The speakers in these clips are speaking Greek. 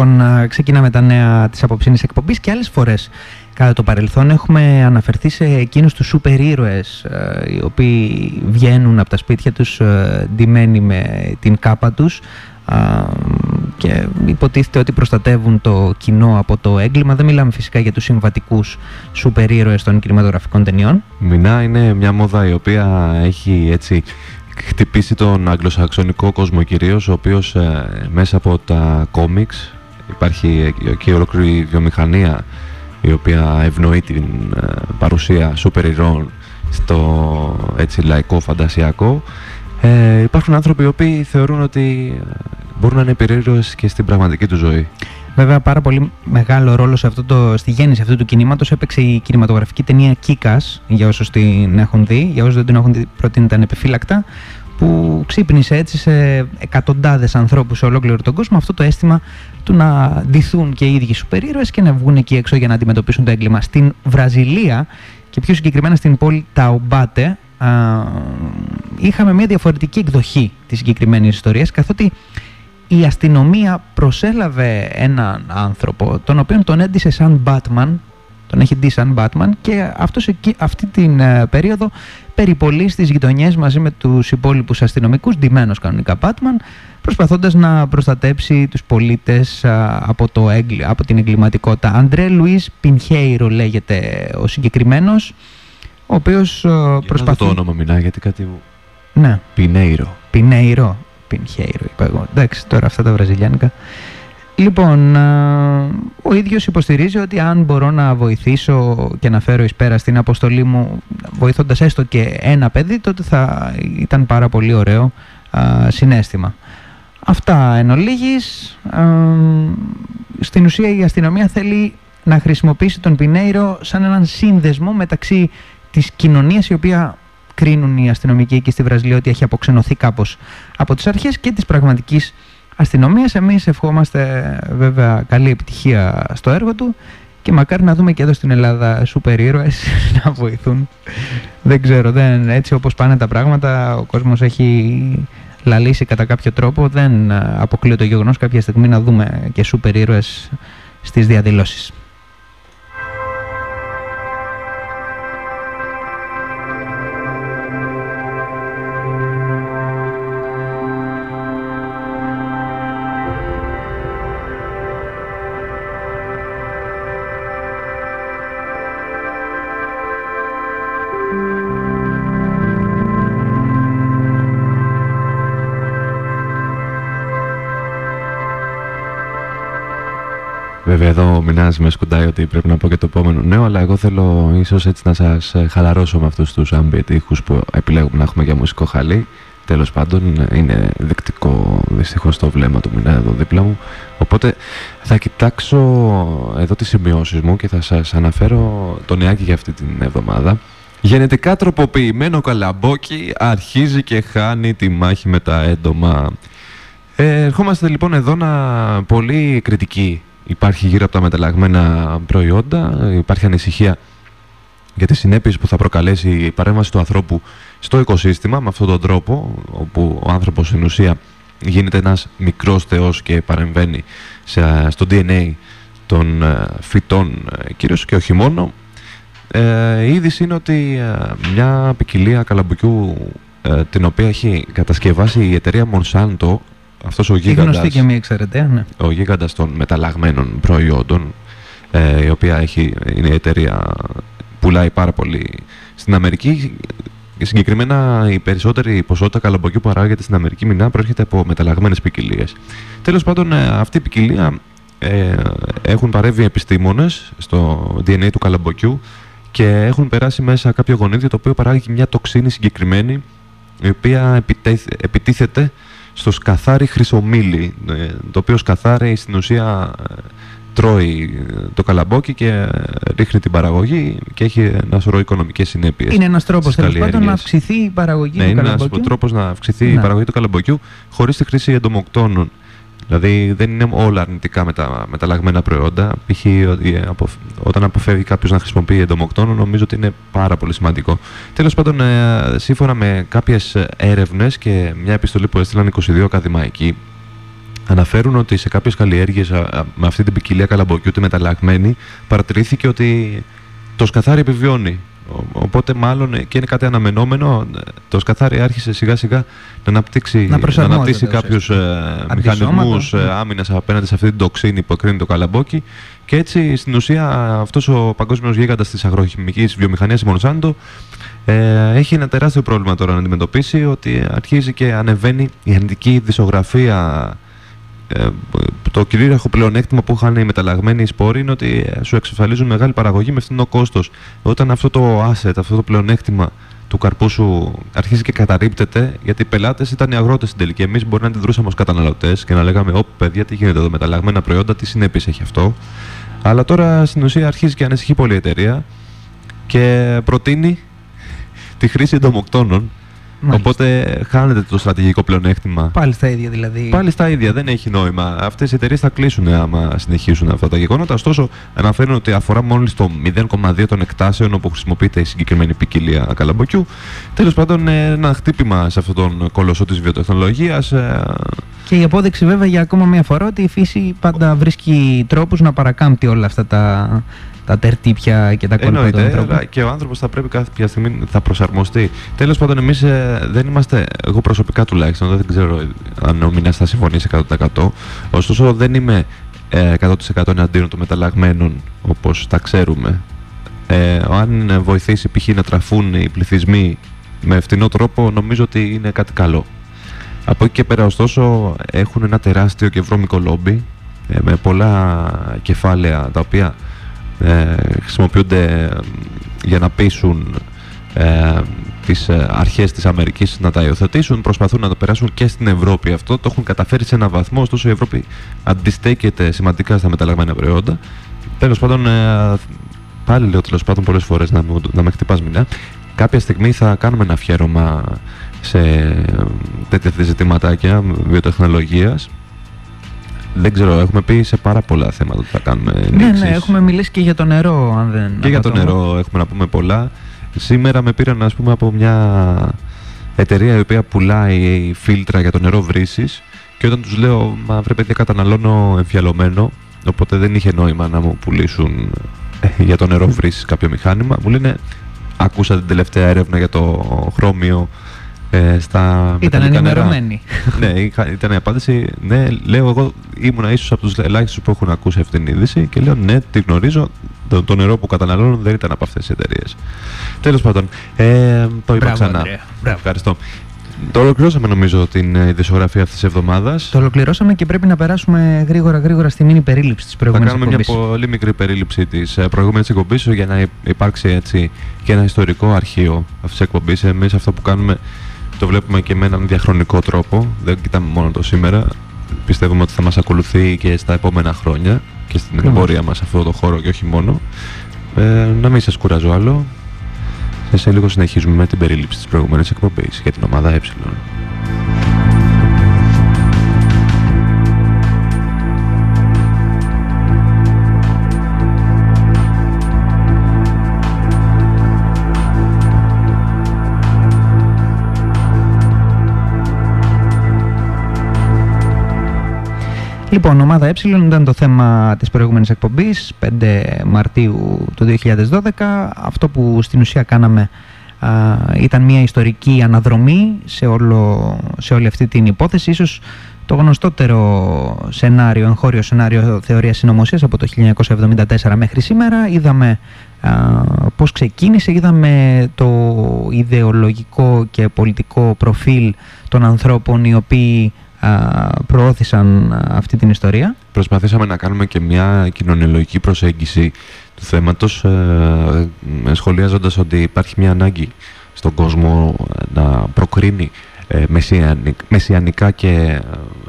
Λοιπόν, ξεκινάμε τα νέα της απόψινης εκπομπής και άλλες φορές κατά το παρελθόν έχουμε αναφερθεί σε εκείνους τους σούπερ ήρωες οι οποίοι βγαίνουν από τα σπίτια τους ντυμένοι με την κάπα τους και υποτίθεται ότι προστατεύουν το κοινό από το έγκλημα. Δεν μιλάμε φυσικά για τους συμβατικούς σούπερ ήρωες των κινηματογραφικών ταινιών. Μινά είναι μια μόδα η οποία έχει έτσι χτυπήσει τον αγγλοσαξονικό κόσμο κυρίως, ο οποίος ε, μέσα από τα κόμιξ υπάρχει και ολόκληρη βιομηχανία η οποία ευνοεί την ε, παρουσία σούπερ ηρώων στο έτσι λαϊκό φαντασιακό ε, υπάρχουν άνθρωποι οι οποίοι θεωρούν ότι ε, μπορούν να είναι υπερήρωες και στην πραγματική τους ζωή. Βέβαια, πάρα πολύ μεγάλο ρόλο σε αυτό το, στη γέννηση αυτού του κινήματος έπαιξε η κινηματογραφική ταινία Κίκα, για όσους την έχουν δει. Για όσους δεν την έχουν δει, προτείνεται ανεπιφύλακτα που ξύπνησε έτσι σε εκατοντάδες ανθρώπους σε ολόκληρο τον κόσμο αυτό το αίσθημα του να ντυθούν και οι ίδιοι σούπερ και να βγουν εκεί έξω για να αντιμετωπίσουν το έγκλημα. Στην Βραζιλία και πιο συγκεκριμένα στην πόλη Ταουμπάτε είχαμε μια διαφορετική εκδοχή της συγκεκριμένης ιστορίας καθότι η αστυνομία προσέλαβε έναν άνθρωπο τον οποίο τον έντυσε σαν Batman τον έχει δει σαν Batman και αυτός εκεί, αυτή την ε, περίοδο περιπολείς στις γειτονιές μαζί με τους υπόλοιπους αστυνομικούς, ντυμένος κανονικά Batman, προσπαθώντας να προστατέψει τους πολίτες από, το από την εγκληματικότητα. Αντρέ Λουίς Πινχέιρο λέγεται ο συγκεκριμένος, ο οποίος προσπαθεί... το όνομα μιλάει γιατί κάτι... Ναι. Πινέιρο. Πινέιρο. Πινχέιρο είπα εγώ. Εντάξει τώρα αυτά τα βραζιλιάνικα. Λοιπόν, ο ίδιος υποστηρίζει ότι αν μπορώ να βοηθήσω και να φέρω εις πέρα στην αποστολή μου βοηθώντας έστω και ένα παιδί, τότε θα ήταν πάρα πολύ ωραίο συνέστημα. Αυτά εν ολίγης, στην ουσία η αστυνομία θέλει να χρησιμοποιήσει τον Πινέιρο σαν έναν σύνδεσμο μεταξύ της κοινωνίας η οποία κρίνουν οι αστυνομικοί εκεί στη Βραζιλία ότι έχει αποξενωθεί κάπως από τις αρχές και της πραγματικής αστυνομίας. Εμείς ευχόμαστε βέβαια καλή επιτυχία στο έργο του και μακάρι να δούμε και εδώ στην Ελλάδα σούπερ ήρωες να βοηθούν. δεν ξέρω, δεν, έτσι όπως πάνε τα πράγματα, ο κόσμος έχει λαλήσει κατά κάποιο τρόπο. Δεν αποκλείω το γεγονός κάποια στιγμή να δούμε και σούπερ ήρωες στις διαδηλώσεις. Βέβαια εδώ Μινάς με σκουντάει ότι πρέπει να πω και το επόμενο νέο αλλά εγώ θέλω ίσως έτσι να σας ε, χαλαρώσω με αυτούς τους ambient ήχους που επιλέγουμε να έχουμε για μουσικό χαλί. Τέλος πάντων είναι δεκτικό δυστυχώς το βλέμμα του Μινά εδώ δίπλα μου. Οπότε θα κοιτάξω εδώ τις σημειώσεις μου και θα σας αναφέρω το νεάκι για αυτή την εβδομάδα. Γενετικά τροποποιημένο καλαμπόκι αρχίζει και χάνει τη μάχη με τα έντομα. Ε, ερχόμαστε λοιπόν εδώ να πολύ κριτική υπάρχει γύρω από τα μεταλλαγμένα προϊόντα, υπάρχει ανησυχία για τις συνέπειες που θα προκαλέσει η παρέμβαση του ανθρώπου στο οικοσύστημα. Με αυτόν τον τρόπο όπου ο άνθρωπος στην ουσία γίνεται ένας μικρός θεός και παρεμβαίνει στο DNA των ε, φυτών ε, κυρίως και όχι μόνο ε, η είδηση είναι ότι ε, μια ποικιλία καλαμπουκιού την οποία έχει κατασκευάσει η εταιρεία Monsanto αυτός ο γίγαντας, γνωστή και μη εξαιρετέα, ναι. ο γίγαντας των μεταλλαγμένων προϊόντων ε, η οποία έχει, είναι η εταιρεία πουλάει πάρα πολύ στην Αμερική συγκεκριμένα η περισσότερη ποσότητα καλαμποκιού που παράγεται στην Αμερική μηνά προέρχεται από μεταλλαγμένες ποικιλίε. Τέλος πάντων ε, αυτή η ποικιλία ε, έχουν παρεύει επιστήμονες στο DNA του καλαμποκιού και έχουν περάσει μέσα κάποιο γονίδιο το οποίο παράγει μια τοξίνη συγκεκριμένη η οποία επιτίθεται στο σκαθάρι χρυσομήλι, ε, το οποίο σκαθάρι στην ουσία ε, τρώει ε, το καλαμπόκι και ρίχνει την παραγωγή και έχει ένα σωρό οικονομικές συνέπειες. Είναι ένας τρόπος τέλος πάντων να αυξηθεί η παραγωγή ναι, του είναι ένας τρόπος να αυξηθεί η ναι. παραγωγή του καλαμποκιού χωρίς τη χρήση εντομοκτώνων. Δηλαδή δεν είναι όλα αρνητικά με τα μεταλλαγμένα προϊόντα. Π.χ. όταν αποφεύγει κάποιος να χρησιμοποιεί εντομοκτόνο, νομίζω ότι είναι πάρα πολύ σημαντικό. Τέλος πάντων, ε, σύμφωνα με κάποιες έρευνες και μια επιστολή που έστειλαν 22 ακαδημαϊκοί, αναφέρουν ότι σε κάποιες καλλιέργειες με αυτή την ποικιλία καλαμποκιού τη μεταλλαγμένη παρατηρήθηκε ότι το σκαθάρι επιβιώνει. Οπότε μάλλον και είναι κάτι αναμενόμενο. Το σκαθάρι άρχισε σιγά σιγά να αναπτύξει, να, να αναπτύξει κάποιους ε, μηχανισμούς ε, άμυνας απέναντι σε αυτή την τοξίνη που εκρίνει το καλαμπόκι και έτσι στην ουσία αυτός ο παγκόσμιος γίγαντας της αγροχημικής βιομηχανίας η Μονσάντο ε, έχει ένα τεράστιο πρόβλημα τώρα να αντιμετωπίσει ότι αρχίζει και ανεβαίνει η αρνητική δισογραφία ε, το κυρίαρχο πλεονέκτημα που είχαν οι μεταλλαγμένοι σπόροι είναι ότι ε, σου εξασφαλίζουν μεγάλη παραγωγή με φθηνό κόστος. Όταν αυτό το asset, αυτό το πλεονέκτημα του καρπού σου αρχίζει και καταρρύπτεται, γιατί οι πελάτες ήταν οι αγρότες στην τελική. Εμείς μπορεί να αντιδρούσαμε ως καταναλωτές και να λέγαμε: Ω παιδιά, τι γίνεται εδώ, μεταλλαγμένα προϊόντα, τι συνέπειες έχει αυτό. Αλλά τώρα στην ουσία αρχίζει και ανησυχεί πολύ η εταιρεία και προτείνει τη χρήση εντομοκτώνων Οπότε χάνεται το στρατηγικό πλεονέκτημα. Πάλι στα ίδια δηλαδή. Πάλι στα ίδια, δεν έχει νόημα. Αυτές οι εταιρείες θα κλείσουν άμα συνεχίσουν αυτά τα γεγονότα. Ωστόσο, αναφέρουν ότι αφορά μόλις το 0,2 των εκτάσεων όπου χρησιμοποιείται η συγκεκριμένη ποικιλία καλαμποκιού. Τέλος πάντων, ένα χτύπημα σε αυτόν τον κολοσσό της βιοτεχνολογίας. Ε, Και η απόδειξη βέβαια για ακόμα μια φορά ότι η φύση πάντα βρίσκει τρόπους να παρακάμπτει όλα αυτά τα τα τερτύπια και τα κόλπα του ανθρώπου. Και ο άνθρωπος θα πρέπει κάποια στιγμή θα προσαρμοστεί. Τέλος πάντων, εμείς ε, δεν είμαστε, εγώ προσωπικά τουλάχιστον, δεν ξέρω αν ο Μίνα θα συμφωνήσει 100%. Ωστόσο, δεν είμαι ε, 100% εναντίον των μεταλλαγμένων όπως τα ξέρουμε. Ε, αν βοηθήσει π.χ. να τραφούν οι πληθυσμοί με φτηνό τρόπο, νομίζω ότι είναι κάτι καλό. Από εκεί και πέρα, ωστόσο, έχουν ένα τεράστιο και βρώμικο λόμπι ε, με πολλά κεφάλαια τα οποία ε, χρησιμοποιούνται για να πείσουν ε, τις ε, αρχές της Αμερικής να τα υιοθετήσουν προσπαθούν να το περάσουν και στην Ευρώπη αυτό. Το έχουν καταφέρει σε ένα βαθμό ωστόσο η Ευρώπη αντιστέκεται σημαντικά στα μεταλλαγμένα προϊόντα. Τέλος πάντων ε, πάλι λέω τέλος πάντων πολλές φορές να, να με χτυπάς μηνά. Κάποια στιγμή θα κάνουμε ένα αφιέρωμα σε ε, τέτοια ζητηματάκια βιοτεχνολογίας δεν ξέρω, έχουμε πει σε πάρα πολλά θέματα ότι θα κάνουμε Ναι, ναι, έχουμε μιλήσει και για το νερό, αν δεν. Και για το νερό έχουμε να πούμε πολλά. Σήμερα με πήραν, ας πούμε, από μια εταιρεία η οποία πουλάει φίλτρα για το νερό βρύσης. Και όταν τους λέω, Μα βρε παιδιά, καταναλώνω εμφιαλωμένο. Οπότε δεν είχε νόημα να μου πουλήσουν ε, για το νερό βρύσης κάποιο μηχάνημα. Μου λένε, Ακούσα την τελευταία έρευνα για το χρώμιο ε, στα Ήταν ενημερωμένοι. ναι, ήταν η απάντηση. Ναι, λέω εγώ ήμουν ίσως από τους ελάχιστους που έχουν ακούσει αυτή την είδηση και λέω ναι, τη γνωρίζω. Το, το νερό που καταναλώνω δεν ήταν από αυτές τις εταιρείες. Τέλος πάντων, ε, το είπα ξανά. Ευχαριστώ. Το ολοκληρώσαμε νομίζω την ειδησιογραφία αυτής της εβδομάδας. Το ολοκληρώσαμε και πρέπει να περάσουμε γρήγορα γρήγορα στη μήνυ περίληψη της προηγούμενης Θα κάνουμε μια πολύ μικρή περίληψη της ε, προηγούμενης εκπομπής για να υπάρξει έτσι και ένα ιστορικό αρχείο αυτής της εκπομπής. Εμείς αυτό που κάνουμε το βλέπουμε και με έναν διαχρονικό τρόπο. Δεν κοιτάμε μόνο το σήμερα. Πιστεύουμε ότι θα μας ακολουθεί και στα επόμενα χρόνια και στην εμπορία μας σε αυτό το χώρο και όχι μόνο. Ε, να μην σας κουράζω άλλο. Σε λίγο συνεχίζουμε με την περίληψη της προηγούμενης εκπομπής για την ομάδα Ε. Λοιπόν, ομάδα Ε ήταν το θέμα της προηγούμενης εκπομπής, 5 Μαρτίου του 2012. Αυτό που στην ουσία κάναμε ήταν μια ιστορική αναδρομή σε, όλο, σε όλη αυτή την υπόθεση. Ίσως το γνωστότερο σενάριο, εγχώριο σενάριο θεωρίας συνωμοσίας από το 1974 μέχρι σήμερα. Είδαμε α, πώς ξεκίνησε, είδαμε το ιδεολογικό και πολιτικό προφίλ των ανθρώπων οι οποίοι προώθησαν αυτή την ιστορία. Προσπαθήσαμε να κάνουμε και μια κοινωνιολογική προσέγγιση του θέματος ε, σχολιάζοντας ότι υπάρχει μια ανάγκη στον κόσμο να προκρίνει ε, μεσιανικά και ε,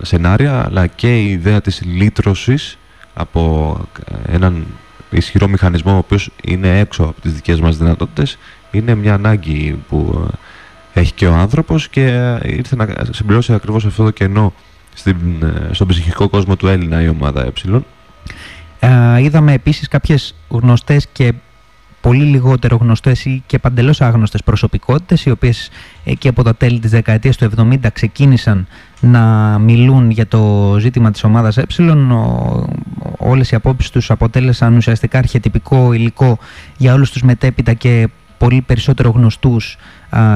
σενάρια αλλά και η ιδέα της λύτρωσης από έναν ισχυρό μηχανισμό ο οποίος είναι έξω από τις δικές μας δυνατότητες είναι μια ανάγκη που έχει και ο άνθρωπος και ήρθε να συμπληρώσει ακριβώς αυτό το κενό στην, ε, στον ψυχικό κόσμο του Έλληνα η ομάδα Ε. Ε, είδαμε επίσης κάποιες γνωστές και πολύ λιγότερο γνωστές ή και παντελώς άγνωστες προσωπικότητες οι οποίες εκεί από τα τέλη της δεκαετίας του 70 ξεκίνησαν να μιλούν για το ζήτημα της ομάδας Ε. Όλες οι απόψεις τους αποτέλεσαν ουσιαστικά αρχιετυπικό υλικό για όλους τους μετέπειτα και πολύ περισσότερο γνωστούς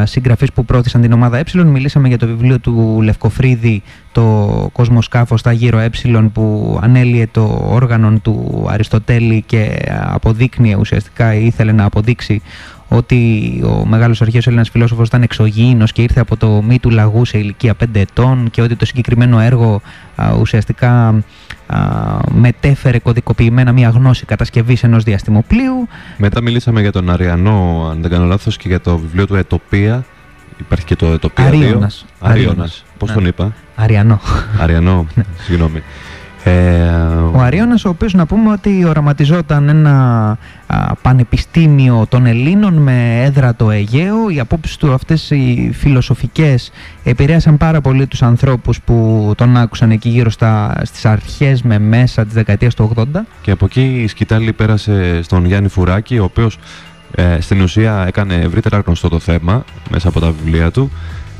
συγγραφείς που πρόθεσαν την ομάδα Ε. Μιλήσαμε για το βιβλίο του Λευκοφρίδη, το «Κοσμοσκάφος στα γύρω Ε» που ανέλυε το όργανο του Αριστοτέλη και αποδείκνυε ουσιαστικά, ήθελε να αποδείξει ότι ο μεγάλος αρχαίος Έλληνας φιλόσοφος ήταν εξωγήινος και ήρθε από το μη του λαγού σε ηλικία 5 ετών και ότι το συγκεκριμένο έργο ουσιαστικά α, μετέφερε κωδικοποιημένα μια γνώση κατασκευής ενός διαστημοπλίου. Μετά μιλήσαμε για τον Αριανό, αν δεν κάνω λάθος, και για το βιβλίο του Ετοπία. Υπάρχει και το Ετοπία 2. Αρίωνας. Αρίωνας. Πώς Ναι. τον είπα; Αριανό. Αριανό, συγγνώμη. Ε, Ο Αρίωνας ο οποίος να πούμε ότι οραματιζόταν ένα α, πανεπιστήμιο των Ελλήνων με έδρα το Αιγαίο. Οι απόψεις του αυτές οι φιλοσοφικές επηρέασαν πάρα πολύ τους ανθρώπους που τον άκουσαν εκεί γύρω στα, στις αρχές με μέσα της δεκαετίας του 80. Και από εκεί η σκητάλη πέρασε στον Γιάννη Φουράκη, ο οποίος ε, στην ουσία έκανε ευρύτερα γνωστό το θέμα μέσα από τα βιβλία του.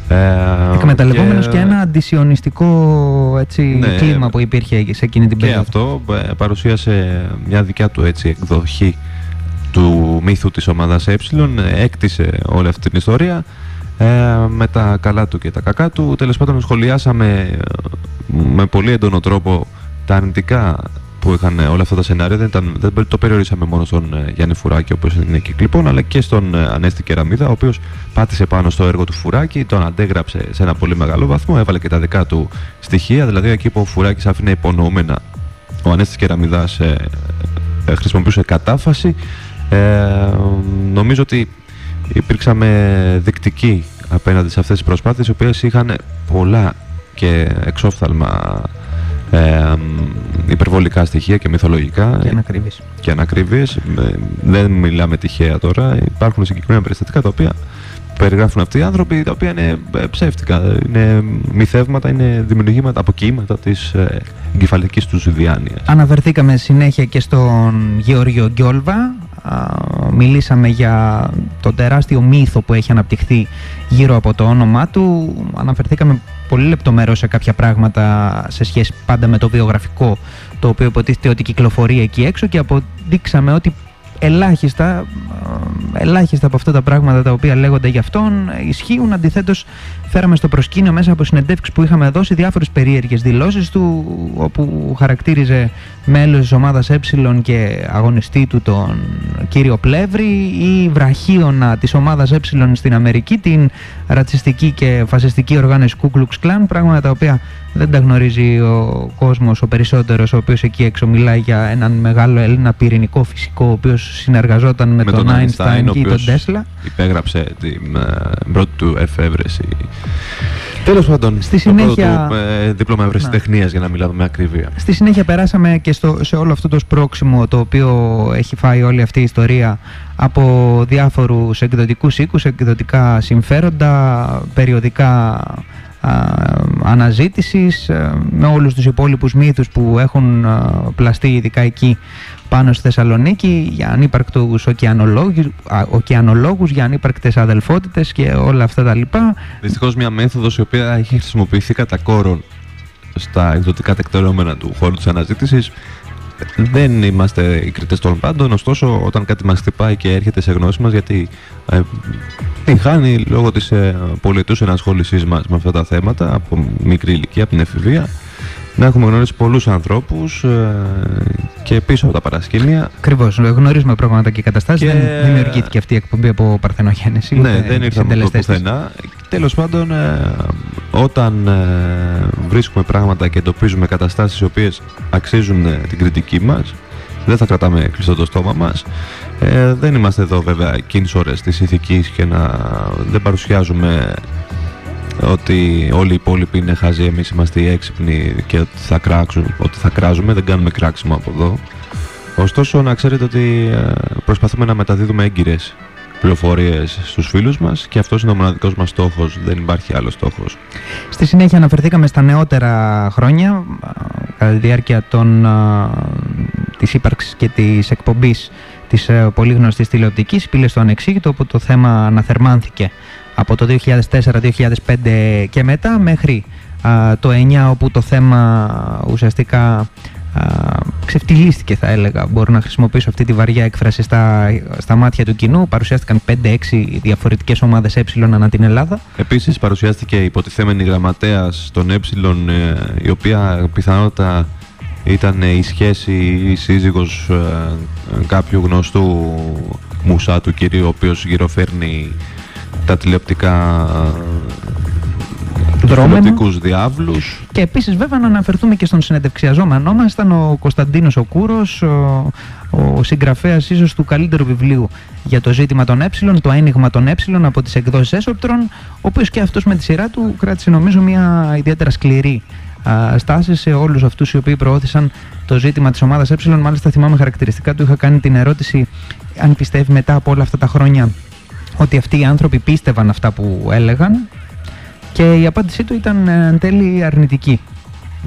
Ε, Εκμεταλλευόμενος και, ένα αντισιωνιστικό έτσι, Ναι, κλίμα που υπήρχε σε εκείνη την Και περίοδο. αυτό ε, παρουσίασε μια δικιά του έτσι εκδοχή του μύθου της ομάδας Ε, έκτισε όλη αυτή την ιστορία ε, με τα καλά του και τα κακά του. Τέλος πάντων σχολιάσαμε ε, με πολύ έντονο τρόπο τα αρνητικά που είχαν όλα αυτά τα σενάρια. Δεν, ήταν, δεν το περιορίσαμε μόνο στον ε, Γιάννη Φουράκη, ο οποίος είναι κυκλίπων, αλλά και στον ε, Ανέστη Κεραμίδα, ο οποίος πάτησε πάνω στο έργο του Φουράκη, τον αντέγραψε σε ένα πολύ μεγάλο βαθμό, έβαλε και τα δικά του στοιχεία, δηλαδή εκεί που ο Φουράκης άφηνε υπονοούμενα ο Ανέστης Κεραμιδάς ε, ε, χρησιμοποιούσε κατάφαση. Ε, νομίζω ότι υπήρξαμε δεικτικοί απέναντι σε αυτές τις προσπάθειες οι οποίες είχαν πολλά και εξόφθαλμα ε, υπερβολικά στοιχεία και μυθολογικά Και ανακρίβεις. και ανακρίβειες. Ε, Δεν μιλάμε τυχαία τώρα. Υπάρχουν συγκεκριμένα περιστατικά τα οποία περιγράφουν αυτοί οι άνθρωποι τα οποία είναι ε, ψεύτικα. Είναι μυθεύματα, είναι δημιουργήματα, αποκοίηματα της ε, εγκεφαλικής τους διάνοιας. Αναφερθήκαμε συνέχεια και στον Γεώργιο Γκιόλβα. Α, Μιλήσαμε για τον τεράστιο μύθο που έχει αναπτυχθεί γύρω από το όνομά του. Αναφερθήκαμε πολύ λεπτομέρως σε κάποια πράγματα σε σχέση πάντα με το βιογραφικό το οποίο υποτίθεται ότι κυκλοφορεί εκεί έξω και αποδείξαμε ότι ελάχιστα, α, ελάχιστα από αυτά τα πράγματα τα οποία λέγονται για αυτόν ισχύουν. Αντιθέτως φέραμε στο προσκήνιο μέσα από συνεντεύξεις που είχαμε δώσει διάφορες περίεργες δηλώσεις του όπου χαρακτήριζε μέλος της ομάδας Ε και αγωνιστή του τον κύριο Πλεύρη ή βραχίωνα της ομάδας Ε στην Αμερική την ρατσιστική και φασιστική οργάνωση Ku Klux Klan πράγματα τα οποία δεν τα γνωρίζει ο κόσμος ο περισσότερος ο οποίος εκεί έξω μιλάει για έναν μεγάλο Έλληνα πυρηνικό φυσικό ο οποίος συνεργαζόταν με, τον, Einstein, Einstein ο και τον οποίος Τέσλα Υπέγραψε την ε, πρώτη του εφεύρεση. Τέλος πάντων, Στη το πρώτο συνέχεια- του ε, δίπλωμα ευρεσιτεχνία για να μιλάμε με ακρίβεια. Στη συνέχεια περάσαμε και στο, σε όλο αυτό το σπρώξιμο το οποίο έχει φάει όλη αυτή η ιστορία από διάφορους εκδοτικούς οίκους, εκδοτικά συμφέροντα, περιοδικά α, αναζήτησης ε, με όλους τους υπόλοιπους μύθους που έχουν α, πλαστεί ειδικά εκεί πάνω στη Θεσσαλονίκη για ανύπαρκτους ωκεανολόγους, α, ωκεανολόγους για ανύπαρκτες αδελφότητες και όλα αυτά τα λοιπά. Δυστυχώς μια μέθοδος η οποία έχει χρησιμοποιηθεί κατά κόρον στα εκδοτικά τεκτενόμενα του χώρου της αναζήτησης. Δεν είμαστε οι κριτές των πάντων, ωστόσο όταν κάτι μας χτυπάει και έρχεται σε γνώση μας γιατί ε, την χάνει λόγω της ε, πολιτούς ενασχόλησής μας με αυτά τα θέματα από μικρή ηλικία, από την εφηβεία να έχουμε γνωρίσει πολλούς ανθρώπους ε, και πίσω από τα παρασκήνια Ακριβώς. Γνωρίζουμε πράγματα και καταστάσεις. Και- Δεν δημιουργήθηκε αυτή η εκπομπή από παρθενογέννηση. Ναι, ούτε δεν ήρθαμε από συντελεστές της. πουθενά. Τέλος πάντων, ε, όταν ε, βρίσκουμε πράγματα και εντοπίζουμε καταστάσεις οι οποίες αξίζουν ε, την κριτική μας, δεν θα κρατάμε κλειστό το στόμα μας. Ε, δεν είμαστε εδώ βέβαια εκείνες ώρες της ηθικής και να δεν παρουσιάζουμε ότι όλοι οι υπόλοιποι είναι χαζοί, εμείς είμαστε οι έξυπνοι και ότι θα, κράξουμε, ότι θα κράζουμε, δεν κάνουμε κράξιμο από εδώ. Ωστόσο, να ξέρετε ότι ε, προσπαθούμε να μεταδίδουμε έγκυρες πληροφορίες στους φίλους μας και αυτός είναι ο μοναδικός μας στόχος, δεν υπάρχει άλλος στόχος. Στη συνέχεια αναφερθήκαμε στα νεότερα χρόνια, α, κατά τη διάρκεια των, α, της ύπαρξης και της εκπομπής της ε, πολύ γνωστής τηλεοπτικής, πύλες στο ανεξήγητο, όπου το θέμα αναθερμάνθηκε από το 2004-2005 και μετά μέχρι το 9 όπου το θέμα ουσιαστικά ξεφτυλίστηκε θα έλεγα. Μπορώ να χρησιμοποιήσω αυτή τη βαριά έκφραση στα, στα μάτια του κοινού. Παρουσιάστηκαν 5-6 διαφορετικές ομάδες ε ανά την Ελλάδα. Επίσης παρουσιάστηκε υποτιθέμενη γραμματέας των ε, η οποία πιθανότατα ήταν η σχέση ή η σύζυγος ε, κάποιου γνωστού μουσά του κυρίου ο οποίος γυροφέρνει τα τηλεοπτικά δρόμενο. διάβλους. Και επίσης βέβαια να αναφερθούμε και στον συνεντευξιαζόμενό μας ήταν ο Κωνσταντίνος ο Κούρος, ο, ο συγγραφέας ίσως του καλύτερου βιβλίου για το ζήτημα των ε, το άνοιγμα των ε από τις εκδόσεις Έσοπτρων, ο οποίος και αυτός με τη σειρά του κράτησε νομίζω μια ιδιαίτερα σκληρή α, στάση σε όλους αυτούς οι οποίοι προώθησαν το ζήτημα της ομάδας ε. Μάλιστα θυμάμαι χαρακτηριστικά του είχα κάνει την ερώτηση αν πιστεύει μετά από όλα αυτά τα χρόνια ότι αυτοί οι άνθρωποι πίστευαν αυτά που έλεγαν και η απάντησή του ήταν ε, εν τέλει αρνητική.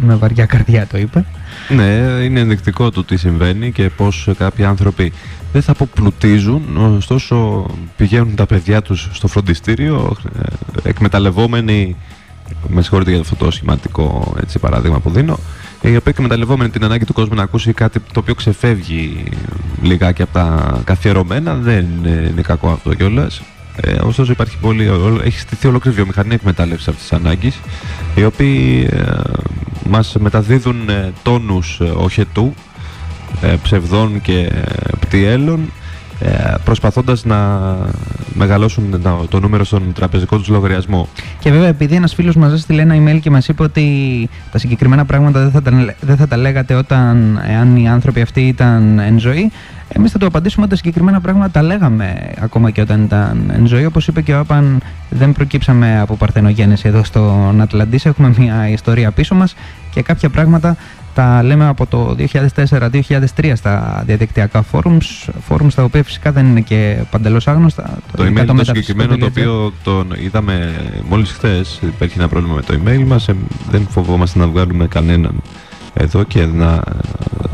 Με βαριά καρδιά το είπε. Ναι, είναι ενδεικτικό το τι συμβαίνει και πώς κάποιοι άνθρωποι δεν θα αποπλουτίζουν, ωστόσο πηγαίνουν τα παιδιά τους στο φροντιστήριο ε, εκμεταλλευόμενοι, με συγχωρείτε για αυτό το σχηματικό έτσι, παράδειγμα που δίνω, οι οποίοι εκμεταλλευόμενοι την ανάγκη του κόσμου να ακούσει κάτι το οποίο ξεφεύγει λιγάκι από τα καθιερωμένα, δεν είναι κακό αυτό κιόλας. Ε, ωστόσο υπάρχει πολύ, έχει στηθεί ολόκληρη βιομηχανία εκμετάλλευση αυτής της ανάγκης, οι οποίοι ε, μας μεταδίδουν ε, τόνους ε, οχετού, ε, ψευδών και ε, πτιέλων, ε, προσπαθώντας να μεγαλώσουν το νούμερο στον τραπεζικό τους λογαριασμό. Και βέβαια επειδή ένας φίλος μας έστειλε ένα email και μας είπε ότι τα συγκεκριμένα πράγματα δεν θα τα, δεν θα τα λέγατε όταν εάν οι άνθρωποι αυτοί ήταν εν ζωή, εμείς θα το απαντήσουμε ότι τα συγκεκριμένα πράγματα τα λέγαμε ακόμα και όταν ήταν εν ζωή. Όπως είπε και ο Άπαν, δεν προκύψαμε από παρθενογέννηση εδώ στον Ατλαντής. Έχουμε μια ιστορία πίσω μας και κάποια πράγματα τα λέμε από το 2004-2003 στα διαδικτυακά forums, forums τα οποία φυσικά δεν είναι και παντελώς άγνωστα. Το, το email το συγκεκριμένο το οποίο το είδαμε μόλις χθες, υπάρχει ένα πρόβλημα με το email μας, ε, δεν φοβόμαστε να βγάλουμε κανέναν εδώ και να,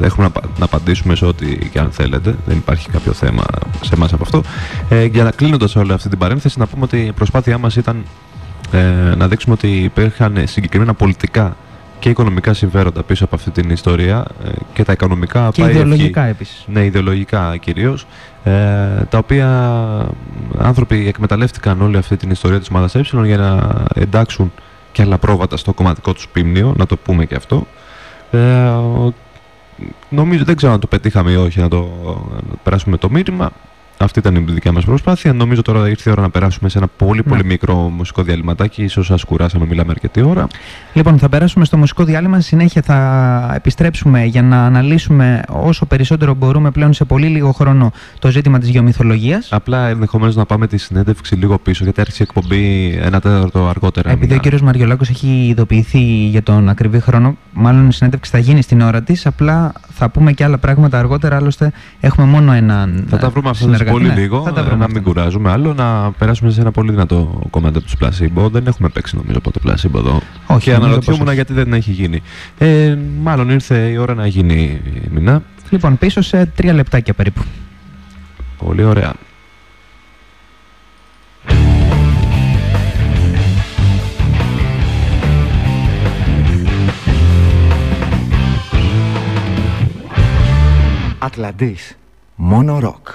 έχουμε να, να απαντήσουμε σε ό,τι και αν θέλετε. Δεν υπάρχει κάποιο θέμα σε εμάς από αυτό. Ε, για να κλείνοντας όλη αυτή την παρένθεση, να πούμε ότι η προσπάθειά μας ήταν ε, να δείξουμε ότι υπήρχαν συγκεκριμένα πολιτικά και οικονομικά συμφέροντα πίσω από αυτή την ιστορία ε, και τα οικονομικά και ιδεολογικά επίσης. Ναι, ιδεολογικά κυρίως ε, τα οποία άνθρωποι εκμεταλλεύτηκαν όλη αυτή την ιστορία της ομάδας ε για να εντάξουν και άλλα πρόβατα στο κομματικό τους πίμνιο, να το πούμε και αυτό. Ε, νομίζω, δεν ξέρω αν το πετύχαμε ή όχι να το να περάσουμε το μήνυμα. Αυτή ήταν η δικιά μας προσπάθεια. Νομίζω τώρα ήρθε η ώρα να περάσουμε σε ένα πολύ ναι. πολύ μικρό μουσικό διαλυματάκι. σω σας κουράσαμε, μιλάμε αρκετή ώρα. Λοιπόν, θα περάσουμε στο μουσικό διάλειμμα. Συνέχεια θα επιστρέψουμε για να αναλύσουμε όσο περισσότερο μπορούμε πλέον σε πολύ λίγο χρόνο το ζήτημα της γεωμυθολογίας. Απλά ενδεχομένως να πάμε τη συνέντευξη λίγο πίσω, γιατί άρχισε η εκπομπή ένα τέταρτο αργότερα. Επειδή ο κ. Μαριολάκο έχει ειδοποιηθεί για τον ακριβή χρόνο, μάλλον η συνέντευξη θα γίνει στην ώρα της. Απλά θα πούμε και άλλα πράγματα αργότερα. Άλλωστε, έχουμε μόνο έναν. Θα τα βρούμε αυτά πολύ ναι, λίγο, να μην κουράζουμε άλλο, να περάσουμε σε ένα πολύ δυνατό κομμάτι από του πλασίμπο. Δεν έχουμε παίξει νομίζω από το πλασίμπο εδώ. Όχι, και αναρωτιόμουν γιατί δεν έχει γίνει. Ε, μάλλον ήρθε η ώρα να γίνει η μηνά. Λοιπόν, πίσω σε τρία λεπτάκια περίπου. Πολύ ωραία. Ατλαντής. Μόνο ροκ.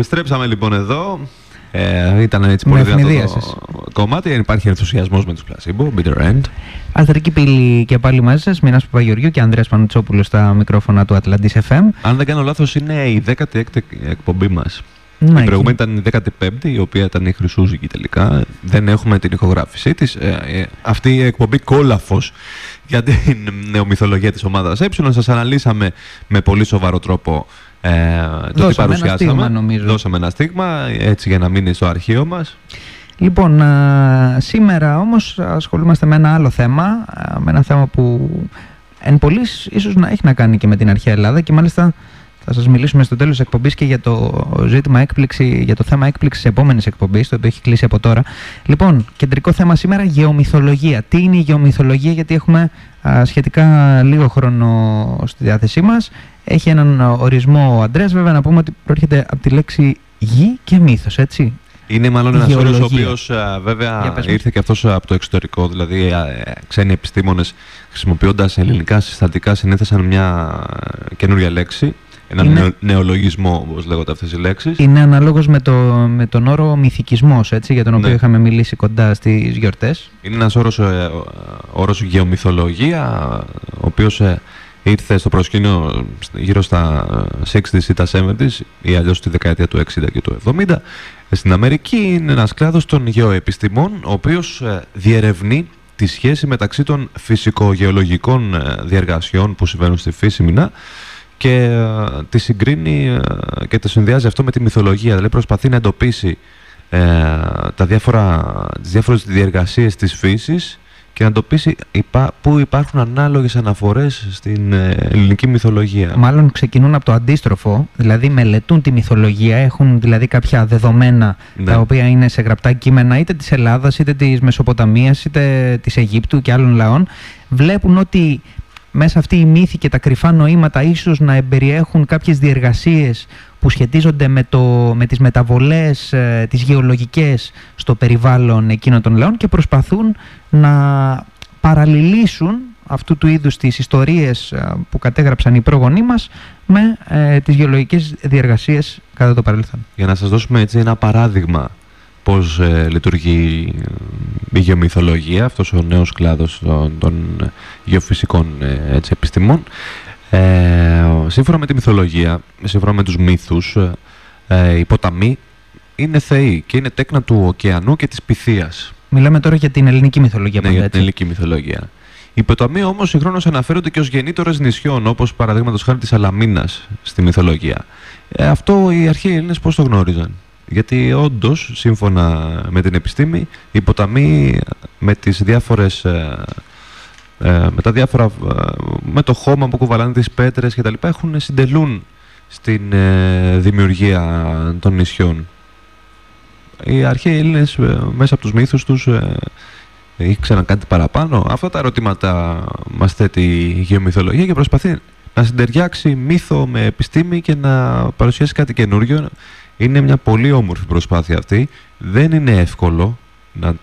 Επιστρέψαμε λοιπόν εδώ. Ε, ήταν έτσι πολύ δυνατό το κομμάτι. Υπάρχει ενθουσιασμός με τους πλασίμπο. Bitter End. Αλτερική πύλη και πάλι μαζί σας. Μινάς Παπαγεωργιού και Ανδρέας Πανουτσόπουλος στα μικρόφωνα του Atlantis FM. Αν δεν κάνω λάθος, είναι η 16η εκπομπή μας. Ναι, η προηγούμενη ήταν η 15η, η οποία ήταν η Χρυσούζικη τελικά. Δεν έχουμε την ηχογράφησή της. Ε, ε, αυτή η εκπομπή κόλαφος για την νεομυθολογία της ομάδας Ε. Σας αναλύσαμε με πολύ σοβαρό τρόπο ε, το τι παρουσιάσαμε. Ένα στίγμα, νομίζω. Δώσαμε ένα στίγμα έτσι για να μείνει στο αρχείο μας. Λοιπόν, σήμερα όμως ασχολούμαστε με ένα άλλο θέμα, με ένα θέμα που εν πολλής ίσως να έχει να κάνει και με την αρχαία Ελλάδα και μάλιστα θα σας μιλήσουμε στο τέλος της εκπομπής και για το ζήτημα έκπληξη, για το θέμα έκπληξης επόμενης εκπομπής, το οποίο έχει κλείσει από τώρα. Λοιπόν, κεντρικό θέμα σήμερα, γεωμυθολογία. Τι είναι η γεωμυθολογία, γιατί έχουμε σχετικά λίγο χρόνο στη διάθεσή μας. Έχει έναν ορισμό ο Αντρέας, βέβαια να πούμε ότι προέρχεται από τη λέξη γη και μύθος, έτσι. Είναι μάλλον ένας όρος ο οποίος βέβαια ήρθε και αυτός από το εξωτερικό. Δηλαδή, ε, ξένοι επιστήμονες χρησιμοποιώντας ελληνικά συστατικά συνέθεσαν μια καινούρια λέξη. Ένα είναι... νεολογισμό, όπως λέγονται αυτές οι λέξεις. Είναι ανάλογο με, το, με τον όρο μυθικισμός, για τον οποίο ναι. είχαμε μιλήσει κοντά στις γιορτές. Είναι ένας όρος ε, όρος γεωμυθολογία, ο οποίος ε, ήρθε στο προσκήνιο γύρω στα 60s ή τα 70s ή αλλιώς τη δεκαετία του 60 και του 70 στην Αμερική είναι ένας κλάδος των γεωεπιστημών ο οποίος ε, διερευνεί τη σχέση μεταξύ των φυσικογεωλογικών ε, διεργασιών που συμβαίνουν στη φύση μηνά και ε, τη συγκρίνει και τη συνδυάζει αυτό με τη μυθολογία. Δηλαδή προσπαθεί να εντοπίσει τα διάφορα, τις διάφορες διεργασίες της φύσης και να εντοπίσει υπά, πού υπάρχουν ανάλογες αναφορές στην ε, ελληνική μυθολογία. Μάλλον ξεκινούν από το αντίστροφο, δηλαδή μελετούν τη μυθολογία, έχουν δηλαδή κάποια δεδομένα ναι. τα οποία είναι σε γραπτά κείμενα είτε της Ελλάδας, είτε της Μεσοποταμίας, είτε της Αιγύπτου και άλλων λαών. Βλέπουν ότι μέσα αυτή η μύθη και τα κρυφά νοήματα ίσως να εμπεριέχουν κάποιες διεργασίες που σχετίζονται με, το, με τις μεταβολές, ε, τις γεωλογικές στο περιβάλλον εκείνων των λαών και προσπαθούν να παραλληλήσουν αυτού του είδους τις ιστορίες ε, που κατέγραψαν οι πρόγονοί μας με ε, τις γεωλογικές διεργασίες κατά το παρελθόν. Για να σας δώσουμε έτσι ένα παράδειγμα πώς ε, λειτουργεί η γεωμυθολογία, αυτός ο νέος κλάδος των, των γεωφυσικών έτσι, επιστημών, ε, σύμφωνα με τη μυθολογία, σύμφωνα με τους μύθους, ε, οι ποταμοί είναι θεοί και είναι τέκνα του ωκεανού και της πυθίας. Μιλάμε τώρα για την ελληνική μυθολογία. Ναι, για την ελληνική μυθολογία. Οι ποταμοί όμως συγχρόνως αναφέρονται και ως γεννήτορες νησιών, όπως παραδείγματος χάρη της Αλαμίνας στη μυθολογία. Ε, αυτό οι αρχαίοι Έλληνες πώς το γνώριζαν; Γιατί όντως, σύμφωνα με την επιστήμη, οι ποταμοί με τις διάφορες ε, ε, με, τα διάφορα, ε, με το χώμα που κουβαλάνε τις πέτρες και τα λοιπά έχουν συντελούν στην ε, δημιουργία των νησιών. Οι αρχαίοι Έλληνες μέσα από τους μύθους τους ήξεραν κάτι παραπάνω. Αυτά τα ερωτήματα μας θέτει η γεωμυθολογία και προσπαθεί να συντεριάξει μύθο με επιστήμη και να παρουσιάσει κάτι καινούριο. Είναι μια πολύ όμορφη προσπάθεια αυτή. Δεν είναι εύκολο να,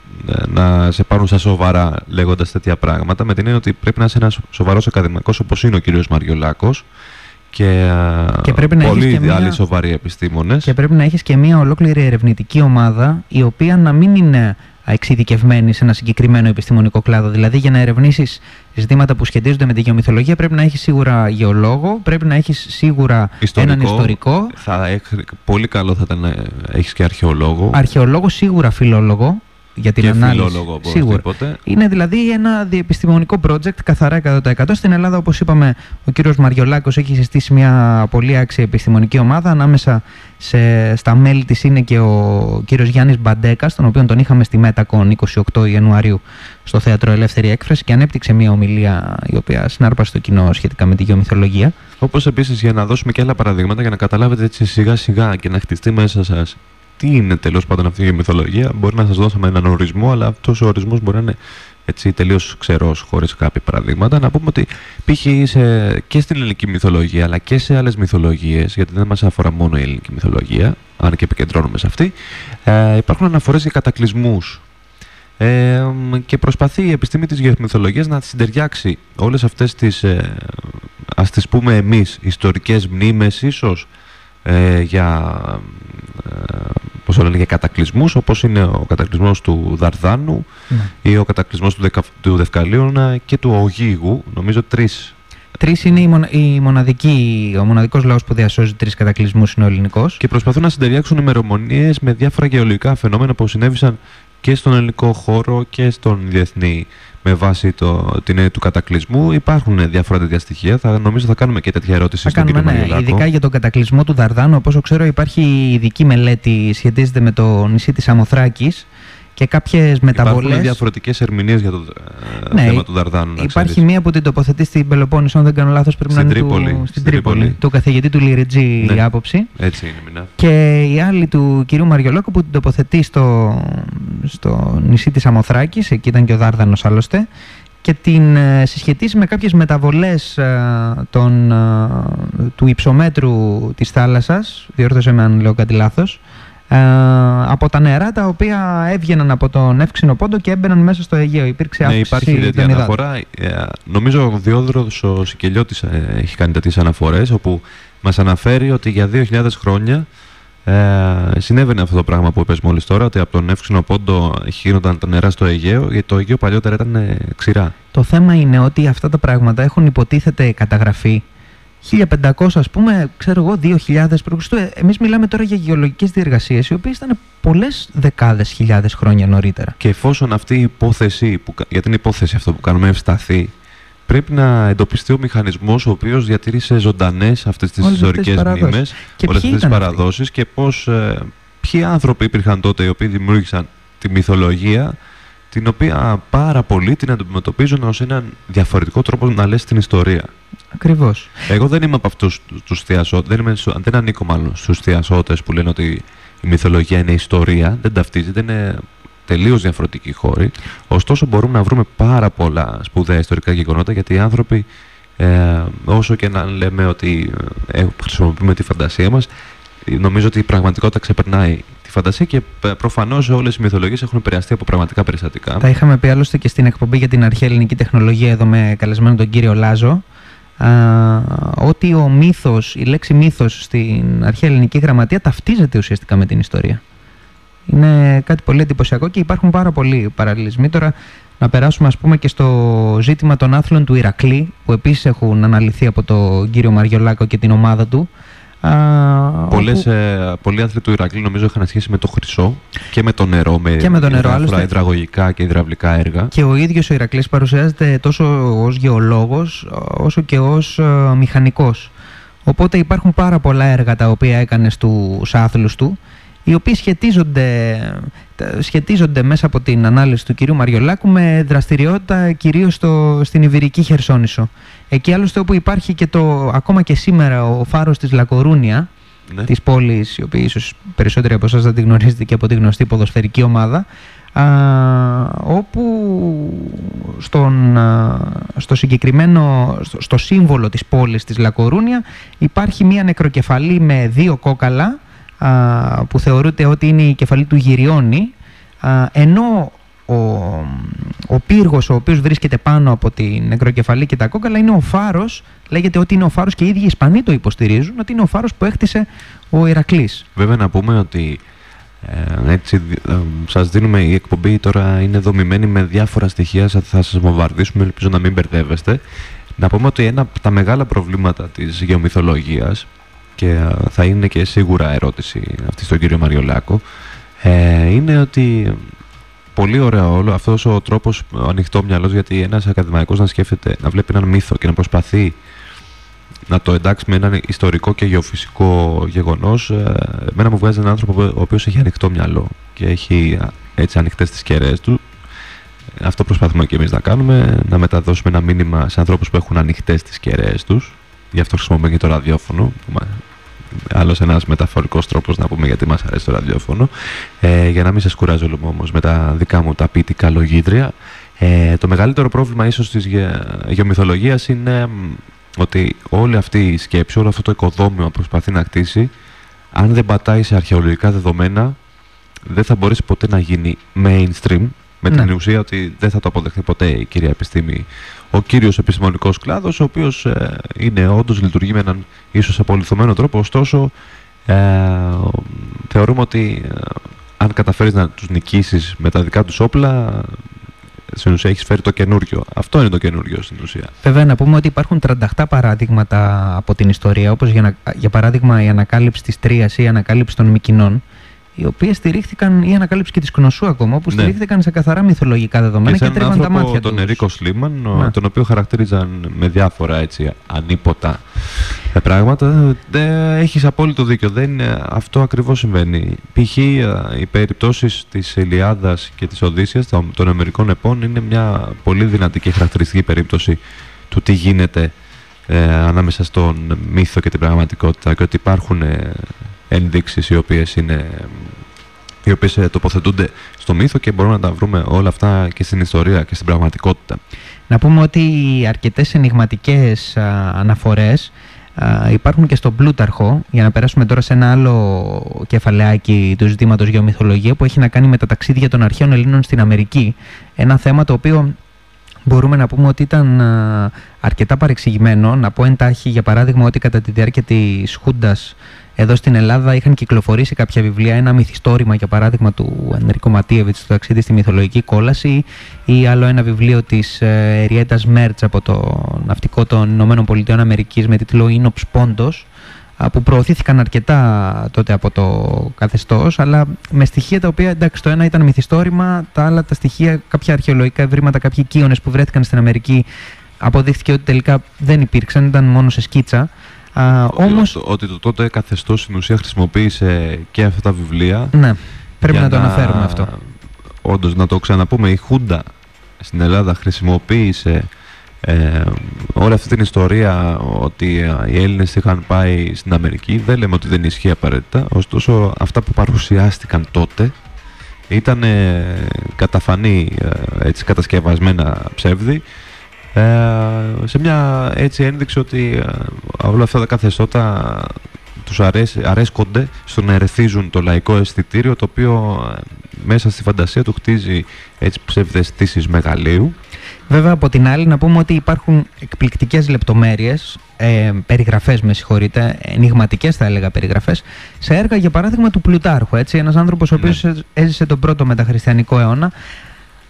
να σε πάρουν στα σοβαρά λέγοντας τέτοια πράγματα. Με την έννοια ότι πρέπει να είσαι ένας σοβαρός ακαδημαϊκός όπως είναι ο κύριος Μαριολάκος και, και πρέπει να πολλοί και άλλοι μια... σοβαροί επιστήμονες. Και πρέπει να έχεις και μια ολόκληρη ερευνητική ομάδα η οποία να μην είναι εξειδικευμένη σε ένα συγκεκριμένο επιστημονικό κλάδο. Δηλαδή, για να ερευνήσεις ζητήματα που σχετίζονται με τη γεωμυθολογία, πρέπει να έχεις σίγουρα γεωλόγο, πρέπει να έχεις σίγουρα ιστορικό, έναν ιστορικό. Θα, πολύ καλό θα ήταν να έχεις και αρχαιολόγο. Αρχαιολόγο, σίγουρα φιλόλογο για την και ανάλυση. Σίγουρα. Είναι δηλαδή ένα διεπιστημονικό project καθαρά 100%. Στην Ελλάδα, όπως είπαμε, ο κύριος Μαριολάκος έχει συστήσει μια πολύ άξια επιστημονική ομάδα. Ανάμεσα σε, στα μέλη της είναι και ο κύριος Γιάννης Μπαντέκας, τον οποίο τον είχαμε στη Μέτακον 28 Ιανουαρίου στο Θέατρο Ελεύθερη Έκφραση και ανέπτυξε μια ομιλία η οποία συνάρπασε το κοινό σχετικά με τη γεωμυθολογία. Όπως επίσης για να δώσουμε και άλλα παραδείγματα για να καταλάβετε έτσι σιγά σιγά και να χτιστεί μέσα σας τι είναι τέλος πάντων αυτή η μυθολογία. Μπορεί να σας δώσαμε έναν ορισμό, αλλά αυτός ο ορισμός μπορεί να είναι έτσι τελείως ξερός, χωρίς κάποια παραδείγματα. Να πούμε ότι π.χ. και στην ελληνική μυθολογία, αλλά και σε άλλες μυθολογίες, γιατί δεν μας αφορά μόνο η ελληνική μυθολογία, αν και επικεντρώνουμε σε αυτή, ε, υπάρχουν αναφορές για κατακλυσμούς. Ε, και προσπαθεί η επιστήμη της γεωμυθολογίας να συντεριάξει όλες αυτές τις, ε, ας τις πούμε εμείς, ιστορικές μνήμες ίσως, ε, για πώς το λένε, κατακλυσμούς όπως είναι ο κατακλυσμός του Δαρδάνου Ναι. ή ο κατακλυσμός του, Δεκα, του Δευκαλίωνα και του Ογίγου. Νομίζω τρεις. Τρεις είναι η, μονα- η μοναδική, ο μοναδικός λαός που διασώζει τρεις κατακλυσμούς είναι ο ελληνικός. Και προσπαθούν να συντεριάξουν ημερομονίε με διάφορα γεωλογικά φαινόμενα που συνέβησαν και στον ελληνικό χώρο και στον διεθνή με βάση το, την έννοια του κατακλυσμού. Υπάρχουν διάφορα τέτοια στοιχεία. Θα, νομίζω θα κάνουμε και τέτοια ερώτηση Θα στον κάνουμε, κύριο ναι, Μαριολάκο. ειδικά για τον κατακλυσμό του Δαρδάνου. Όπως ξέρω, υπάρχει ειδική μελέτη σχετίζεται με το νησί της Αμοθράκης και κάποιες μεταβολές. Υπάρχουν διαφορετικές ερμηνείες για το ε, Ναι, θέμα του Δαρδάνου. να Υπάρχει ξέρεις. μία που την τοποθετεί στην Πελοπόννησο, αν δεν κάνω λάθος, πρέπει Στην να είναι του- Τρίπολη, στην στην Τρίπολη, Τρίπολη. του καθηγητή του Λιριτζή Ναι. η άποψη. Έτσι είναι, Μινά. Και η άλλη του κυρίου Μαριολόκου που την τοποθετεί στο, στο νησί της Αμοθράκης, εκεί ήταν και ο Δάρδανος άλλωστε, και την ε, συσχετίζει με κάποιες μεταβολές ε, των, ε, του υψομέτρου της θάλασσας, διόρθωσε με αν λέω κάτι λάθος, ε, από τα νερά τα οποία έβγαιναν από τον εύξηνο πόντο και έμπαιναν μέσα στο Αιγαίο. Υπήρξε Ναι, αύξηση υπάρχει τέτοια των υδάτων. αναφορά. Ε, νομίζω ο Διόδρος ο Σικελιώτης ε, έχει κάνει τέτοιες αναφορές όπου μας αναφέρει ότι για 2.000 χρόνια ε, συνέβαινε αυτό το πράγμα που είπες μόλις τώρα ότι από τον εύξηνο πόντο γίνονταν τα νερά στο Αιγαίο γιατί το Αιγαίο παλιότερα ήταν ε, ξηρά. Το θέμα είναι ότι αυτά τα πράγματα έχουν υποτίθεται καταγραφεί 1500 ας πούμε, ξέρω εγώ, 2000 π.Χ. Ε, Εμείς μιλάμε τώρα για γεωλογικές διεργασίες οι οποίες ήταν πολλές δεκάδες χιλιάδες χρόνια νωρίτερα. Και εφόσον αυτή η υπόθεση, που, κα- για την υπόθεση αυτό που κάνουμε ευσταθεί, πρέπει να εντοπιστεί ο μηχανισμός ο οποίος διατήρησε ζωντανές αυτές τις Όλες αυτές ιστορικές τις παραδόσεις. μνήμες, Και όλες ποιοι αυτές τις ήταν αυτοί; παραδόσεις και πώς, ε, ποιοι άνθρωποι υπήρχαν τότε οι οποίοι δημιούργησαν τη μυθολογία την οποία πάρα πολλοί την αντιμετωπίζουν ως έναν διαφορετικό τρόπο να λες την ιστορία. Ακριβώς. Εγώ δεν είμαι από αυτούς τους- τους θειασότες, δεν, είμαι, στο- δεν ανήκω μάλλον στους θειασότες που λένε ότι η μυθολογία είναι ιστορία, δεν ταυτίζεται, είναι τελείως διαφορετική χώρη. Ωστόσο μπορούμε να βρούμε πάρα πολλά σπουδαία ιστορικά γεγονότα γιατί οι άνθρωποι ε, όσο και να λέμε ότι ε, χρησιμοποιούμε τη φαντασία μας νομίζω ότι η πραγματικότητα ξεπερνάει τη φαντασία και ε, προφανώς όλες οι μυθολογίες έχουν επηρεαστεί από πραγματικά περιστατικά. Τα είχαμε πει άλλωστε και στην εκπομπή για την αρχαία ελληνική τεχνολογία εδώ με καλεσμένο τον κύριο Λάζο α, ότι ο μύθος, η λέξη μύθος στην αρχαία ελληνική γραμματεία ταυτίζεται ουσιαστικά με την ιστορία. Είναι κάτι πολύ εντυπωσιακό και υπάρχουν πάρα πολλοί παραλληλισμοί. Τώρα να περάσουμε ας πούμε και στο ζήτημα των άθλων του Ηρακλή που επίσης έχουν αναλυθεί από τον κύριο Μαριολάκο και την ομάδα του. Α, Πολλές, όπου- ε, πολλοί άθλοι του Ηρακλή νομίζω είχαν σχέση με το χρυσό και με το νερό, με Και με το νερό, διάφορα άλλωστε. υδραγωγικά και υδραυλικά έργα. Και ο ίδιος ο Ηρακλής παρουσιάζεται τόσο ως γεωλόγος όσο και ως ε, μηχανικός. Οπότε υπάρχουν πάρα πολλά έργα τα οποία έκανε στους άθλους του οι οποίοι σχετίζονται, τα- σχετίζονται μέσα από την ανάλυση του κυρίου Μαριολάκου με δραστηριότητα κυρίως στο, στην Ιβηρική Χερσόνησο. Εκεί άλλωστε όπου υπάρχει και το, ακόμα και σήμερα ο φάρος της Λακορούνια, Ναι. της πόλης, η οποία ίσως περισσότεροι από εσάς δεν τη γνωρίζετε και από τη γνωστή ποδοσφαιρική ομάδα, α, όπου στον, α, στο συγκεκριμένο, στο, στο σύμβολο της πόλης της Λακορούνια υπάρχει μία νεκροκεφαλή με δύο κόκαλα α, που θεωρείται ότι είναι η κεφαλή του Γυριώνη α, ενώ ο, ο πύργος ο οποίος βρίσκεται πάνω από την νεκροκεφαλή και τα κόκαλα είναι ο φάρος, λέγεται ότι είναι ο φάρος και οι ίδιοι οι Ισπανοί το υποστηρίζουν, ότι είναι ο φάρος που έχτισε ο Ηρακλής. Βέβαια να πούμε ότι ε, έτσι δι- ε, σας δίνουμε η εκπομπή τώρα είναι δομημένη με διάφορα στοιχεία θα θα σας βομβαρδίσουμε ελπίζω να μην μπερδεύεστε να πούμε ότι ένα από τα μεγάλα προβλήματα της γεωμυθολογίας και ε, θα είναι και σίγουρα ερώτηση αυτή στον κύριο Μαριολάκο ε, είναι ότι πολύ ωραίο όλο. Αυτός ο τρόπος ο ανοιχτό μυαλός γιατί ένας ακαδημαϊκός να σκέφτεται να βλέπει έναν μύθο και να προσπαθεί να το εντάξει με έναν ιστορικό και γεωφυσικό γεγονός ε, εμένα μου βγάζει έναν άνθρωπο ο οποίος έχει ανοιχτό μυαλό και έχει α, έτσι ανοιχτές τις κεραίες του. Αυτό προσπαθούμε και εμείς να κάνουμε να μεταδώσουμε ένα μήνυμα σε ανθρώπους που έχουν ανοιχτές τις κεραίες τους. Γι' αυτό χρησιμοποιούμε και το ραδιόφωνο που μα- άλλος ένας μεταφορικός τρόπος να πούμε γιατί μας αρέσει το ραδιόφωνο. Ε, για να μην σας κουράζω λοιπόν, όμως με τα δικά μου τα ποιητικά λογίδρια ε, το μεγαλύτερο πρόβλημα ίσως της γε, γεωμυθολογίας είναι μ, ότι όλη αυτή η σκέψη, όλο αυτό το οικοδόμημα που προσπαθεί να κτίσει αν δεν πατάει σε αρχαιολογικά δεδομένα δεν θα μπορέσει ποτέ να γίνει mainstream με την Ναι. ουσία ότι δεν θα το αποδεχθεί ποτέ η κυρία επιστήμη ο κύριος επιστημονικός κλάδος ο οποίος ε, είναι όντως λειτουργεί με έναν ίσως απολυθωμένο τρόπο ωστόσο Ε, θεωρούμε ότι ε, αν καταφέρεις να τους νικήσεις με τα δικά τους όπλα, στην ουσία έχεις φέρει το καινούριο. Αυτό είναι το καινούριο στην ουσία. Βέβαια, να πούμε ότι υπάρχουν 38 παράδειγματα από την ιστορία, όπως για, για παράδειγμα η ανακάλυψη της Τρίας ή η ανακάλυψη των Μικινών, οι οποίε στηρίχθηκαν, ή ανακάλυψη και τη Κνωσού ακόμα, που ναι. στηρίχθηκαν σε καθαρά μυθολογικά δεδομένα και, και τρίβαν τα μάτια τον Ερίκο Σλίμαν, ναι. τον οποίο χαρακτήριζαν με διάφορα έτσι ανίποτα πράγματα. Ε, Έχεις απόλυτο δίκιο. Δεν, αυτό ακριβώς συμβαίνει. Π.χ. Ε, οι περιπτώσεις της Ηλιάδα και της Οδύσσιας των, των Αμερικών επών είναι μια πολύ δυνατή και χαρακτηριστική περίπτωση του τι γίνεται ε, ανάμεσα στον μύθο και την πραγματικότητα και ότι υπάρχουν ε, ενδείξεις οι οποίες, είναι, οι οποίες ε, τοποθετούνται στο μύθο και μπορούμε να τα βρούμε όλα αυτά και στην ιστορία και στην πραγματικότητα. Να πούμε ότι αρκετές ενηγματικές αναφορές υπάρχουν και στον Πλούταρχο, για να περάσουμε τώρα σε ένα άλλο κεφαλαιάκι του ζητήματος γεωμυθολογία που έχει να κάνει με τα ταξίδια των αρχαίων Ελλήνων στην Αμερική. Ένα θέμα το οποίο μπορούμε να πούμε ότι ήταν αρκετά παρεξηγημένο. Να πω εντάχει για παράδειγμα ότι κατά τη διάρκεια της Χούντας εδώ στην Ελλάδα είχαν κυκλοφορήσει κάποια βιβλία, ένα μυθιστόρημα για παράδειγμα του Ενρίκο Ματίεβιτς, το ταξίδι στη μυθολογική κόλαση, ή άλλο ένα βιβλίο της ε, Ριέτας Μέρτς από το ναυτικό των Ηνωμένων Πολιτειών Αμερικής με τίτλο Ίνοψ Πόντος, που προωθήθηκαν αρκετά τότε από το καθεστώς, αλλά με στοιχεία τα οποία εντάξει, το ένα ήταν μυθιστόρημα, τα άλλα τα στοιχεία, κάποια αρχαιολογικά ευρήματα, κάποιοι κύονε που βρέθηκαν στην Αμερική, αποδείχθηκε ότι τελικά δεν υπήρξαν, ήταν μόνο σε σκίτσα. Α, όμως... ότι, ότι το τότε καθεστώς στην ουσία χρησιμοποίησε και αυτά τα βιβλία. Ναι, πρέπει να το αναφέρουμε αυτό. Όντως, να το ξαναπούμε, η Χούντα στην Ελλάδα χρησιμοποίησε ε, όλη αυτή την ιστορία ότι ε, οι Έλληνες είχαν πάει στην Αμερική. Δεν λέμε ότι δεν ισχύει απαραίτητα, ωστόσο αυτά που παρουσιάστηκαν τότε ήταν ε, καταφανή, ε, έτσι κατασκευασμένα ψεύδι ε, σε μια έτσι ένδειξη ότι ε, όλα αυτά τα καθεστώτα τους αρέσει, αρέσκονται στο να ερεθίζουν το λαϊκό αισθητήριο το οποίο ε, μέσα στη φαντασία του χτίζει έτσι ψευδεστήσεις μεγαλείου. Βέβαια από την άλλη να πούμε ότι υπάρχουν εκπληκτικές λεπτομέρειες, ε, περιγραφές με συγχωρείτε, ενηγματικές θα έλεγα περιγραφές, σε έργα για παράδειγμα του Πλουτάρχου, έτσι, ένας άνθρωπος ο οποίος ναι. έζησε τον πρώτο μεταχριστιανικό αιώνα,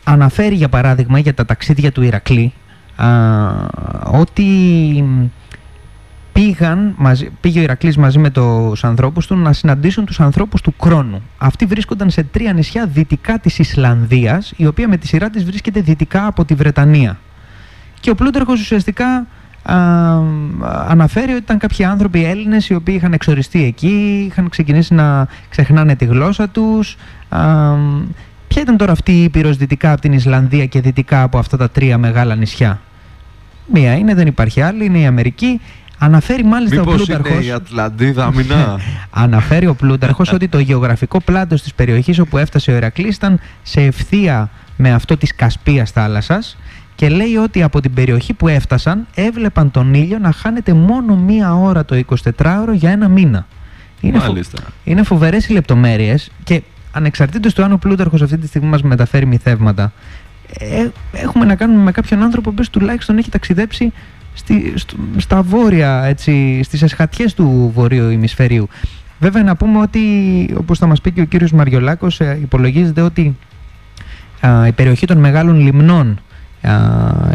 αναφέρει για παράδειγμα για τα ταξίδια του Ηρακλή, ότι πήγαν, μαζί, πήγε ο Ηρακλής μαζί με τους ανθρώπους του να συναντήσουν τους ανθρώπους του Κρόνου. Αυτοί βρίσκονταν σε τρία νησιά δυτικά της Ισλανδίας, η οποία με τη σειρά της βρίσκεται δυτικά από τη Βρετανία. Και ο Πλούταρχος ουσιαστικά α, αναφέρει ότι ήταν κάποιοι άνθρωποι Έλληνες οι οποίοι είχαν εξοριστεί εκεί, είχαν ξεκινήσει να ξεχνάνε τη γλώσσα τους, α, Ποια ήταν τώρα αυτή η ήπειρος δυτικά από την Ισλανδία και δυτικά από αυτά τα τρία μεγάλα νησιά; Μία είναι, δεν υπάρχει άλλη, είναι η Αμερική. Αναφέρει μάλιστα Μήπως ο Πλούταρχος... είναι η Ατλαντίδα μηνά. Αναφέρει ο Πλούταρχος ότι το γεωγραφικό πλάτος της περιοχής όπου έφτασε ο Ηρακλής ήταν σε ευθεία με αυτό της Κασπίας θάλασσας και λέει ότι από την περιοχή που έφτασαν έβλεπαν τον ήλιο να χάνεται μόνο μία ώρα το 24ωρο για ένα μήνα. Είναι, φο... είναι φοβερές οι λεπτομέρειες και ανεξαρτήτως του αν ο Πλούταρχος αυτή τη στιγμή μας μεταφέρει μυθεύματα, ε, έχουμε να κάνουμε με κάποιον άνθρωπο που τουλάχιστον έχει ταξιδέψει στη, στα βόρεια, έτσι, στις εσχατιές του βορείου ημισφαιρίου. Βέβαια να πούμε ότι, όπως θα μας πει και ο κύριος Μαριολάκος, ε, υπολογίζεται ότι η περιοχή των μεγάλων λιμνών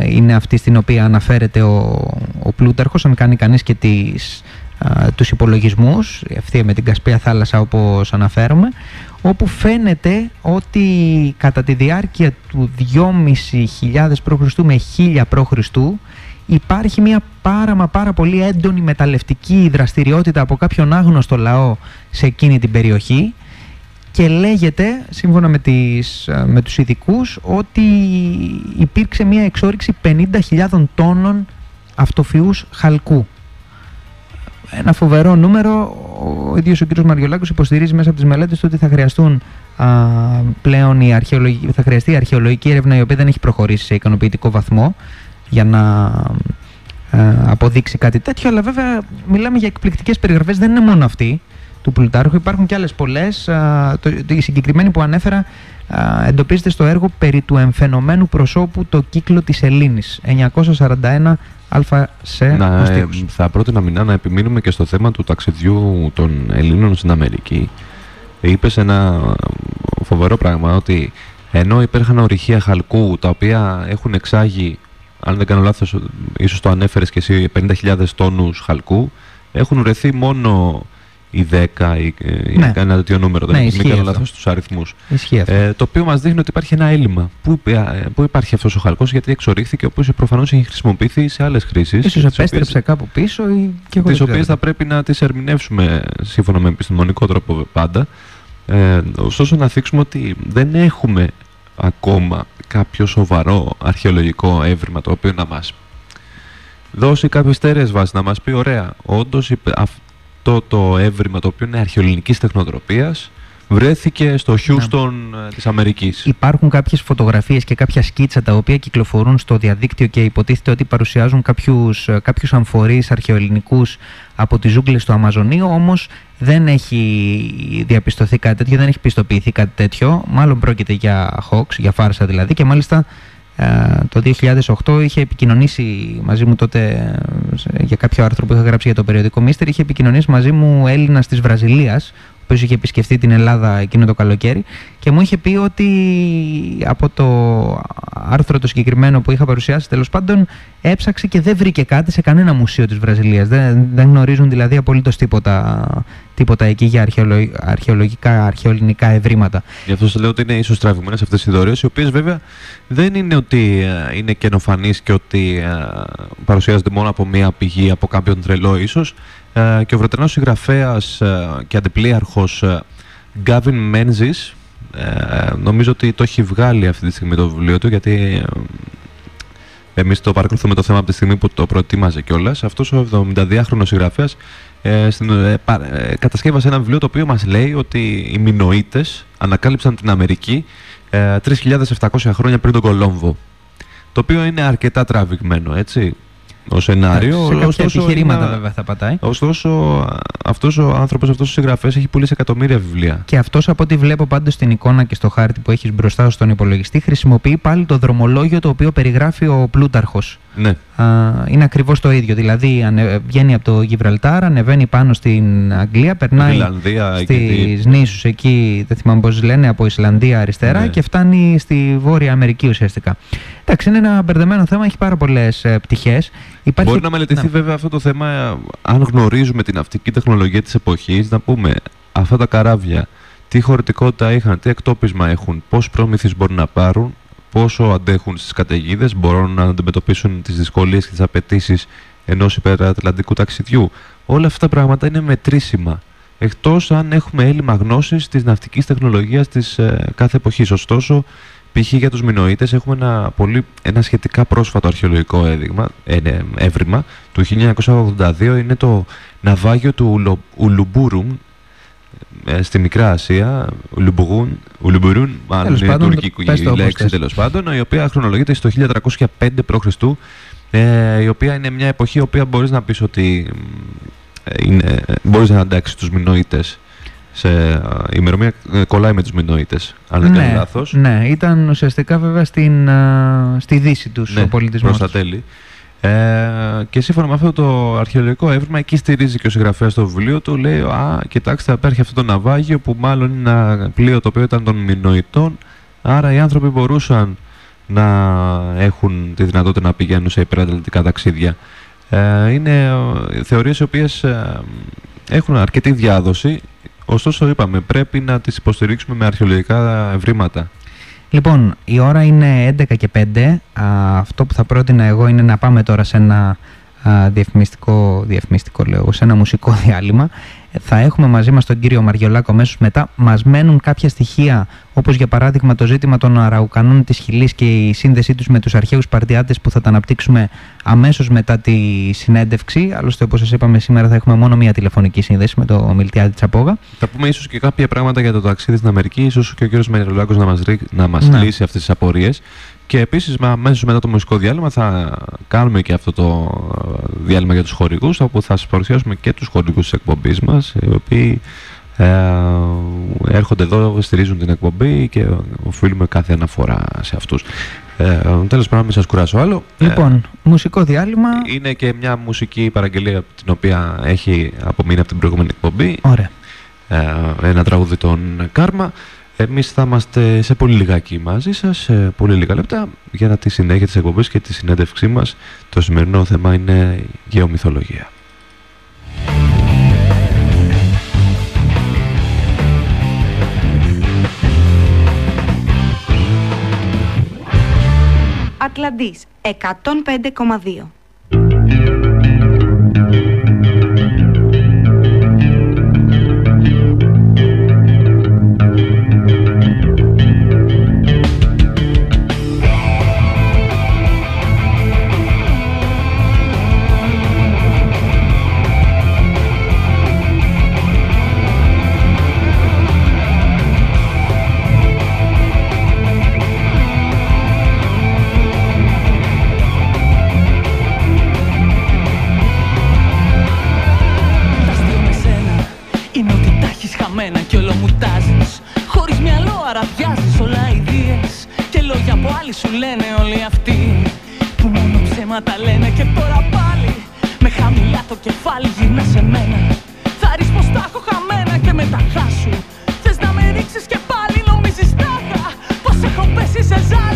είναι αυτή στην οποία αναφέρεται ο, ο Πλούταρχος, αν κάνει κανείς και τις, α, τους υπολογισμούς, ευθεία με την Κασπία θάλασσα όπως αναφέρομαι, όπου φαίνεται ότι κατά τη διάρκεια του 2.500 π.Χ. με 1.000 π.Χ. υπάρχει μια πάρα μα πάρα πολύ έντονη μεταλλευτική δραστηριότητα από κάποιον άγνωστο λαό σε εκείνη την περιοχή και λέγεται, σύμφωνα με, τις, με τους ειδικούς, ότι υπήρξε μια εξόριξη 50.000 τόνων αυτοφυούς χαλκού ένα φοβερό νούμερο. Ο ίδιος ο κ. Μαριολάκος υποστηρίζει μέσα από τις μελέτες του ότι θα χρειαστούν α, πλέον η αρχαιολογική, θα χρειαστεί η αρχαιολογική έρευνα η οποία δεν έχει προχωρήσει σε ικανοποιητικό βαθμό για να α, αποδείξει κάτι τέτοιο. Αλλά βέβαια μιλάμε για εκπληκτικές περιγραφές. Δεν είναι μόνο αυτή. του Πλουτάρχου. Υπάρχουν και άλλες πολλές. Α, το, η συγκεκριμένη που ανέφερα α, εντοπίζεται στο έργο περί του εμφαινομένου προσώπου το κύκλο της Ελλήνης 941 αλφα σε να, ο ε, στίχος. θα πρότεινα μηνά να επιμείνουμε και στο θέμα του ταξιδιού των Ελλήνων στην Αμερική. Είπες ένα φοβερό πράγμα ότι ενώ υπήρχαν ορυχεία χαλκού τα οποία έχουν εξάγει, αν δεν κάνω λάθος, ίσως το ανέφερες και εσύ, 50.000 τόνους χαλκού, έχουν ουρεθεί μόνο οι 10 ή ή Ναι. ένα τέτοιο νούμερο, Ναι, δεν μην ισχύει κάνω αυτό. λάθος στους αριθμούς. Ισχύει αυτό. Ε, το οποίο μας δείχνει ότι υπάρχει ένα έλλειμμα. Πού, υπ- ε, πού υπάρχει αυτός ο χαλκός, γιατί εξορίχθηκε, όπως προφανώς έχει χρησιμοποιηθεί σε άλλες χρήσεις. Ίσως τις επέστρεψε οποίες- κάπου πίσω ή και εγώ τις δεν οποίες ξέρω. θα πρέπει να τις ερμηνεύσουμε σύμφωνα με επιστημονικό τρόπο πάντα. Ε, ωστόσο να θίξουμε ότι δεν έχουμε ακόμα κάποιο σοβαρό αρχαιολογικό έβριμα το οποίο να μας δώσει κάποιες στέρεες βάσεις, να μας πει ωραία, όντως υπ- αυτό το έβριμα το οποίο είναι αρχαιοελληνικής τεχνοτροπίας βρέθηκε στο Χιούστον ε, της Αμερικής. Υπάρχουν κάποιες φωτογραφίες και κάποια σκίτσα τα οποία κυκλοφορούν στο διαδίκτυο και υποτίθεται ότι παρουσιάζουν κάποιους, ε, κάποιους αμφορείς αρχαιοελληνικούς από τις ζούγκλες του Αμαζονίου, όμως δεν έχει διαπιστωθεί κάτι τέτοιο, δεν έχει πιστοποιηθεί κάτι τέτοιο. Μάλλον πρόκειται για hoax, για φάρσα δηλαδή και μάλιστα ε, το 2008 είχε επικοινωνήσει μαζί μου τότε ε, σε- για κάποιο άρθρο που είχα γράψει για το περιοδικό Μίστερ είχε επικοινωνήσει μαζί μου Έλληνας της Βραζιλίας ο οποίος είχε επισκεφτεί την Ελλάδα εκείνο το καλοκαίρι και μου είχε πει ότι από το άρθρο το συγκεκριμένο που είχα παρουσιάσει τέλος πάντων έψαξε και δεν βρήκε κάτι σε κανένα μουσείο της Βραζιλίας. Δεν, δεν γνωρίζουν δηλαδή απολύτως τίποτα, τίποτα εκεί για αρχαιολο, αρχαιολογικά, αρχαιοελληνικά ευρήματα. Γι' αυτό σας λέω ότι είναι ίσως τραβημένε αυτές οι θεωρίες, οι οποίες βέβαια δεν είναι ότι ε, είναι καινοφανείς και ότι ε, παρουσιάζονται μόνο από μία πηγή, από κάποιον τρελό ίσως. Και ο Βρετανός συγγραφέας και αντιπλήαρχο Γκάβιν Μένζης, νομίζω ότι το έχει βγάλει αυτή τη στιγμή το βιβλίο του, γιατί ε, εμείς το παρακολουθούμε το θέμα από τη στιγμή που το προετοίμαζε κιόλας. Αυτός ο 72χρονος συγγραφέας ε, στην, ε, πα- ε, κατασκεύασε ένα βιβλίο το οποίο μας λέει ότι οι Μινοίτες ανακάλυψαν την Αμερική ε, 3.700 χρόνια πριν τον Κολόμβο. Το οποίο είναι αρκετά τραβηγμένο, έτσι, ο σενάριο. σε κάποια ωστόσο επιχειρήματα είναι- βέβαια θα πατάει. Ωστόσο, αυτός ο άνθρωπος, αυτός ο συγγραφέας έχει πουλήσει εκατομμύρια βιβλία. Και αυτός από ό,τι βλέπω πάντως στην εικόνα και στο χάρτη που έχεις μπροστά σου στον υπολογιστή, χρησιμοποιεί πάλι το δρομολόγιο το οποίο περιγράφει ο Πλούταρχος. Ναι, Α, είναι ακριβώς το ίδιο. Δηλαδή ανε, βγαίνει από το Γιβραλτάρ, ανεβαίνει πάνω στην Αγγλία, περνάει Φιλανδία και στις τη- νήσους εκεί, δεν θυμάμαι πώς λένε, από Ισλανδία αριστερά Ναι. και φτάνει στη Βόρεια Αμερική ουσιαστικά. Εντάξει, είναι ένα μπερδεμένο θέμα, έχει πάρα πολλές ε, πτυχές. Υπάρχει... Μπορεί να μελετηθεί Ναι. βέβαια αυτό το θέμα ε, αν γνωρίζουμε την ναυτική τεχνολογία της εποχής, να πούμε αυτά τα καράβια, τι χωρητικότητα είχαν, τι εκτόπισμα έχουν, πώς πρόμηθες μπορούν να πάρουν, πόσο αντέχουν στις καταιγίδες, μπορούν να αντιμετωπίσουν τις δυσκολίες και τις απαιτήσεις ενός υπερατλαντικού ταξιδιού. Όλα αυτά τα πράγματα είναι μετρήσιμα. Εκτός αν έχουμε έλλειμμα γνώσης της ναυτικής τεχνολογίας της ε, κάθε εποχής. Ωστόσο, π.χ. για τους Μινοίτες έχουμε ένα, πολύ, ένα σχετικά πρόσφατο αρχαιολογικό έδειγμα, ε, ναι, έβριμα του 1982 είναι το ναυάγιο του Ουλο- Ουλουμπούρουν ε, στη Μικρά Ασία, Ουλουμπουρούν, Ουλουμπουρούν, μάλλον Τέλος είναι πάντων, τουρκική πες το όπως λέξη θες. τέλος πάντων, η οποία χρονολογείται στο 1305 π.Χ. Ε, η οποία είναι μια εποχή η οποία μπορείς να πεις ότι ε, είναι, μπορείς να αντάξει τους Μινοίτες σε ε, η ημερομηνία ε, κολλάει με τους Μινοίτες, αν δεν κάνω λάθος. ναι, ήταν ουσιαστικά βέβαια στην, α, στη δύση τους ο πολιτισμός προς τα τους. Τέλη. Ε, και σύμφωνα με αυτό το αρχαιολογικό έβριμα, εκεί στηρίζει και ο συγγραφέας στο βιβλίο του, λέει: Α, κοιτάξτε, υπάρχει αυτό το ναυάγιο που μάλλον είναι ένα πλοίο το οποίο ήταν των Μινοητών. Άρα οι άνθρωποι μπορούσαν να έχουν τη δυνατότητα να πηγαίνουν σε υπερατλαντικά ταξίδια. Ε, είναι ε, θεωρίες οι οποίες ε, έχουν αρκετή διάδοση. Ωστόσο, είπαμε, πρέπει να τις υποστηρίξουμε με αρχαιολογικά ευρήματα. Λοιπόν, η ώρα είναι 11 και 5. Α, αυτό που θα πρότεινα εγώ είναι να πάμε τώρα σε ένα α, διαφημιστικό, διαφημιστικό λέω, σε ένα μουσικό διάλειμμα. Ε, Θα έχουμε μαζί μας τον κύριο Μαριολάκο αμέσως μετά. Μας μένουν κάποια στοιχεία όπως για παράδειγμα το ζήτημα των αραουκανών της Χιλής και η σύνδεσή τους με τους αρχαίους παρτιάτες που θα τα αναπτύξουμε αμέσως μετά τη συνέντευξη. Άλλωστε, όπως σας είπαμε, σήμερα θα έχουμε μόνο μία τηλεφωνική σύνδεση με το Μιλτιάδη Τσαπόγα. Θα πούμε ίσως και κάποια πράγματα για το ταξίδι στην Αμερική, ίσως και ο κύριος Μενελολάκος να μας, να μας ναι. λύσει αυτές τις απορίες. Και επίσης αμέσως μετά το μουσικό διάλειμμα θα κάνουμε και αυτό το διάλειμμα για τους χορηγούς, όπου θα σας παρουσιάσουμε και τους χορηγούς της εκπομπής μας, οι οποίοι ε, έρχονται εδώ, στηρίζουν την εκπομπή και οφείλουμε κάθε αναφορά σε αυτούς. Ε, τέλος πάντων, μην σας κουράσω άλλο. Λοιπόν, ε, μουσικό διάλειμμα. Είναι και μια μουσική παραγγελία την οποία έχει απομείνει από την προηγούμενη εκπομπή. Ωραία. Ε, ένα τραγούδι των Κάρμα. Εμείς θα είμαστε σε πολύ λιγάκι μαζί σας, σε πολύ λίγα λεπτά, για τη συνέχεια της εκπομπής και τη συνέντευξή μας. Το σημερινό θέμα είναι γεωμυθολογία. Ατλαντής 105,2 σου λένε όλοι αυτοί. Που μόνο ψέματα λένε και τώρα πάλι. Με χαμηλά το κεφάλι γυρνά σε μένα. Θα ρεις πως τα έχω χαμένα και με τα χάσου Θες να με ρίξεις και πάλι νομίζεις τάχα Πως έχω πέσει σε ζάλι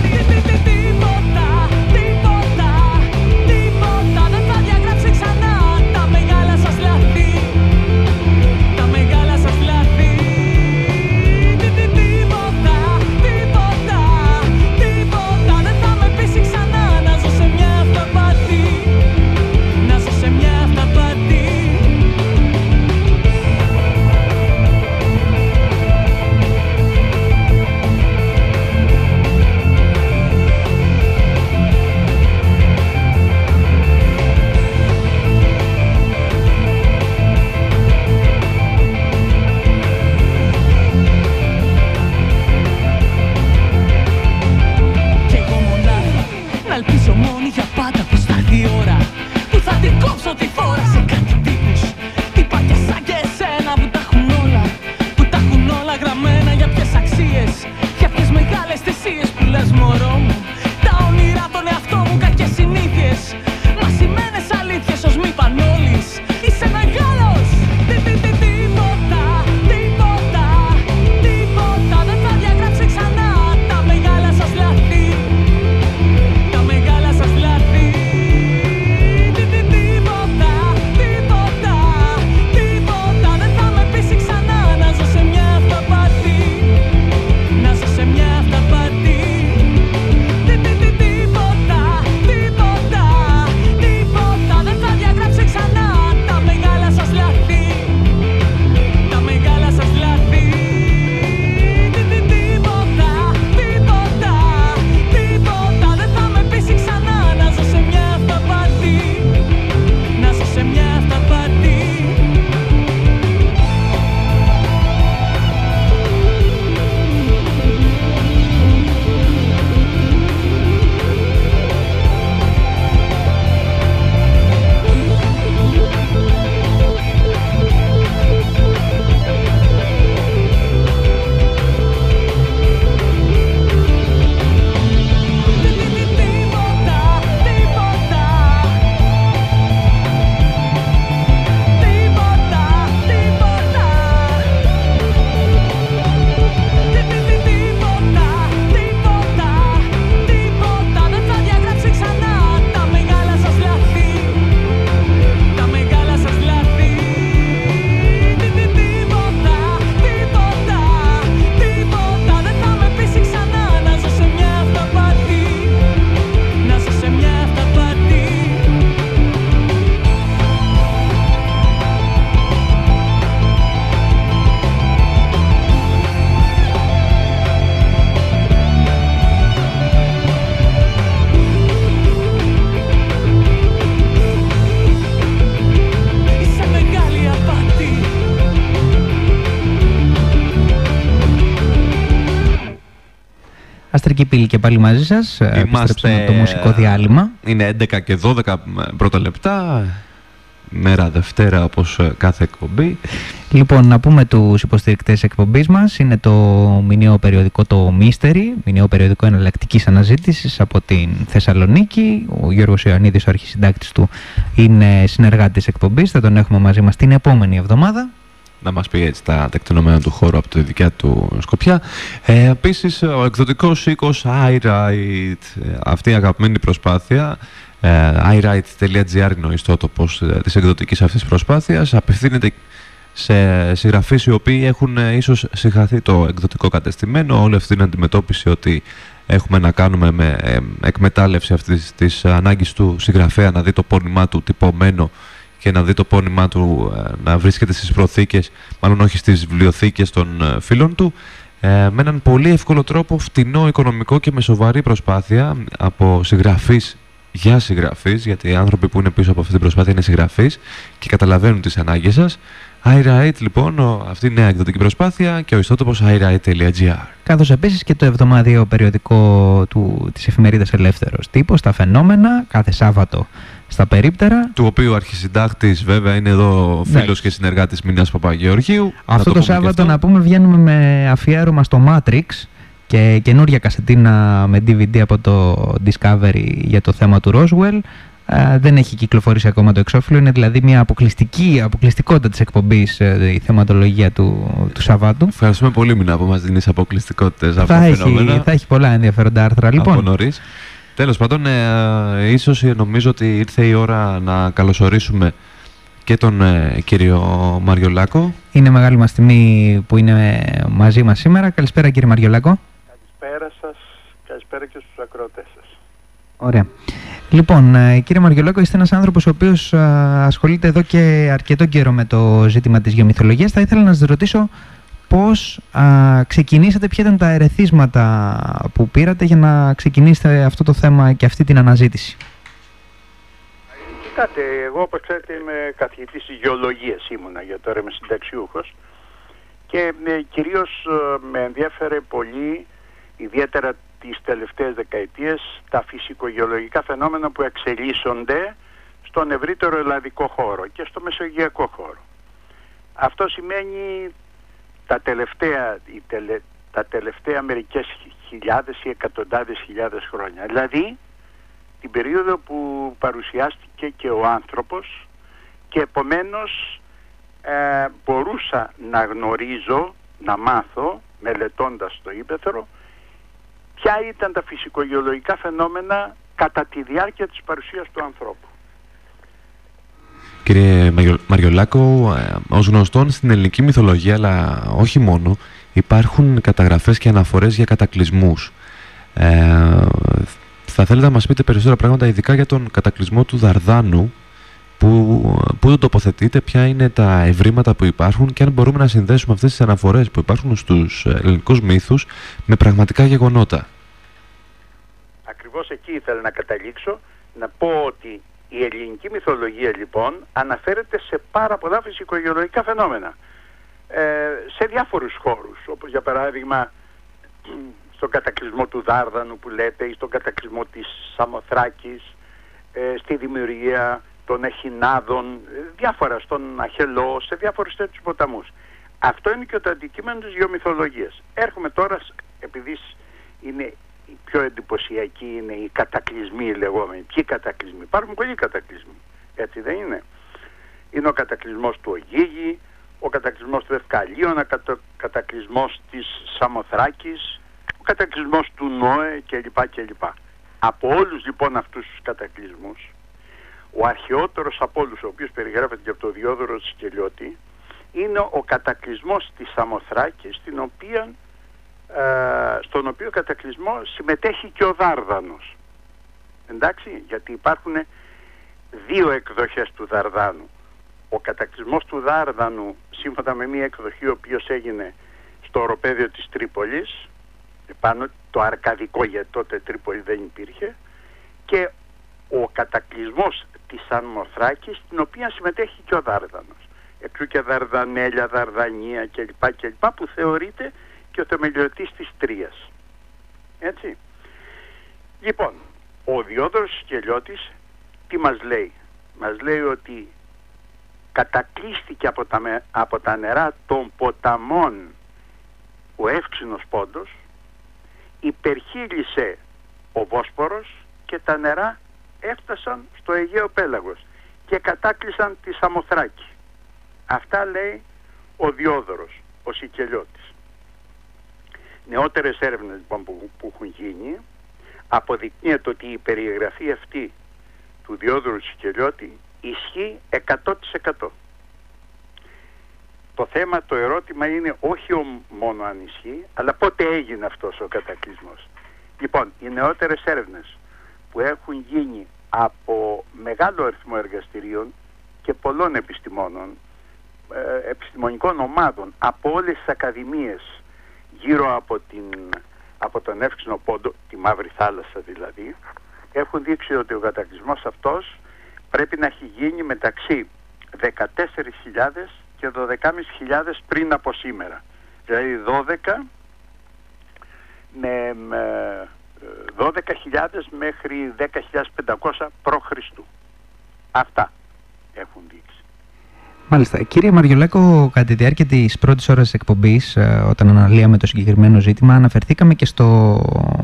Αστρική Πύλη και πάλι μαζί σας. Ε, επιστρέψαμε το μουσικό διάλειμμα. Είναι 11 και 12 πρώτα λεπτά. Μέρα Δευτέρα όπως ε, κάθε εκπομπή. Λοιπόν, να πούμε τους υποστηρικτές εκπομπής μας. Είναι το μηνιαίο περιοδικό το Mystery, μηνιαίο περιοδικό εναλλακτικής αναζήτησης από την Θεσσαλονίκη. Ο Γιώργος Ιωαννίδης, ο αρχισυντάκτης του, είναι συνεργάτης εκπομπής. Θα τον έχουμε μαζί μας την επόμενη εβδομάδα να μας πει έτσι τα τεκτενομένα του χώρου από τη δικιά του Σκοπιά. Ε, επίσης, ο εκδοτικός οίκος iWrite, ε, αυτή η αγαπημένη προσπάθεια, ε, iWrite.gr είναι ο ιστότοπος ε, της εκδοτικής αυτής προσπάθειας, απευθύνεται σε συγγραφείς οι οποίοι έχουν ε, ίσως συγχαθεί το εκδοτικό κατεστημένο, όλη αυτή την αντιμετώπιση ότι έχουμε να κάνουμε με ε, εκμετάλλευση αυτής της ανάγκης του συγγραφέα να δει το πόνημά του τυπωμένο και να δει το πόνημά του ε, να βρίσκεται στις προθήκες, μάλλον όχι στις βιβλιοθήκες των ε, φίλων του, ε, με έναν πολύ εύκολο τρόπο, φτηνό, οικονομικό και με σοβαρή προσπάθεια από συγγραφείς για συγγραφείς, γιατί οι άνθρωποι που είναι πίσω από αυτή την προσπάθεια είναι συγγραφείς και καταλαβαίνουν τις ανάγκες σας. iWrite λοιπόν, αυτή η νέα εκδοτική προσπάθεια και ο ιστότοπος iWrite.gr. Καθώς επίσης και το εβδομαδιαίο περιοδικό του, της εφημερίδας Ελεύθερος Τύπος, τα φαινόμενα, κάθε Σάββατο στα περίπτερα. Του οποίου αρχισυντάκτης βέβαια είναι εδώ φίλος και συνεργάτης Μινάς Παπαγεωργίου. Αυτό το, το Σάββατο να πούμε βγαίνουμε με αφιέρωμα στο Matrix και καινούρια κασετίνα με DVD από το Discovery για το θέμα του Roswell. Ε, δεν έχει κυκλοφορήσει ακόμα το εξώφυλλο, είναι δηλαδή μια αποκλειστική αποκλειστικότητα της εκπομπής ε, η θεματολογία του, του Σαββάτου. Ευχαριστούμε πολύ Μινά που μας δίνεις αποκλειστικότητες από θα έχει, θα έχει πολλά ενδιαφέροντα άρθρα. Λοιπόν, από νωρίς. Τέλος πάντων, ε, ίσως νομίζω ότι ήρθε η ώρα να καλωσορίσουμε και τον ε, κύριο Μαριολάκο. Είναι μεγάλη μας τιμή που είναι μαζί μας σήμερα. Καλησπέρα κύριε Μαριολάκο. Καλησπέρα σας. Καλησπέρα και στους ακρότες σας. Ωραία. Λοιπόν, ε, κύριε Μαριολάκο, είστε ένας άνθρωπος ο οποίος ε, ασχολείται εδώ και αρκετό καιρό με το ζήτημα της γεωμυθολογίας. Θα ήθελα να σας ρωτήσω πώς α, ξεκινήσατε, ποια ήταν τα ερεθίσματα που πήρατε για να ξεκινήσετε αυτό το θέμα και αυτή την αναζήτηση; Κοιτάτε, εγώ όπως ξέρετε είμαι καθηγητής γεωλογίας ήμουνα, για τώρα είμαι συνταξιούχος και με, κυρίως ε, με ενδιαφέρε πολύ, ιδιαίτερα τις τελευταίες δεκαετίες, τα φυσικογεωλογικά φαινόμενα που εξελίσσονται στον ευρύτερο ελλαδικό χώρο και στο μεσογειακό χώρο. Αυτό σημαίνει τα τελευταία, τα τελευταία μερικές χιλιάδες ή εκατοντάδες χιλιάδες χρόνια. Δηλαδή την περίοδο που παρουσιάστηκε και ο άνθρωπος και επομένως ε, μπορούσα να γνωρίζω, να μάθω μελετώντας το ύπεθρο ποια ήταν τα φυσικογεωλογικά φαινόμενα κατά τη διάρκεια της παρουσίας του ανθρώπου. Κύριε Μαριολάκο, ε, ως γνωστόν στην ελληνική μυθολογία, αλλά όχι μόνο, υπάρχουν καταγραφές και αναφορές για κατακλυσμούς. Ε, θα θέλετε να μας πείτε περισσότερα πράγματα, ειδικά για τον κατακλυσμό του Δαρδάνου, που, που τον τοποθετείτε, ποια είναι τα ευρήματα που υπάρχουν και αν μπορούμε να συνδέσουμε αυτές τις αναφορές που υπάρχουν στους ελληνικούς μύθους με πραγματικά γεγονότα. Ακριβώς εκεί ήθελα να καταλήξω, να πω ότι η ελληνική μυθολογία λοιπόν αναφέρεται σε πάρα πολλά φυσικογεωλογικά φαινόμενα. Ε, σε διάφορους χώρους όπως για παράδειγμα στον κατακλυσμό του Δάρδανου που λέτε ή στον κατακλυσμό της Σαμοθράκης ε, στη δημιουργία των Εχινάδων ε, διάφορα στον Αχελό σε διάφορους τέτοιους ποταμούς. Αυτό είναι και το αντικείμενο της γεωμυθολογίας. Έρχομαι τώρα επειδή είναι η πιο εντυπωσιακή είναι οι κατακλυσμοί λεγόμενοι. Ποιοι κατακλυσμοί; Υπάρχουν πολλοί κατακλυσμοί. Έτσι δεν είναι. Είναι ο κατακλυσμός του Ογίγη, ο κατακλυσμός του Ευκαλίου, ο κατακλυσμός της Σαμοθράκης, ο κατακλυσμός του Νόε κλπ. κλπ. Από όλους λοιπόν αυτούς τους κατακλυσμούς, ο αρχαιότερος από όλους, ο οποίος περιγράφεται και από το Διόδωρος Σκελιώτη, είναι ο κατακλυσμός της Σαμοθράκης, την οποία ε, στον οποίο κατακλυσμό συμμετέχει και ο Δάρδανος. Εντάξει, γιατί υπάρχουν δύο εκδοχές του Δαρδάνου. Ο κατακλυσμός του Δάρδανου, σύμφωνα με μία εκδοχή, ο οποίος έγινε στο οροπέδιο της Τρίπολης, πάνω το αρκαδικό γιατί τότε Τρίπολη δεν υπήρχε, και ο κατακλυσμός της Ανμοθράκης, στην οποία συμμετέχει και ο Δάρδανος. Εξού και Δαρδανέλια, Δαρδανία κλπ. κλπ που θεωρείται και ο θεμελιωτής της Τρίας. Έτσι. Λοιπόν, ο Διόδωρος Σκελιώτης τι μας λέει; Μας λέει ότι κατακλείστηκε από τα, από τα νερά των ποταμών ο εύξηνος πόντος, υπερχείλησε ο Βόσπορος και τα νερά έφτασαν στο Αιγαίο Πέλαγος και κατάκλεισαν τη Σαμοθράκη. Αυτά λέει ο Διόδωρος, ο Σικελιώτης. Νεότερες έρευνες λοιπόν, που, που έχουν γίνει αποδεικνύεται ότι η περιγραφή αυτή του Διόδωρου Σικελιώτη ισχύει 100%. Το θέμα, το ερώτημα είναι όχι μόνο αν ισχύει, αλλά πότε έγινε αυτός ο κατακλυσμός. Λοιπόν, οι νεότερες έρευνες που έχουν γίνει από μεγάλο αριθμό εργαστηρίων και πολλών επιστημόνων, ε, επιστημονικών ομάδων από όλες τις ακαδημίες γύρω από, την, από τον Εύξηνο Πόντο, τη Μαύρη Θάλασσα δηλαδή, έχουν δείξει ότι ο κατακλυσμός αυτός πρέπει να έχει γίνει μεταξύ 14.000 και 12.500 πριν από σήμερα. Δηλαδή 12 με 12.000 μέχρι 10.500 π.Χ. Αυτά έχουν δείξει. Μάλιστα. Κύριε Μαριολάκο, κατά τη διάρκεια της πρώτης ώρας της εκπομπής, ε, όταν αναλύαμε το συγκεκριμένο ζήτημα, αναφερθήκαμε και στο,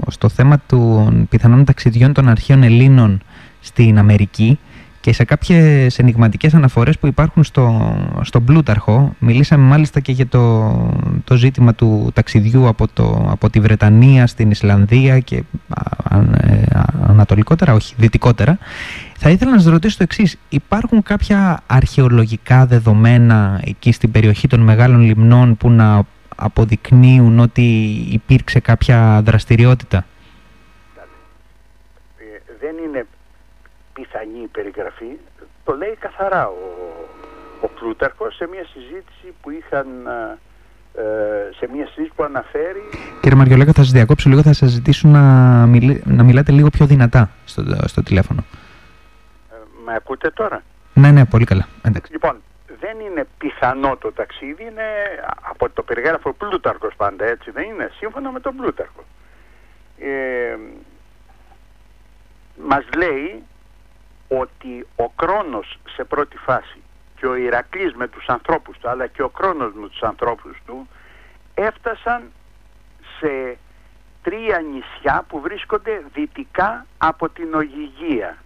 στο θέμα των πιθανών ταξιδιών των αρχαίων Ελλήνων στην Αμερική και σε κάποιες ενηγματικές αναφορές που υπάρχουν στο, στον Πλούταρχο. Μιλήσαμε μάλιστα και για το, το ζήτημα του ταξιδιού από, το, από τη Βρετανία στην Ισλανδία και α, ε, ανατολικότερα, όχι δυτικότερα. Θα ήθελα να σας ρωτήσω το εξής. Υπάρχουν κάποια αρχαιολογικά δεδομένα εκεί στην περιοχή των μεγάλων λιμνών που να αποδεικνύουν ότι υπήρξε κάποια δραστηριότητα; Ε, δεν είναι πιθανή περιγραφή, το λέει καθαρά ο, ο Πλούταρχος σε μια συζήτηση που είχαν ε, σε μια συζήτηση που αναφέρει... Κύριε Μαριολέκα, θα σας διακόψω λίγο, θα σας ζητήσω να, να μιλάτε λίγο πιο δυνατά στο, στο τηλέφωνο. Ε, με ακούτε τώρα; Ναι, ναι, πολύ καλά. Εντάξει. Λοιπόν, δεν είναι πιθανό το ταξίδι, είναι από το περιγράφο Πλούταρχος πάντα, έτσι δεν είναι, σύμφωνα με τον Πλούταρχο. Ε, μας λέει ότι ο Κρόνος σε πρώτη φάση και ο Ηρακλής με τους ανθρώπους του αλλά και ο Κρόνος με τους ανθρώπους του έφτασαν σε τρία νησιά που βρίσκονται δυτικά από την Ογυγία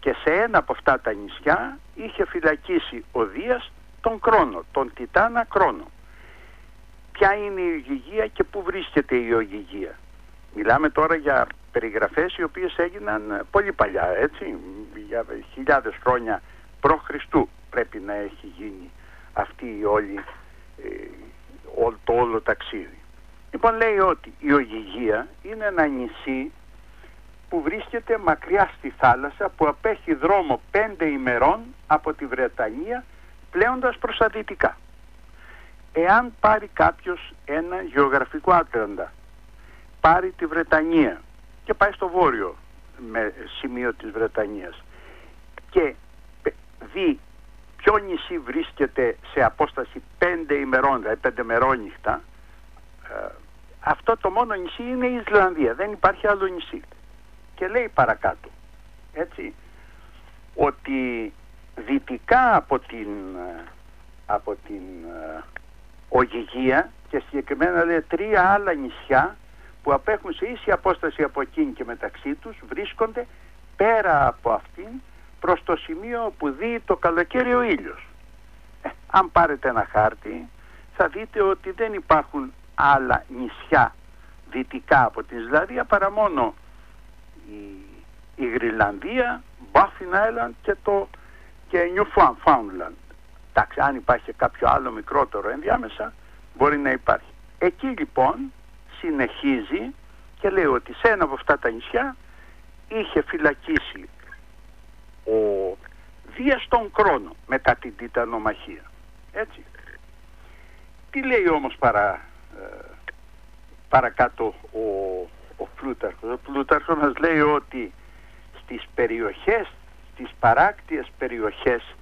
και σε ένα από αυτά τα νησιά είχε φυλακίσει ο Δίας τον Κρόνο, τον Τιτάνα Κρόνο. Ποια είναι η Ογυγία και πού βρίσκεται η Ογυγία. Μιλάμε τώρα για περιγραφές οι οποίες έγιναν ε, πολύ παλιά, έτσι, για χιλιάδες χρόνια προ Χριστού πρέπει να έχει γίνει αυτή η όλη, ε, το όλο ταξίδι. Λοιπόν λέει ότι η Ογυγία είναι ένα νησί που βρίσκεται μακριά στη θάλασσα που απέχει δρόμο πέντε ημερών από τη Βρετανία πλέοντας προς τα δυτικά. Εάν πάρει κάποιος ένα γεωγραφικό άτραντα, πάρει τη Βρετανία και πάει στο βόρειο με σημείο της Βρετανίας και δει ποιο νησί βρίσκεται σε απόσταση πέντε ημερών, δηλαδή πέντε μερόνυχτα ε, αυτό το μόνο νησί είναι η Ισλανδία, δεν υπάρχει άλλο νησί και λέει παρακάτω έτσι ότι δυτικά από την από την ε, Ογυγία και συγκεκριμένα λέει τρία άλλα νησιά που απέχουν σε ίση απόσταση από εκείνη και μεταξύ τους βρίσκονται πέρα από αυτήν προς το σημείο που δει το καλοκαίρι ο ήλιος. Ε, αν πάρετε ένα χάρτη θα δείτε ότι δεν υπάρχουν άλλα νησιά δυτικά από την Ισλανδία παρά μόνο η, η Γρυλανδία, Baffin Island και το και Newfoundland. Εντάξει, αν υπάρχει κάποιο άλλο μικρότερο ενδιάμεσα μπορεί να υπάρχει. Εκεί λοιπόν συνεχίζει και λέει ότι σε ένα από αυτά τα νησιά είχε φυλακίσει ο Δίας τον Κρόνο μετά την Τιτανομαχία. Έτσι. Τι λέει όμως παρά, ε, παρακάτω ο, ο Πλούταρχος. Ο Πλούταρχος μας λέει ότι στις περιοχές, στις παράκτιες περιοχές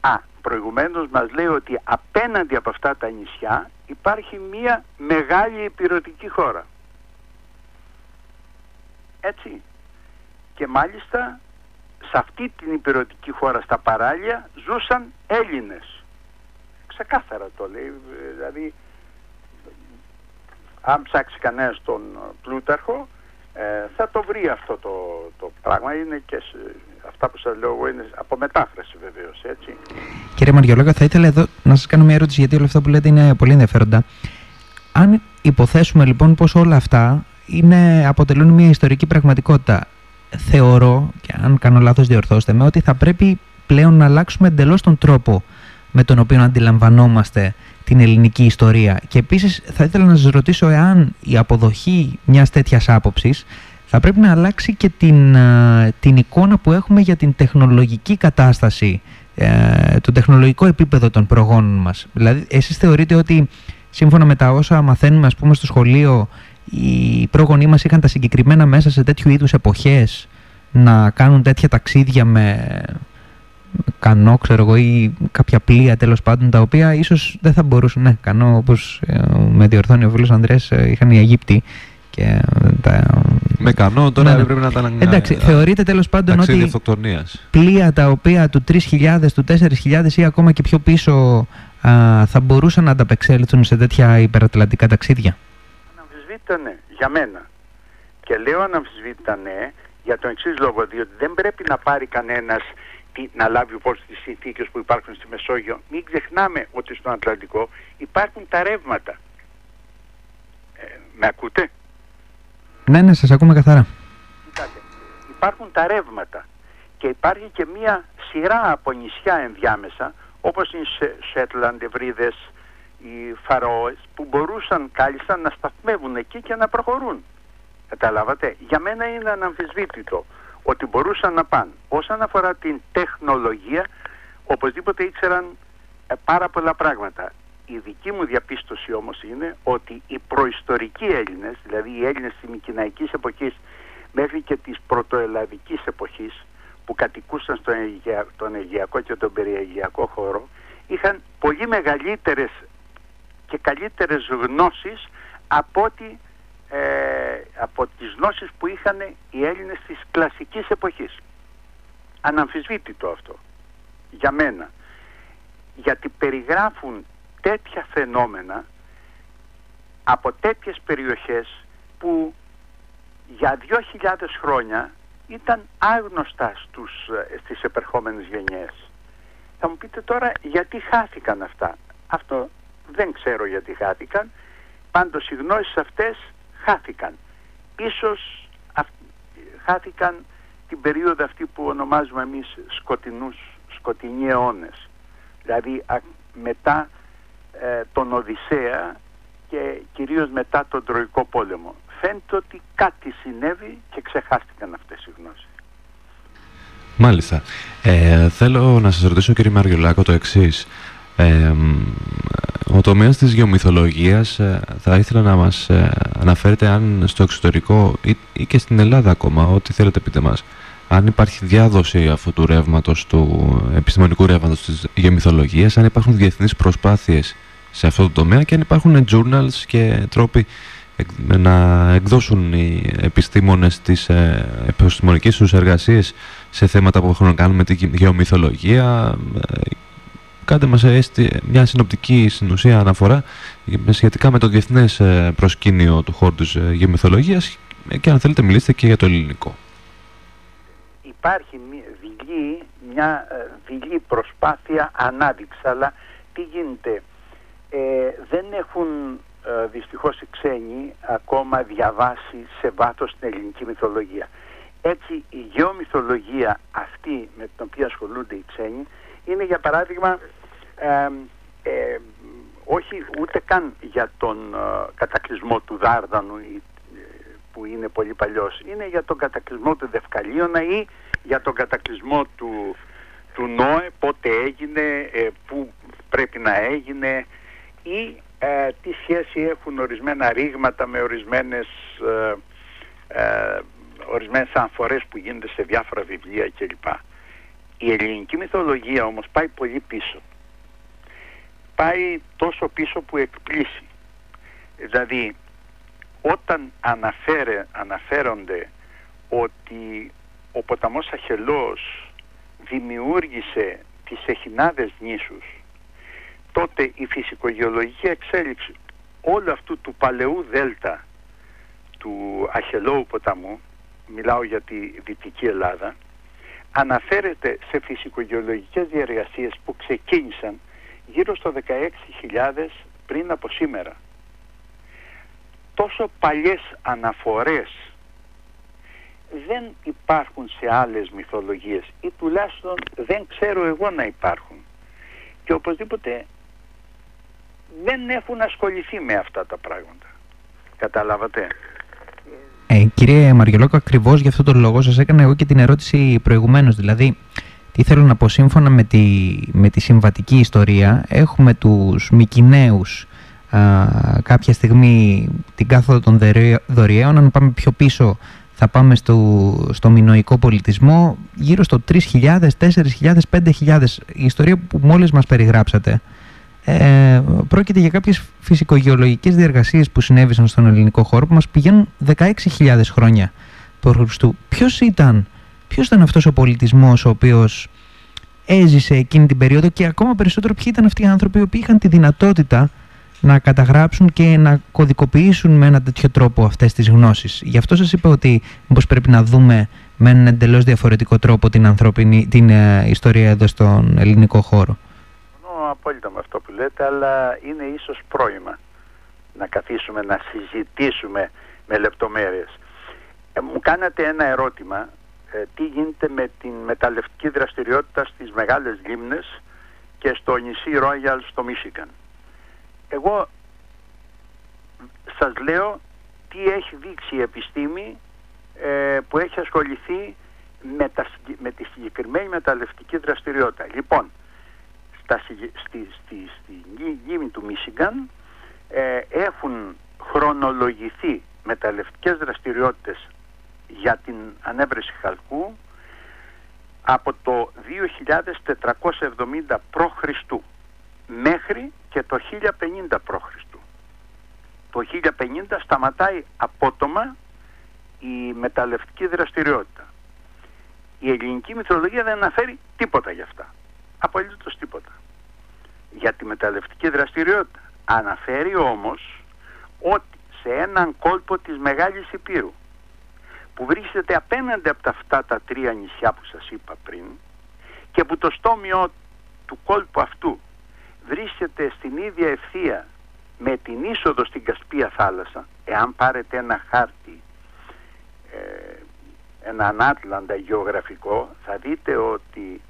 Α, προηγουμένως μας λέει ότι απέναντι από αυτά τα νησιά υπάρχει μία μεγάλη υπηρετική χώρα. έτσι. Και μάλιστα σε αυτή την υπηρετική χώρα στα παράλια ζούσαν Έλληνες. Ξεκάθαρα το λέει. Δηλαδή, αν ψάξει κανένας τον Πλούταρχο, ε, θα το βρει αυτό το, το πράγμα. Είναι και αυτά που σας λέω εγώ είναι από μετάφραση βεβαίως, έτσι. Κύριε Μαριολόγα, θα ήθελα εδώ να σας κάνω μια ερώτηση, γιατί όλα αυτά που λέτε είναι πολύ ενδιαφέροντα. Αν υποθέσουμε λοιπόν πως όλα αυτά είναι, αποτελούν μια ιστορική πραγματικότητα, θεωρώ, και αν κάνω λάθος διορθώστε με, ότι θα πρέπει πλέον να αλλάξουμε εντελώς τον τρόπο με τον οποίο αντιλαμβανόμαστε την ελληνική ιστορία. Και επίσης θα ήθελα να σας ρωτήσω εάν η αποδοχή μιας τέτοιας άποψης θα πρέπει να αλλάξει και την, την εικόνα που έχουμε για την τεχνολογική κατάσταση, ε, το τεχνολογικό επίπεδο των προγόνων μας. Δηλαδή, εσείς θεωρείτε ότι σύμφωνα με τα όσα μαθαίνουμε ας πούμε στο σχολείο, οι πρόγονοί μας είχαν τα συγκεκριμένα μέσα σε τέτοιου είδους εποχές να κάνουν τέτοια ταξίδια με κανό, ξέρω εγώ, ή κάποια πλοία τέλος πάντων, τα οποία ίσως δεν θα μπορούσαν, ναι, κανό, όπως ε, με διορθώνει ο φίλος Ανδρέας, ε, είχαν οι Αιγύπτιοι και τα... Με κανό τώρα Ναι, ναι. πρέπει να ήταν Εντάξει, ε, θεωρείτε τέλος πάντων ταξίδι ότι αυτοκτονίας. πλοία τα οποία του 3.000, του 4.000 ή ακόμα και πιο πίσω α, θα μπορούσαν να ανταπεξέλθουν σε τέτοια υπερατλαντικά ταξίδια; Αναμφισβήτητα ναι, για μένα. Και λέω αναμφισβήτητα ναι, για τον εξής λόγο, διότι δεν πρέπει να πάρει κανένας τι- να λάβει υπόψη τις συνθήκες που υπάρχουν στη Μεσόγειο. Μην ξεχνάμε ότι στον Ατλαντικό υπάρχουν τα ρεύματα. Ε, με ακούτε; Ναι, ναι, σας ακούμε καθαρά. Κοιτάτε, υπάρχουν τα ρεύματα και υπάρχει και μία σειρά από νησιά ενδιάμεσα όπως οι Σε- Σέτλαντ, Ευρύδες, οι Φαρόες που μπορούσαν κάλλιστα να σταθμεύουν εκεί και να προχωρούν. Καταλάβατε; Για μένα είναι αναμφισβήτητο ότι μπορούσαν να πάνε. Όσον αφορά την τεχνολογία, οπωσδήποτε ήξεραν ε, πάρα πολλά πράγματα. Η δική μου διαπίστωση όμως είναι ότι οι προϊστορικοί Έλληνες, δηλαδή οι Έλληνες της Μικυναϊκής εποχής μέχρι και της πρωτοελλαδικής εποχής που κατοικούσαν στον, Αιγαία- τον Αιγαιακό και τον περιαιγιακό χώρο είχαν πολύ μεγαλύτερες και καλύτερες γνώσεις από, ότι, ε, από τις γνώσεις που είχαν οι Έλληνες της κλασικής εποχής. Αναμφισβήτητο αυτό για μένα. Γιατί περιγράφουν τέτοια φαινόμενα από τέτοιες περιοχές που για 2.000 χρόνια ήταν άγνωστα στους, ε, στις επερχόμενες γενιές. Θα μου πείτε τώρα γιατί χάθηκαν αυτά. Αυτό δεν ξέρω γιατί χάθηκαν. Πάντως οι γνώσεις αυτές χάθηκαν. Ίσως αυ- χάθηκαν την περίοδο αυτή που ονομάζουμε εμείς σκοτεινούς, σκοτεινοί αιώνες. Δηλαδή α- μετά ε, τον Οδυσσέα και κυρίως μετά τον Τροϊκό πόλεμο. Φαίνεται ότι κάτι συνέβη και ξεχάστηκαν αυτές οι γνώσεις. Μάλιστα. Ε, θέλω να σας ρωτήσω κύριε Μαριολάκο το εξής. Ε, μ, ο τομέας της γεωμυθολογίας ε, θα ήθελα να μας ε, αναφέρετε αν στο εξωτερικό ή, ή και στην Ελλάδα ακόμα, ό,τι θέλετε πείτε μας, αν υπάρχει διάδοση αυτού του ρεύματος, του επιστημονικού ρεύματος της γεωμυθολογίας, αν υπάρχουν διεθνείς προσπάθειες σε αυτό το τομέα και αν υπάρχουν journals και τρόποι εκ- να εκδώσουν οι επιστήμονες τις ε, επιστημονικές τους εργασίες σε θέματα που έχουν να κάνουν με τη γε- γεωμυθολογία. Ε, Κάντε μας έστι- μια συνοπτική στην ουσία αναφορά ε, σχετικά με το διεθνές ε, προσκήνιο του χώρου της ε, γεωμυθολογίας ε, και αν θέλετε μιλήστε και για το ελληνικό. υπάρχει μια δειλή, μια ε, δειλή προσπάθεια ανάδειξη αλλά τι γίνεται ε, δεν έχουν ε, δυστυχώς οι ξένοι ακόμα διαβάσει σε βάθος την ελληνική μυθολογία έτσι η γεωμυθολογία αυτή με την οποία ασχολούνται οι ξένοι είναι για παράδειγμα ε, ε, όχι ούτε καν για τον ε, κατακλυσμό του Δάρδανου ή που είναι πολύ παλιός είναι για τον κατακλυσμό του Δευκαλίωνα ή για τον κατακλυσμό του, του Νόε πότε έγινε, ε, πού πρέπει να έγινε ή ε, τι σχέση έχουν ορισμένα ρήγματα με ορισμένες ε, ε, ορισμένες αναφορές που γίνονται σε διάφορα βιβλία κλπ. Η ελληνική μυθολογία όμως πάει πολύ πίσω. Πάει τόσο πίσω που εκπλήσει. Δηλαδή όταν αναφέρε, αναφέρονται ότι ο ποταμός Αχελός δημιούργησε τις Εχινάδες νήσους τότε η φυσικογεωλογική εξέλιξη όλου αυτού του παλαιού δέλτα του Αχελώου ποταμού μιλάω για τη Δυτική Ελλάδα αναφέρεται σε φυσικογεωλογικές διαργασίες που ξεκίνησαν γύρω στο 16.000 πριν από σήμερα. Τόσο παλιές αναφορές δεν υπάρχουν σε άλλες μυθολογίες ή τουλάχιστον δεν ξέρω εγώ να υπάρχουν. Και οπωσδήποτε δεν έχουν ασχοληθεί με αυτά τα πράγματα. Καταλάβατε; Ε, κύριε Μαριολόκο, ακριβώς για αυτό τον λόγο σας έκανα εγώ και την ερώτηση προηγουμένως. Δηλαδή, τι θέλω να πω, σύμφωνα με τη, με τη συμβατική ιστορία, έχουμε τους Μικυναίου κάποια στιγμή την κάθοδο των δωριαίων. Αν πάμε πιο πίσω, θα πάμε στο, στο μινοϊκό πολιτισμό, γύρω στο 3.000, 4.000, 5.000. Η ιστορία που μόλις μας περιγράψατε ε, πρόκειται για κάποιες φυσικογεωλογικές διεργασίες που συνέβησαν στον ελληνικό χώρο που μας πηγαίνουν 16.000 χρόνια π.Χ. Ποιος ήταν, ποιος ήταν αυτός ο πολιτισμός ο οποίος έζησε εκείνη την περίοδο και ακόμα περισσότερο ποιοι ήταν αυτοί οι άνθρωποι οι οποίοι είχαν τη δυνατότητα να καταγράψουν και να κωδικοποιήσουν με ένα τέτοιο τρόπο αυτές τις γνώσεις. Γι' αυτό σας είπα ότι μήπως πρέπει να δούμε με έναν εντελώς διαφορετικό τρόπο την, ανθρώπινη, την ε, ιστορία εδώ στον ελληνικό χώρο απόλυτα με αυτό που λέτε, αλλά είναι ίσως πρόημα να καθίσουμε να συζητήσουμε με λεπτομέρειες. Ε, μου κάνατε ένα ερώτημα, ε, τι γίνεται με την μεταλλευτική δραστηριότητα στις μεγάλες λίμνες και στο νησί Ρόγιαλ στο Μίσικαν. Εγώ σας λέω τι έχει δείξει η επιστήμη ε, που έχει ασχοληθεί με, τα, με τη συγκεκριμένη μεταλλευτική δραστηριότητα. Λοιπόν, στα, στη, στη, στη γη του Μίσιγκαν ε, έχουν χρονολογηθεί μεταλλευτικές δραστηριότητες για την ανέβρεση χαλκού από το 2470 π.Χ. μέχρι και το 1050 π.Χ. Το 1050 σταματάει απότομα η μεταλλευτική δραστηριότητα. Η ελληνική μυθολογία δεν αναφέρει τίποτα γι' αυτά απολύτως τίποτα για τη μεταλλευτική δραστηριότητα. Αναφέρει όμως ότι σε έναν κόλπο της Μεγάλης Υπήρου που βρίσκεται απέναντι από αυτά τα τρία νησιά που σας είπα πριν και που το στόμιο του κόλπου αυτού βρίσκεται στην ίδια ευθεία με την είσοδο στην Κασπία θάλασσα εάν πάρετε ένα χάρτη ε, ένα ανάτλαντα γεωγραφικό θα δείτε ότι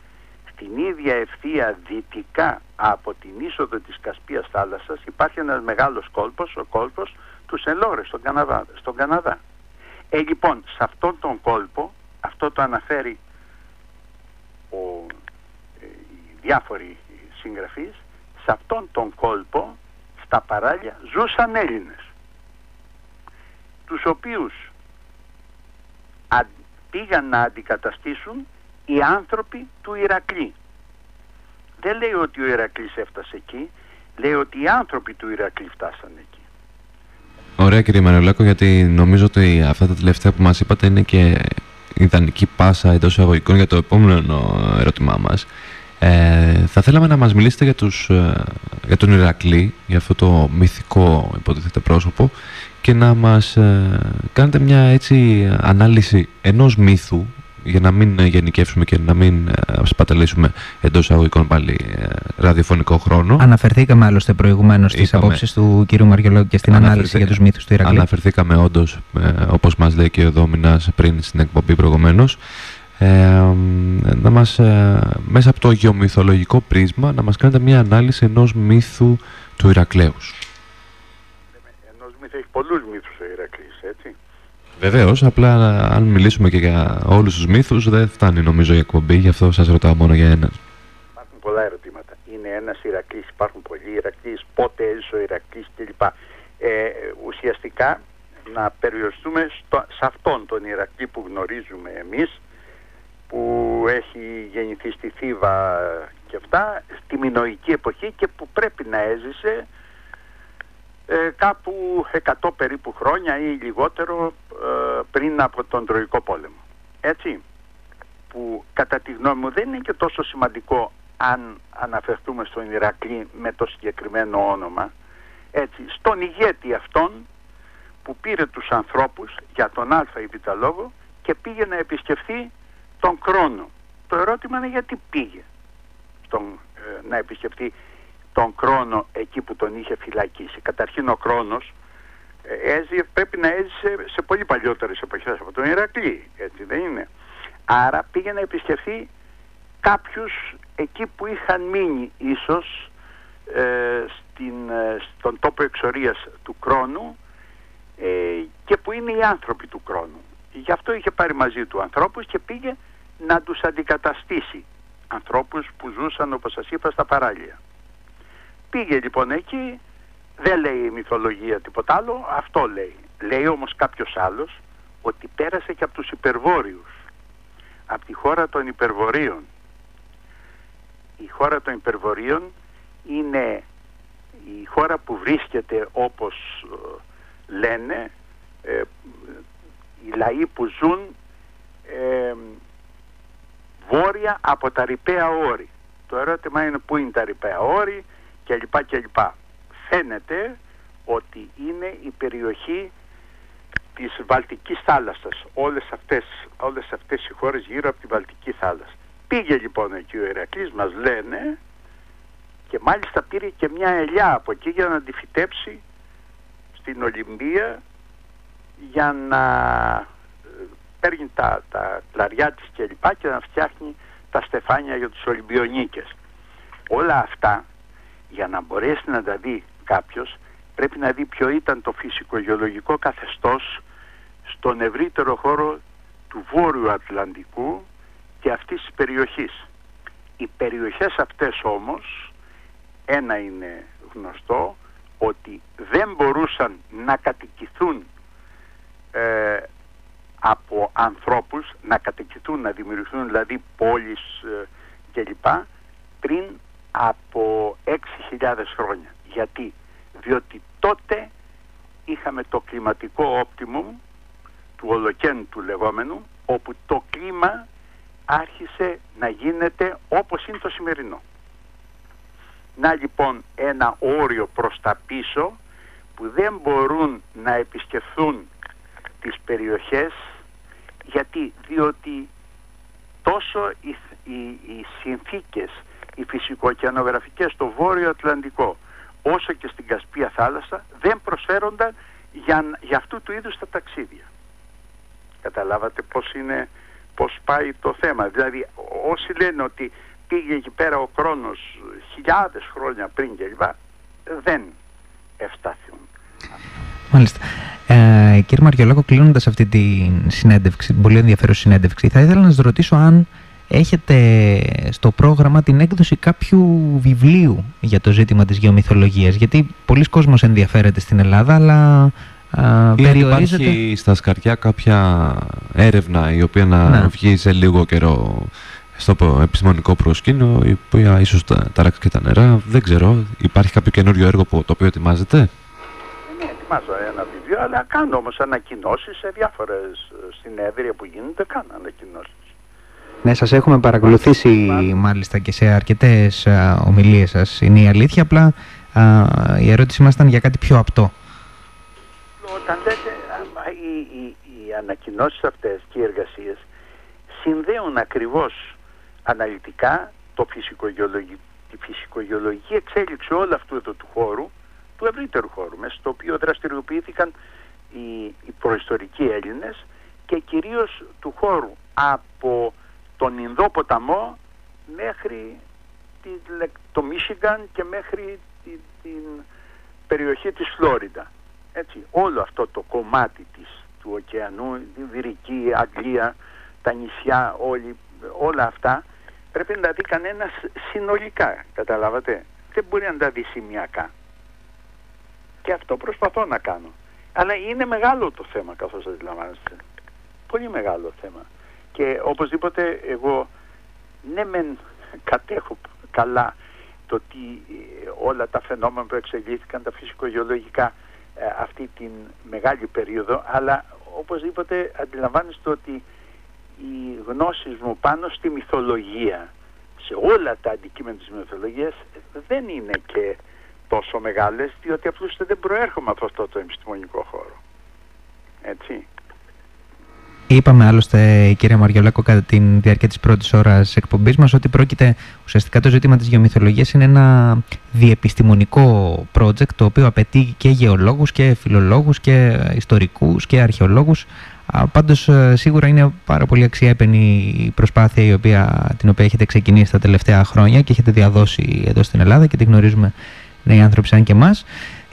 την ίδια ευθεία δυτικά από την είσοδο της Κασπίας θάλασσας υπάρχει ένας μεγάλος κόλπος, ο κόλπος του Σελόρε στον Καναδά. Στον Καναδά. Ε, λοιπόν, σε αυτόν τον κόλπο, αυτό το αναφέρει ο, ε, οι διάφοροι συγγραφείς, σε αυτόν τον κόλπο, στα παράλια, ζούσαν Έλληνες, τους οποίους πήγαν να αντικαταστήσουν οι άνθρωποι του Ηρακλή. Δεν λέει ότι ο Ηρακλής έφτασε εκεί, λέει ότι οι άνθρωποι του Ηρακλή φτάσαν εκεί. Ωραία κύριε Μανολάκο, γιατί νομίζω ότι αυτά τα τελευταία που μας είπατε είναι και ιδανική πάσα εντός εισαγωγικών για το επόμενο ερώτημά μας. Ε, θα θέλαμε να μας μιλήσετε για, τους, ε, για τον Ηρακλή, για αυτό το μυθικό υποτίθεται πρόσωπο και να μας ε, κάνετε μια έτσι ανάλυση ενός μύθου για να μην γενικεύσουμε και να μην ε, σπαταλήσουμε εντός αγωγικών πάλι ε, ραδιοφωνικό χρόνο. Αναφερθήκαμε άλλωστε προηγουμένως στις απόψεις του κ. Μαριολόγου και στην ανάλυση για τους μύθους του Ηρακλή. Αναφερθήκαμε όντως, ε, όπως μας λέει και ο Δόμηνα πριν στην εκπομπή προηγουμένως, ε, να μας, μέσα από το γεωμυθολογικό πρίσμα να μας κάνετε μια ανάλυση ενός μύθου του Ηρακλέους. Ενός μύθου, έχει πολλούς μύθους ο Ηρακλής, έτσι. Βεβαίως, απλά αν μιλήσουμε και για όλους τους μύθους, δεν φτάνει νομίζω η εκπομπή, γι' αυτό σας ρωτάω μόνο για έναν. Υπάρχουν πολλά ερωτήματα. Είναι ένα Ηρακλής, υπάρχουν πολλοί Ηρακλείς, πότε έζησε ο Ηρακλής κλπ. Ε, ουσιαστικά να περιοριστούμε στο, σε αυτόν τον Ηρακλή που γνωρίζουμε εμείς που έχει γεννηθεί στη Θήβα και αυτά στη Μινοϊκή εποχή και που πρέπει να έζησε ε, κάπου 100 περίπου χρόνια ή λιγότερο ε, πριν από τον Τροϊκό Πόλεμο. Έτσι, που κατά τη γνώμη μου δεν είναι και τόσο σημαντικό αν αναφερθούμε στον Ηρακλή με το συγκεκριμένο όνομα, έτσι, στον ηγέτη αυτόν που πήρε τους ανθρώπους για τον α ή β λόγο και πήγε να επισκεφθεί τον Κρόνο. Το ερώτημα είναι γιατί πήγε στον, ε, να επισκεφθεί τον Κρόνο εκεί που τον είχε φυλακίσει. Καταρχήν ο Κρόνος ε, πρέπει να έζησε σε πολύ παλιότερες εποχές από τον Ηρακλή, έτσι δεν είναι. Άρα πήγε να επισκεφθεί κάποιους εκεί που είχαν μείνει ίσως ε, στην, ε, στον τόπο εξορίας του Κρόνου ε, και που είναι οι άνθρωποι του Κρόνου. Γι' αυτό είχε πάρει μαζί του ανθρώπους και πήγε να τους αντικαταστήσει ανθρώπους που ζούσαν όπως σας είπα στα παράλια. Πήγε λοιπόν εκεί, δεν λέει η μυθολογία τίποτα άλλο, αυτό λέει. Λέει όμως κάποιος άλλος ότι πέρασε και από τους υπερβόρειους, από τη χώρα των υπερβορείων. Η χώρα των υπερβορείων είναι η χώρα που βρίσκεται όπως ε, λένε ε, οι λαοί που ζουν ε, βόρεια από τα ρηπαία όρη. Το ερώτημα είναι πού είναι τα ρηπαία όρη κλπ. κλπ. Φαίνεται ότι είναι η περιοχή της Βαλτικής θάλασσας. Όλες αυτές, όλες αυτές οι χώρες γύρω από τη Βαλτική θάλασσα. Πήγε λοιπόν εκεί ο Ηρακλής μας λένε και μάλιστα πήρε και μια ελιά από εκεί για να τη φυτέψει στην Ολυμπία για να ε, παίρνει τα, τα κλαριά της και λοιπά και να φτιάχνει τα στεφάνια για τους Ολυμπιονίκες. Όλα αυτά για να μπορέσει να τα δει κάποιος πρέπει να δει ποιο ήταν το φυσικογεωλογικό καθεστώς στον ευρύτερο χώρο του Βόρειου Ατλαντικού και αυτής της περιοχής. Οι περιοχές αυτές όμως, ένα είναι γνωστό, ότι δεν μπορούσαν να κατοικηθούν ε, από ανθρώπους, να κατοικηθούν, να δημιουργηθούν δηλαδή πόλεις ε, κλπ. πριν από 6.000 χρόνια. Γιατί; Διότι τότε είχαμε το κλιματικό optimum του ολοκέντου του λεγόμενου, όπου το κλίμα άρχισε να γίνεται όπως είναι το σημερινό. Να λοιπόν ένα όριο προς τα πίσω που δεν μπορούν να επισκεφθούν τις περιοχές γιατί; Διότι τόσο οι, οι, οι συνθήκες οι φυσικοοκεανογραφικές στο Βόρειο Ατλαντικό όσο και στην Κασπία θάλασσα δεν προσφέρονταν για, για αυτού του είδους τα ταξίδια. Καταλάβατε πώς είναι, πώς πάει το θέμα. Δηλαδή όσοι λένε ότι πήγε εκεί πέρα ο χρόνος χιλιάδες χρόνια πριν κλπ. δεν ευστάθουν. Μάλιστα. Ε, κύριε Μαριολάκο, κλείνοντας αυτή τη συνέντευξη, πολύ ενδιαφέρουσα συνέντευξη, θα ήθελα να σας ρωτήσω αν έχετε στο πρόγραμμα την έκδοση κάποιου βιβλίου για το ζήτημα της γεωμυθολογίας; Γιατί πολλοί κόσμος ενδιαφέρεται στην Ελλάδα αλλά α, Ή περιορίζεται... υπάρχει στα σκαριά κάποια έρευνα η οποία να ναι. βγει σε λίγο καιρό στο επιστημονικό προσκήνιο η οποία ίσως τα, ταράξει και τα νερά δεν ξέρω υπάρχει κάποιο καινούριο έργο που, το οποίο ετοιμάζεται ναι, ετοιμάζω ένα βιβλίο, αλλά κάνω όμως ανακοινώσεις σε διάφορες συνέδρια που γίνονται, κάνω ανακοινώσεις. Ναι, σας έχουμε παρακολουθήσει μάλιστα και σε αρκετές α, ομιλίες σας. Είναι η αλήθεια, απλά η ερώτηση μας ήταν για κάτι πιο απτό. Όταν λέτε, οι, οι, οι ανακοινώσεις αυτές και οι εργασίες συνδέουν ακριβώς αναλυτικά το τη φυσικογεωλογική εξέλιξη όλου αυτού εδώ του χώρου, του ευρύτερου χώρου, μέσα στο οποίο δραστηριοποιήθηκαν οι, οι προϊστορικοί Έλληνες και κυρίως του χώρου από τον Ινδό ποταμό μέχρι το Μίσιγκαν και μέχρι την, την περιοχή της Φλόριντα. Έτσι, όλο αυτό το κομμάτι της, του ωκεανού, η Βυρική, Αγγλία, τα νησιά, όλοι, όλα αυτά πρέπει να τα δει κανένας συνολικά, καταλάβατε. Δεν μπορεί να τα δει σημειακά. Και αυτό προσπαθώ να κάνω. Αλλά είναι μεγάλο το θέμα καθώς αντιλαμβάνεστε. Πολύ μεγάλο θέμα. Και οπωσδήποτε εγώ ναι μεν κατέχω καλά το τι ε, όλα τα φαινόμενα που εξελίχθηκαν, τα φυσικογεωλογικά αυτή την μεγάλη περίοδο, αλλά οπωσδήποτε αντιλαμβάνεστε ότι οι γνώσεις μου πάνω στη μυθολογία, σε όλα τα αντικείμενα της μυθολογίας δεν είναι και τόσο μεγάλες, διότι απλώς δεν προέρχομαι από αυτό το επιστημονικό χώρο. Έτσι. Είπαμε άλλωστε, κύριε Μαριολάκο, κατά τη διάρκεια της πρώτης ώρας εκπομπής μας, ότι πρόκειται ουσιαστικά το ζήτημα της γεωμυθολογίας είναι ένα διεπιστημονικό project, το οποίο απαιτεί και γεωλόγους και φιλολόγους και ιστορικούς και αρχαιολόγους. Πάντως ε, σίγουρα είναι πάρα πολύ αξιέπαινη η προσπάθεια η οποία, την οποία έχετε ξεκινήσει τα τελευταία χρόνια και έχετε διαδώσει εδώ στην Ελλάδα και τη γνωρίζουμε νέοι άνθρωποι σαν και εμάς.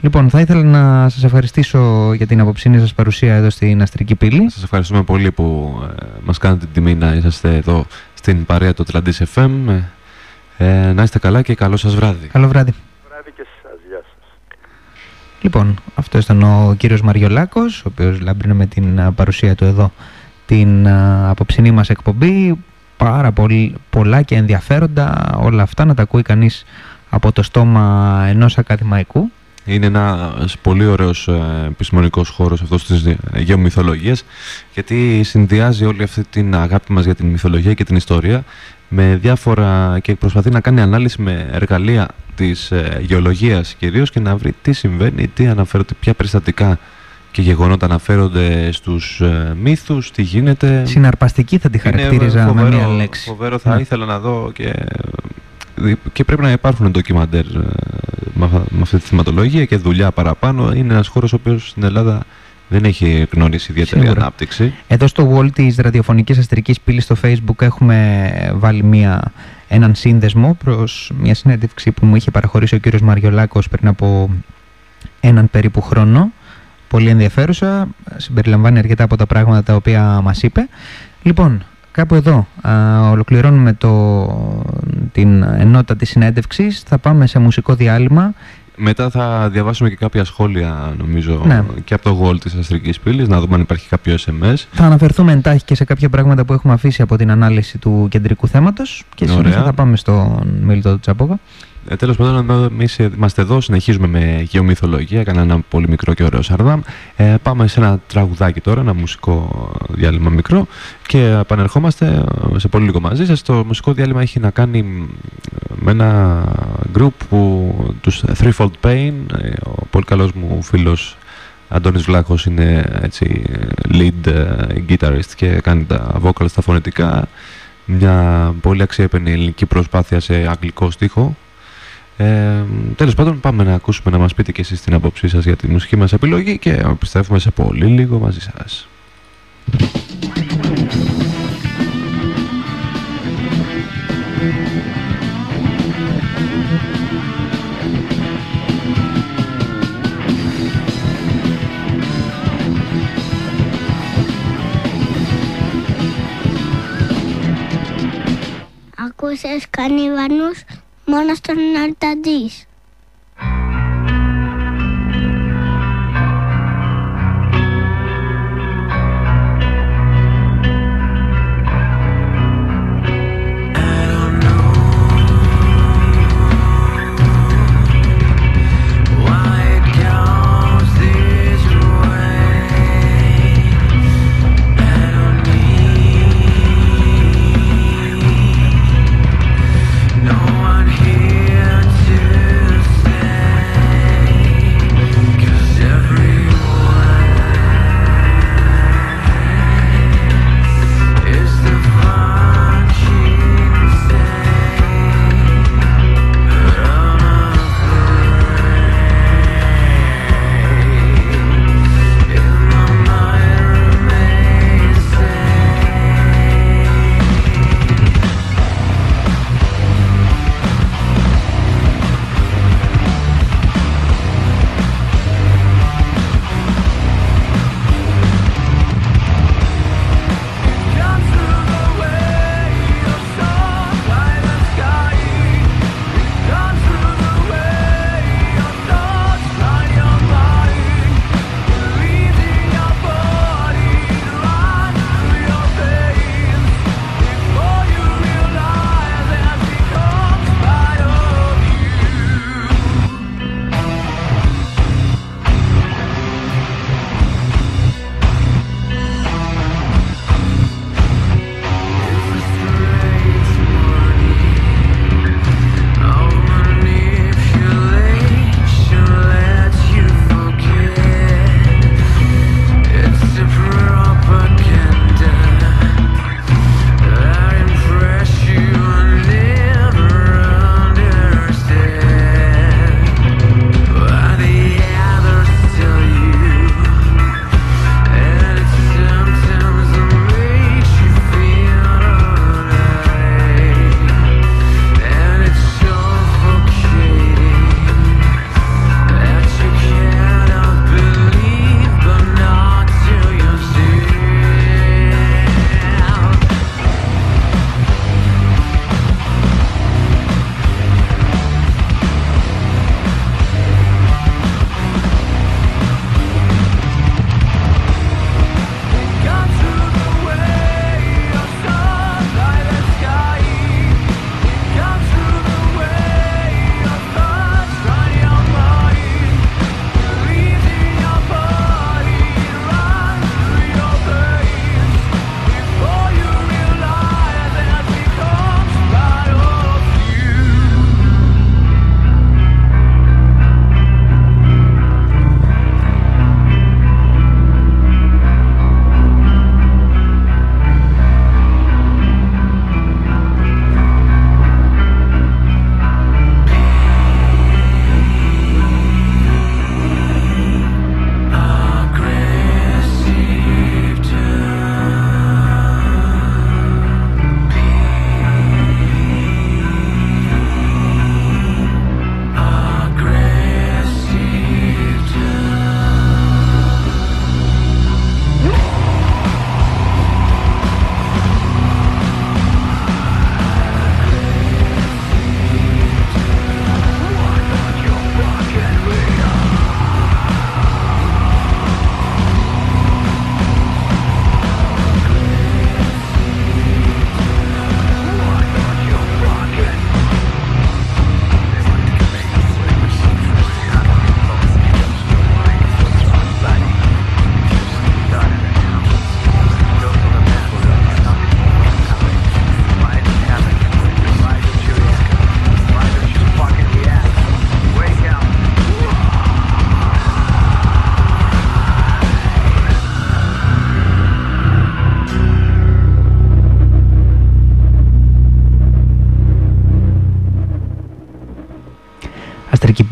Λοιπόν, θα ήθελα να σας ευχαριστήσω για την αποψήνη σας παρουσία εδώ στην Αστρική Πύλη. Σας ευχαριστούμε πολύ που ε, μας κάνετε την τιμή να είσαστε εδώ στην παρέα του Atlantis FM. Ε, να είστε καλά και καλό σας βράδυ. Καλό βράδυ. Βράδυ και σας. Γεια σας. Λοιπόν, αυτό ήταν ο κύριος Μαριολάκος, ο οποίος λάμπρινε με την ε, παρουσία του εδώ την ε, αποψινή μας εκπομπή. Πάρα πολύ, πολλά και ενδιαφέροντα όλα αυτά να τα ακούει κανείς από το στόμα ενός ακαδημαϊκού. Είναι ένα πολύ ωραίος ε, επιστημονικός χώρος αυτός της γεωμυθολογίας γιατί συνδυάζει όλη αυτή την αγάπη μας για την μυθολογία και την ιστορία με διάφορα και προσπαθεί να κάνει ανάλυση με εργαλεία της ε, γεωλογίας κυρίως και να βρει τι συμβαίνει, τι αναφέρονται, ποια περιστατικά και γεγονότα αναφέρονται στους ε, μύθους, τι γίνεται. Συναρπαστική θα τη χαρακτήριζα με μία λέξη. Φοβερό θα ναι. ήθελα να δω και και πρέπει να υπάρχουν ντοκιμαντέρ ε, με αυτή τη θεματολογία και δουλειά παραπάνω. Είναι ένας χώρος ο οποίος στην Ελλάδα δεν έχει γνωρίσει ιδιαίτερη Σίγουρα. ανάπτυξη. Εδώ στο wall της ραδιοφωνικής αστρικής πύλης στο facebook έχουμε βάλει μια, έναν σύνδεσμο προς μια συνέντευξη που μου είχε παραχωρήσει ο κύριος Μαριολάκος πριν από έναν περίπου χρόνο. Πολύ ενδιαφέρουσα, συμπεριλαμβάνει αρκετά από τα πράγματα τα οποία μας είπε. Λοιπόν, Κάπου εδώ α, ολοκληρώνουμε το, την ενότητα της συνέντευξης. Θα πάμε σε μουσικό διάλειμμα. Μετά θα διαβάσουμε και κάποια σχόλια νομίζω ναι. και από το Wall της Αστρικής Πύλης, να δούμε αν υπάρχει κάποιο SMS. Θα αναφερθούμε εντάχει και σε κάποια πράγματα που έχουμε αφήσει από την ανάλυση του κεντρικού θέματος και συνέχεια θα πάμε στον Μιλτό του Τσαπόβα. Ε, Τέλος πάντων, εμείς είμαστε εδώ, συνεχίζουμε με γεωμυθολογία. Έκανα ένα πολύ μικρό και ωραίο σαρδάμ. Ε, πάμε σε ένα τραγουδάκι τώρα, ένα μουσικό διάλειμμα μικρό και επανερχόμαστε σε πολύ λίγο μαζί σας. Το μουσικό διάλειμμα έχει να κάνει με ένα group που τους Threefold Pain. Ε, ο πολύ καλός μου φίλος Αντώνης Βλάχος είναι έτσι lead ε, guitarist και κάνει τα vocals στα φωνητικά. Μια πολύ αξιέπαινη ελληνική προσπάθεια σε αγγλικό στίχο ε, Τέλος πάντων, πάμε να ακούσουμε να μας πείτε και εσείς την άποψή σας για τη μουσική μας επιλογή και επιστρέφουμε σε πολύ λίγο μαζί σας. Ακούσες κανίβανους μόνο στον Αρταντής.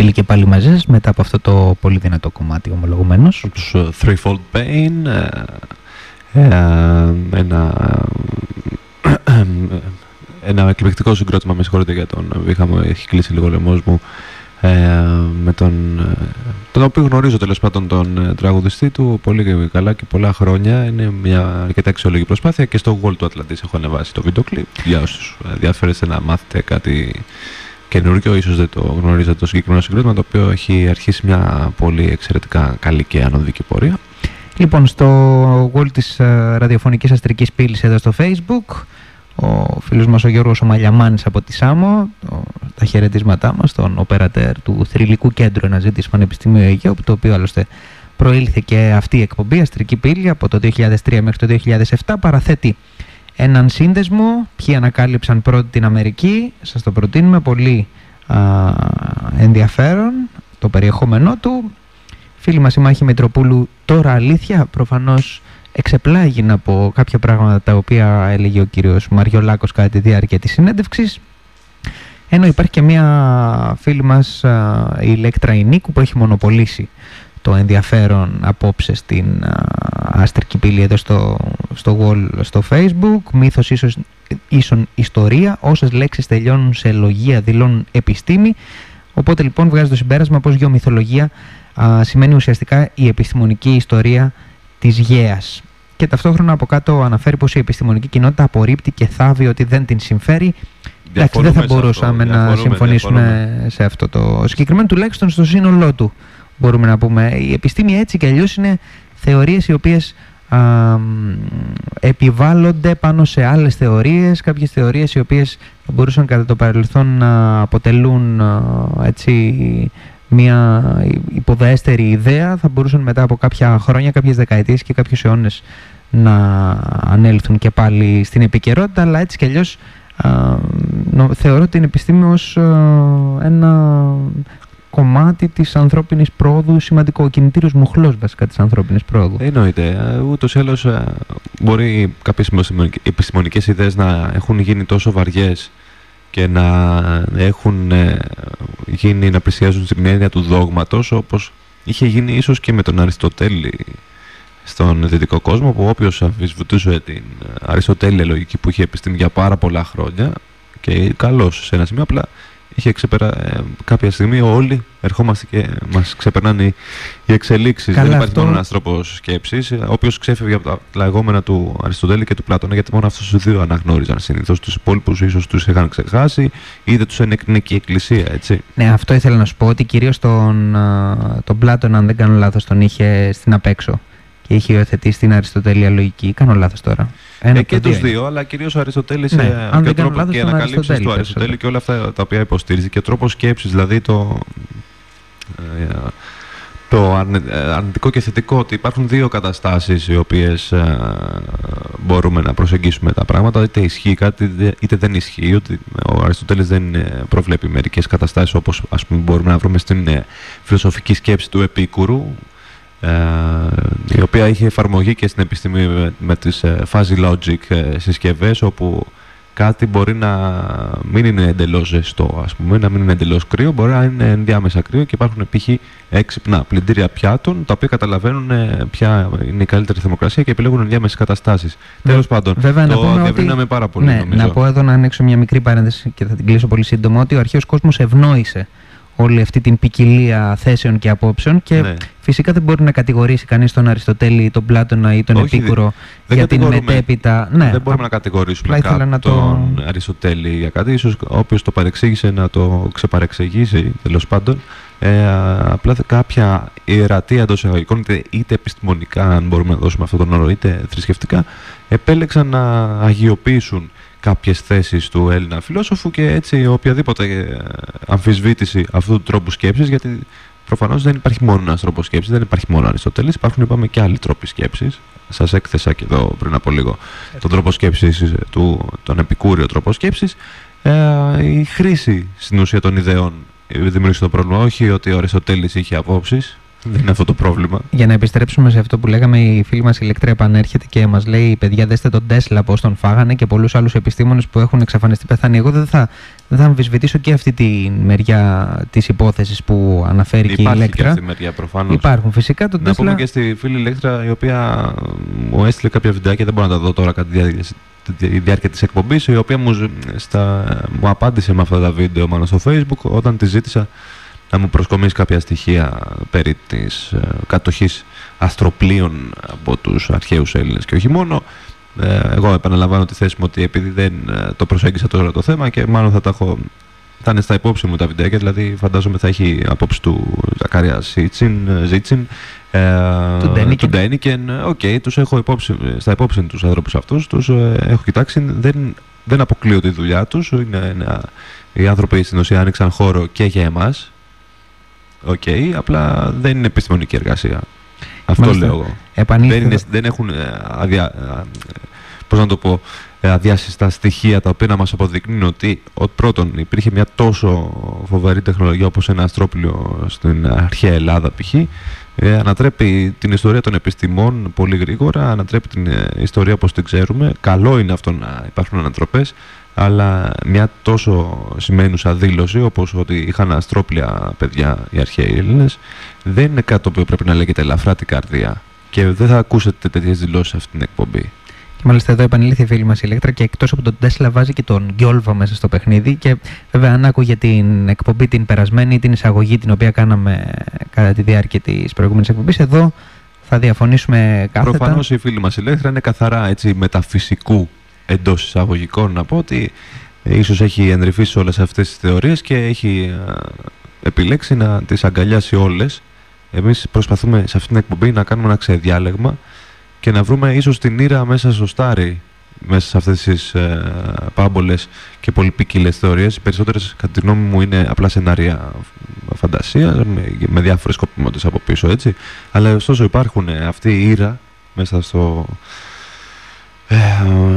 Πύλη και πάλι μαζί σας μετά από αυτό το πολύ δυνατό κομμάτι ομολογουμένως. Τους ε, Threefold Pain, ε, ε, ένα, ένα εκπληκτικό συγκρότημα, με συγχωρείτε για τον βήχα μου, έχει κλείσει λίγο ο λαιμός μου, ε, με τον, ε, τον οποίο γνωρίζω τέλος πάντων τον ε, τραγουδιστή του πολύ καλά και πολλά χρόνια. Είναι μια αρκετά αξιόλογη προσπάθεια και στο World του Atlantis έχω ανεβάσει το βίντεο κλιπ για όσους ενδιαφέρεστε να μάθετε κάτι καινούργιο, ίσως δεν το γνωρίζετε το συγκεκριμένο συγκρότημα, το οποίο έχει αρχίσει μια πολύ εξαιρετικά καλή και ανωδική πορεία. Λοιπόν, στο World της ε, ραδιοφωνικής αστρικής πύλης εδώ στο Facebook, ο φίλος μας ο Γιώργος ο Μαλιαμάνης από τη ΣΑΜΟ, το, τα χαιρετίσματά μας, τον οπερατέρ του Θρηλυκού Κέντρου Αναζήτηση Πανεπιστημίου Αιγαίου, το οποίο άλλωστε προήλθε και αυτή η εκπομπή, Αστρική Πύλη, από το 2003 μέχρι το 2007, παραθέτει έναν σύνδεσμο, ποιοι ανακάλυψαν πρώτη την Αμερική, σας το προτείνουμε, πολύ α, ενδιαφέρον το περιεχόμενό του. Φίλοι μας η Μάχη Μητροπούλου, τώρα αλήθεια, προφανώς εξεπλάγει από κάποια πράγματα τα οποία έλεγε ο κύριος Μαριολάκος κατά τη διάρκεια της συνέντευξης. Ενώ υπάρχει και μια φίλη μας, η Ηλέκτρα Ινίκου, που έχει μονοπολίσει το ενδιαφέρον απόψε στην άστρικη πύλη εδώ στο, στο wall στο facebook. Μύθος ίσως, ίσον ιστορία. Όσες λέξεις τελειώνουν σε λογία δηλώνουν επιστήμη. Οπότε λοιπόν βγάζει το συμπέρασμα πως γεωμυθολογία α, σημαίνει ουσιαστικά η επιστημονική ιστορία της γέας. Και ταυτόχρονα από κάτω αναφέρει πως η επιστημονική κοινότητα απορρίπτει και θάβει ότι δεν την συμφέρει. Εντάξει, δεν θα μπορούσαμε να συμφωνήσουμε σε αυτό το συγκεκριμένο τουλάχιστον στο σύνολό του μπορούμε να πούμε. Η επιστήμη έτσι και αλλιώς είναι θεωρίες οι οποίες α, επιβάλλονται πάνω σε άλλες θεωρίες, κάποιες θεωρίες οι οποίες θα μπορούσαν κατά το παρελθόν να αποτελούν έτσι μια υποδέστερη ιδέα, θα μπορούσαν μετά από κάποια χρόνια, κάποιες δεκαετίες και κάποιους αιώνες να ανέλθουν και πάλι στην επικαιρότητα, αλλά έτσι κι αλλιώς θεωρώ την επιστήμη ως ένα κομμάτι της ανθρώπινης πρόοδου σημαντικό. Ο κινητήριος μοχλός βασικά της ανθρώπινης πρόοδου. Εννοείται. Ούτως ή άλλως ε, μπορεί κάποιες επιστημονικές ιδέες να έχουν γίνει τόσο βαριές και να έχουν ε, γίνει να πλησιάζουν στην έννοια του δόγματος όπως είχε γίνει ίσως και με τον Αριστοτέλη στον δυτικό κόσμο που όποιος αμφισβητούσε την Αριστοτέλη λογική που είχε επιστήμη για πάρα πολλά χρόνια και καλώς σε ένα σημείο απλά είχε ξεπερα... Ε, κάποια στιγμή όλοι ερχόμαστε και μας ξεπερνάνε οι εξελίξεις. Δεν υπάρχει αυτό... μόνο ένας τρόπος σκέψης. Ο οποίος ξέφευγε από τα λαγόμενα του Αριστοτέλη και του Πλάτωνα, γιατί μόνο αυτούς τους δύο αναγνώριζαν συνήθως. Τους υπόλοιπους ίσως τους είχαν ξεχάσει ή δεν τους ενέκρινε και η Εκκλησία, έτσι. Ναι, αυτό ήθελα να σου πω, ότι κυρίως τον, τον Πλάτωνα, αν δεν κάνω λάθος, τον είχε στην απέξω και είχε υιοθετήσει την Αριστοτέλεια λογική. Κάνω λάθος τώρα. Ένα ε, και τους δύο, αλλά κυρίως ο Αριστοτέλης ναι, ε, και ο τρόπος και ανακαλύψεις του Αριστοτέλη και όλα αυτά τα οποία υποστήριζε και ο τρόπος σκέψης, δηλαδή το. Ε, το αρνητικό και θετικό ότι υπάρχουν δύο καταστάσεις οι οποίες μπορούμε να προσεγγίσουμε τα πράγματα είτε ισχύει κάτι είτε δεν ισχύει ότι ο Αριστοτέλης δεν προβλέπει μερικές καταστάσεις όπως ας πούμε μπορούμε να βρούμε στην φιλοσοφική σκέψη του Επίκουρου ε, η οποία είχε εφαρμογή και στην επιστήμη με, με τις ε, fuzzy logic ε, συσκευές όπου κάτι μπορεί να μην είναι εντελώς ζεστό ας πούμε, να μην είναι εντελώς κρύο, μπορεί να είναι ενδιάμεσα κρύο και υπάρχουν π.χ. έξυπνα πλυντήρια πιάτων τα οποία καταλαβαίνουν ποια είναι η καλύτερη θερμοκρασία και επιλέγουν ενδιάμεσες καταστάσεις. Ναι. Τέλος πάντων, Βέβαια, το διευρύναμε πάρα πολύ ναι, νομίζω. Να πω εδώ να ανοίξω μια μικρή παρένθεση και θα την κλείσω πολύ σύντομα ότι ο αρχαίος κόσμος ευνόησε όλη αυτή την ποικιλία θέσεων και απόψεων και ναι. φυσικά δεν μπορεί να κατηγορήσει κανείς τον Αριστοτέλη, τον Πλάτωνα ή τον Όχι, Επίκουρο για την μετέπειτα. Ναι, δεν μπορούμε να κατηγορήσουμε κάποιον να το... τον Αριστοτέλη για κάτι. Ίσως όποιος το παρεξήγησε να το ξεπαρεξηγήσει τέλος πάντων. Ε, απλά κάποια ιερατεία εντός εισαγωγικών, είτε, είτε επιστημονικά, αν μπορούμε να δώσουμε αυτόν τον όρο, είτε θρησκευτικά, επέλεξαν να αγιοποιήσουν κάποιες θέσεις του Έλληνα φιλόσοφου και έτσι οποιαδήποτε ε, αμφισβήτηση αυτού του τρόπου σκέψης γιατί προφανώς δεν υπάρχει μόνο ένας τρόπος σκέψης, δεν υπάρχει μόνο Αριστοτέλης, υπάρχουν είπαμε και άλλοι τρόποι σκέψης. Σας έκθεσα και εδώ πριν από λίγο τον τρόπο σκέψης, ε, του, τον επικούριο τρόπο σκέψης. Ε, η χρήση στην ουσία των ιδεών δημιούργησε το πρόβλημα, όχι ότι ο Αριστοτέλης είχε απόψεις, δεν είναι αυτό το πρόβλημα. Για να επιστρέψουμε σε αυτό που λέγαμε, η φίλη μας η Ηλεκτρία επανέρχεται και μας λέει: Παιδιά, δέστε τον Τέσλα πώς τον φάγανε και πολλούς άλλους επιστήμονες που έχουν εξαφανιστεί πεθάνει. Εγώ δεν θα, δεν θα αμφισβητήσω και αυτή τη μεριά της υπόθεσης που αναφέρει και η Υπάρχει και Ηλέκτρα. αυτή η μεριά προφανώς. Υπάρχουν φυσικά το Να Tesla. πούμε και στη φίλη Ηλέκτρα η οποία μου έστειλε κάποια βιντεάκια, δεν μπορώ να τα δω τώρα κατά τη διάρκεια, τη διάρκεια της εκπομπής, η οποία μου, ζ- στα, μου απάντησε με αυτά τα βίντεο μάλλον στο facebook όταν τη ζήτησα να μου προσκομίσεις κάποια στοιχεία περί της ε, κατοχής αστροπλοίων από τους αρχαίους Έλληνες και όχι μόνο. Ε, εγώ επαναλαμβάνω τη θέση μου ότι επειδή δεν ε, το προσέγγισα τώρα το θέμα και μάλλον θα τα έχω θα είναι στα υπόψη μου τα βιντεάκια, δηλαδή φαντάζομαι θα έχει άποψη του Ζακάρια Σίτσιν, ε, Ζίτσιν, ε, Του Ντένικεν. του Ντένικεν. Ε, Οκ, τους έχω υπόψη, στα υπόψη τους ανθρώπους αυτούς, τους ε, έχω κοιτάξει, δεν, δεν αποκλείω τη δουλειά τους, είναι ένα, οι άνθρωποι στην ουσία άνοιξαν χώρο και για εμάς, οκ, απλά δεν είναι επιστημονική εργασία. Αυτό Μάλιστα. λέω εγώ. Επανήλθε Δεν, είναι, δεν έχουν ε, αδια, α, πώς να το πω, ε, αδιάσυστα στοιχεία τα οποία να μας αποδεικνύουν ότι ο, πρώτον υπήρχε μια τόσο φοβερή τεχνολογία όπως ένα αστρόπλιο στην αρχαία Ελλάδα π.χ. Ε, ανατρέπει την ιστορία των επιστημών πολύ γρήγορα, ανατρέπει την ε, ιστορία όπως την ξέρουμε. Καλό είναι αυτό να υπάρχουν ανατροπές, αλλά μια τόσο σημαίνουσα δήλωση όπως ότι είχαν αστρόπλια παιδιά οι αρχαίοι Έλληνες δεν είναι κάτι το οποίο πρέπει να λέγεται ελαφρά την καρδία. Και δεν θα ακούσετε τέτοιες δηλώσεις σε αυτή την εκπομπή. Και μάλιστα εδώ επανήλθε η φίλη μας η Ηλέκτρα και εκτός από τον Τέσλα βάζει και τον Γκιόλβα μέσα στο παιχνίδι. Και βέβαια, αν άκουγε την εκπομπή την περασμένη ή την εισαγωγή την οποία κάναμε κατά τη διάρκεια της προηγούμενης εκπομπής, εδώ θα διαφωνήσουμε κάθετα. Προφανώς η φίλη μας η Λέκτρα είναι καθαρά έτσι μεταφυσικού εντός εισαγωγικών να πω ότι ε, ίσως έχει εντρυφήσει όλες αυτές τις θεωρίες και έχει ε, επιλέξει να τις αγκαλιάσει όλες. Εμείς προσπαθούμε σε αυτήν την εκπομπή να κάνουμε ένα ξεδιάλεγμα και να βρούμε ίσως την ήρα μέσα στο στάρι μέσα σε αυτές τις ε, πάμπολες και πολυπίκυλες θεωρίες. Οι περισσότερες κατά τη γνώμη μου είναι απλά σενάρια φαντασίας με, με διάφορες σκοπιμότητες από πίσω έτσι. Αλλά ωστόσο υπάρχουν ε, αυτή η ήρα μέσα στο, ε,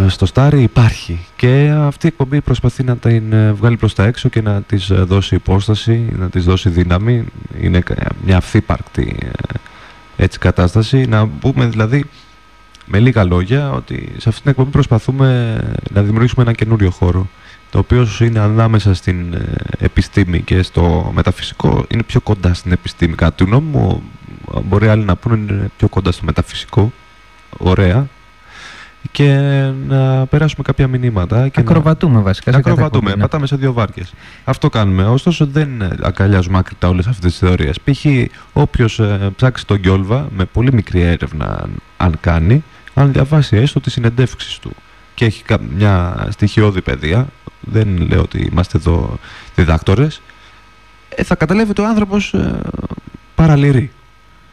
στο Στάρι υπάρχει και αυτή η εκπομπή προσπαθεί να την ε, βγάλει προς τα έξω και να της ε, δώσει υπόσταση, να της δώσει δύναμη. Είναι κα- μια αυθύπαρκτη ε, έτσι κατάσταση. Να πούμε δηλαδή με λίγα λόγια ότι σε αυτή την εκπομπή προσπαθούμε να δημιουργήσουμε ένα καινούριο χώρο το οποίο είναι ανάμεσα στην ε, επιστήμη και στο μεταφυσικό είναι πιο κοντά στην επιστήμη κατά τη γνώμη μου μπορεί άλλοι να πούνε είναι πιο κοντά στο μεταφυσικό ωραία και να περάσουμε κάποια μηνύματα και Ακροβατούμε βασικά. να, σε κάθε ακροβατούμε, εκπομπή, ναι. πατάμε σε δύο βάρκες αυτό κάνουμε, ωστόσο δεν ε, αγκαλιάζουμε άκρητα όλες αυτές τις θεωρίες π.χ. όποιος ε, ψάξει τον Γκιόλβα με πολύ μικρή έρευνα αν, αν κάνει αν διαβάσει έστω τις συνεντεύξεις του και έχει κα- μια στοιχειώδη παιδεία δεν λέω ότι είμαστε εδώ διδάκτορες ε, θα καταλάβει ότι ο άνθρωπος ε, παραλυρεί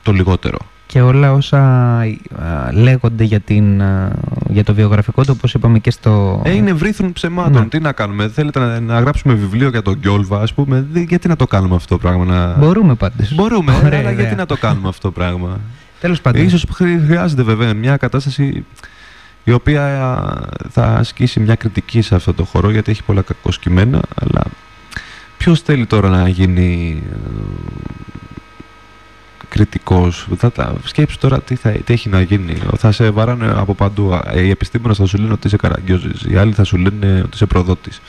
το λιγότερο Και όλα όσα α, λέγονται για, την, α, για το βιογραφικό του, όπως είπαμε και στο... Ε, είναι βρίθουν ψεμάτων. Ναι. Τι να κάνουμε, θέλετε να, να γράψουμε βιβλίο για τον Γκιόλβα, ας πούμε; Δι- γιατί να το κάνουμε αυτό το πράγμα. Να... Μπορούμε πάντως. Μπορούμε, Ωραία αλλά ιδέα. γιατί να το κάνουμε αυτό το πράγμα; Τέλος πάντων. Ίσως χρει- χρειάζεται βέβαια μια κατάσταση η οποία α, θα ασκήσει μια κριτική σε αυτό το χώρο γιατί έχει πολλά κακοσκημένα, αλλά ποιος θέλει τώρα να γίνει ε, κριτικός. Θα τα σκέψεις τώρα τι, θα, τι έχει να γίνει. Θα σε βαράνε από παντού. Α, Οι επιστήμονες θα σου λένε ότι είσαι καραγκιόζης. Οι άλλοι θα σου λένε ότι είσαι προδότης.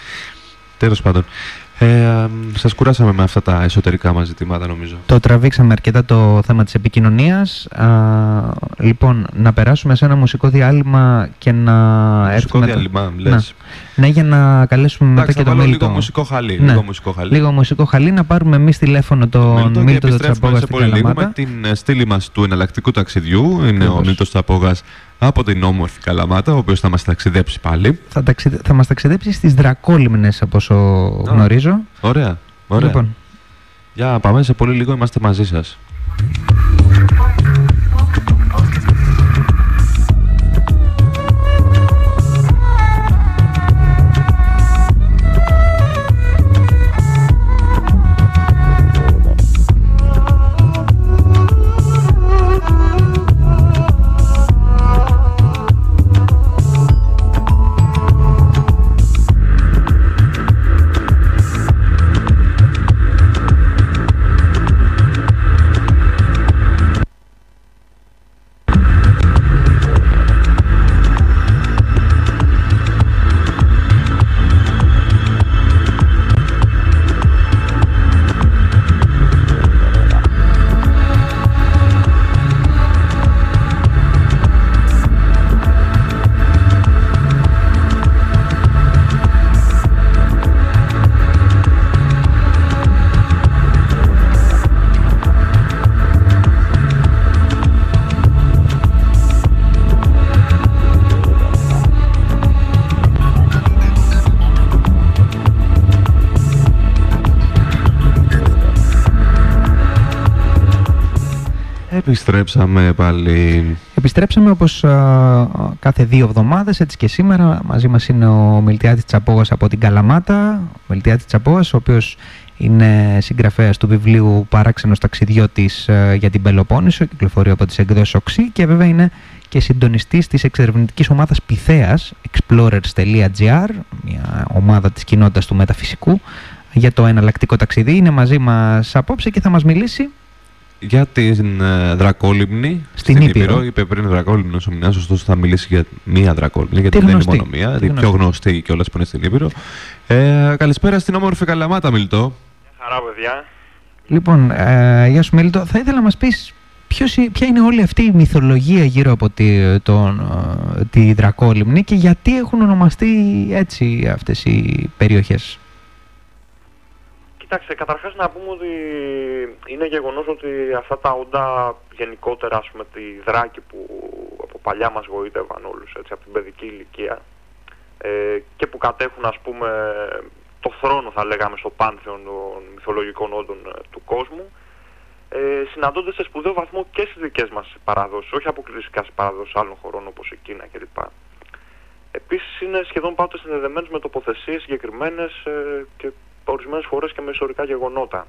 Τέλος πάντων. Ε, α, σας κουράσαμε με αυτά τα εσωτερικά μας ζητήματα νομίζω. Το τραβήξαμε αρκετά το θέμα της επικοινωνίας. Α, λοιπόν, να περάσουμε σε ένα μουσικό διάλειμμα και να Μουσικό έρθουμε... το- διάλειμμα, Ναι. Λες. Ναι, για να καλέσουμε Εντάξει, μετά θα και τον βάλω Μίλτο. λίγο μουσικό χαλί. Ναι. Λίγο μουσικό χαλί. Λίγο μουσικό χαλί, να πάρουμε εμείς τηλέφωνο τον Μίλτο και Μίλτο τον επιστρέφουμε Τσαπόγας σε στην πολύ λίγο με Καλαμάτα. την ε, στήλη μας του εναλλακτικού ταξιδιού. Είναι ο Ακριβώς. Μίλτος Τσαπόγας από την όμορφη Καλαμάτα, ο οποίος θα μας ταξιδέψει πάλι. Θα, ταξιδε... θα μας ταξιδέψει στις Δρακόλυμνες από όσο γνωρίζω. Ωραία, ωραία. Λοιπόν, Για πάμε σε πολύ λίγο, είμαστε μαζί σας. Επιστρέψαμε πάλι. Επιστρέψαμε όπως α, κάθε δύο εβδομάδες, έτσι και σήμερα. Μαζί μας είναι ο Μιλτιάτης Τσαπόγας από την Καλαμάτα. Ο Μιλτιάτης Τσαπόγας, ο οποίος είναι συγγραφέας του βιβλίου «Παράξενος ταξιδιώτης ε, για την Πελοπόννησο», κυκλοφορεί από τις εκδόσεις Οξύ και βέβαια είναι και συντονιστής της εξερευνητικής ομάδας Πυθέας, explorers.gr, μια ομάδα της κοινότητας του μεταφυσικού, για το εναλλακτικό ταξίδι. Είναι μαζί μας απόψε και θα μας μιλήσει Για την ε, Δρακόλυμνη Στην Ήπειρο. Είπε πριν Δρακόλυμνος ο Μινάς, ωστόσο θα μιλήσει για μία Δρακόλυμνη, γιατί Τη δεν είναι γνωστή. μόνο μία, Τη η πιο γνωστή. γνωστή κιόλας που είναι στην Ήπειρο. Ε, καλησπέρα στην όμορφη Καλαμάτα, Μιλτό. Χαρά, παιδιά. Λοιπόν, ε, γεια σου Μέλιτο. Θα ήθελα να μας πεις ποιος, ε- ποια είναι όλη αυτή η μυθολογία γύρω από τη, τον, ε, τη Δρακόλυμνη και γιατί έχουν ονομαστεί έτσι αυτές οι περιοχές. Κοίταξε, καταρχάς να πούμε ότι είναι γεγονός ότι αυτά τα όντα γενικότερα, ας πούμε, τη δράκη που από παλιά μας γοήτευαν όλους, έτσι, από την παιδική ηλικία ε, και που κατέχουν, ας πούμε, το θρόνο, θα λέγαμε, στο πάνθεον των μυθολογικών όντων ε, του κόσμου, ε, συναντώνται σε σπουδαίο βαθμό και στις δικές μας παραδόσεις, όχι αποκλειστικά στις παραδόσεις άλλων χωρών όπως η Κίνα κλπ. Επίσης είναι σχεδόν πάντοτε συνδεδεμένες με τοποθεσίες συγκεκριμένες ε, και ορισμένες φορές και με ιστορικά γεγονότα.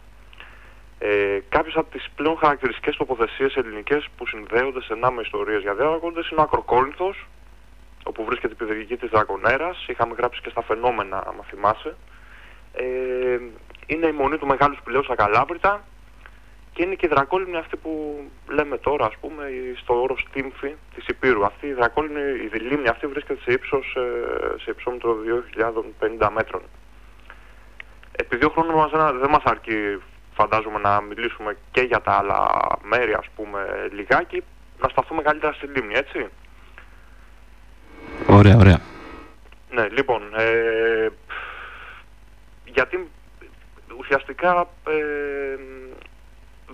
Ε, κάποιες από τις πλέον χαρακτηριστικές τοποθεσίες ελληνικές που συνδέονται στενά με ιστορίες για διάγοντες είναι ο Ακροκόρινθος, όπου βρίσκεται η πηδηγική της Δρακονέρας, είχαμε γράψει και στα φαινόμενα, άμα θυμάσαι. Ε, είναι η μονή του Μεγάλου Σπηλαίου στα Καλάβρητα και είναι και η Δρακόλυμνη αυτή που λέμε τώρα, ας πούμε, η- στο όρος Τύμφη της Υπήρου. Αυτή η Δρακόλυμνη, η λίμνη αυτή βρίσκεται σε ύψος, ε, σε υψόμετρο 2.050 μέτρων. Επειδή ο χρόνος μας ένα- δεν μας αρκεί, φαντάζομαι, να μιλήσουμε και για τα άλλα μέρη, ας πούμε, λιγάκι, να σταθούμε καλύτερα στη λίμνη, έτσι. Ωραία, ωραία. Ναι, λοιπόν, ε, γιατί ουσιαστικά ε,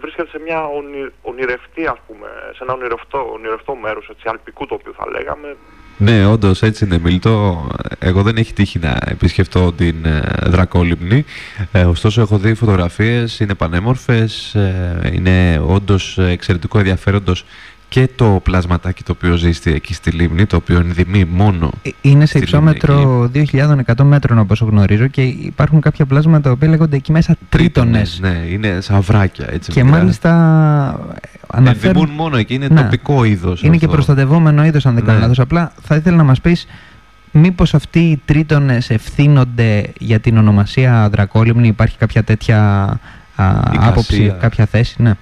βρίσκεται σε μια ονει, ονειρευτή, ας πούμε, σε ένα ονειρευτό, ονειρευτό μέρος, έτσι, αλπικού τοπίου θα λέγαμε. Ναι, όντως έτσι είναι, Μιλτό. Εγώ δεν έχει τύχει να επισκεφτώ την ε, Δρακόλυμνη. Ε, ωστόσο, έχω δει φωτογραφίες, είναι πανέμορφες, ε, είναι όντως εξαιρετικό ενδιαφέροντος και το πλασματάκι το οποίο ζει στη- εκεί στη λίμνη, το οποίο ενδυμεί μόνο. Ε, Είναι σε Στη λίμνη υψόμετρο 2.100 μέτρων όπως γνωρίζω και υπάρχουν κάποια πλάσματα που λέγονται εκεί μέσα τρίτονες. Ναι, είναι σαν βράκια, έτσι. Και μικρά. μάλιστα ε, αναφέρουν... Ενδυμούν μόνο εκεί, είναι Ναι. τοπικό είδος. Είναι και αυτό. προστατευόμενο είδος αν δεν κάνω Ναι. λάθος. Απλά θα ήθελα να μας πεις μήπως αυτοί οι τρίτονες ευθύνονται για την ονομασία Δρακόλυμνη, υπάρχει κάποια τέτοια α, Εικασία. άποψη, κάποια θέση, ναι.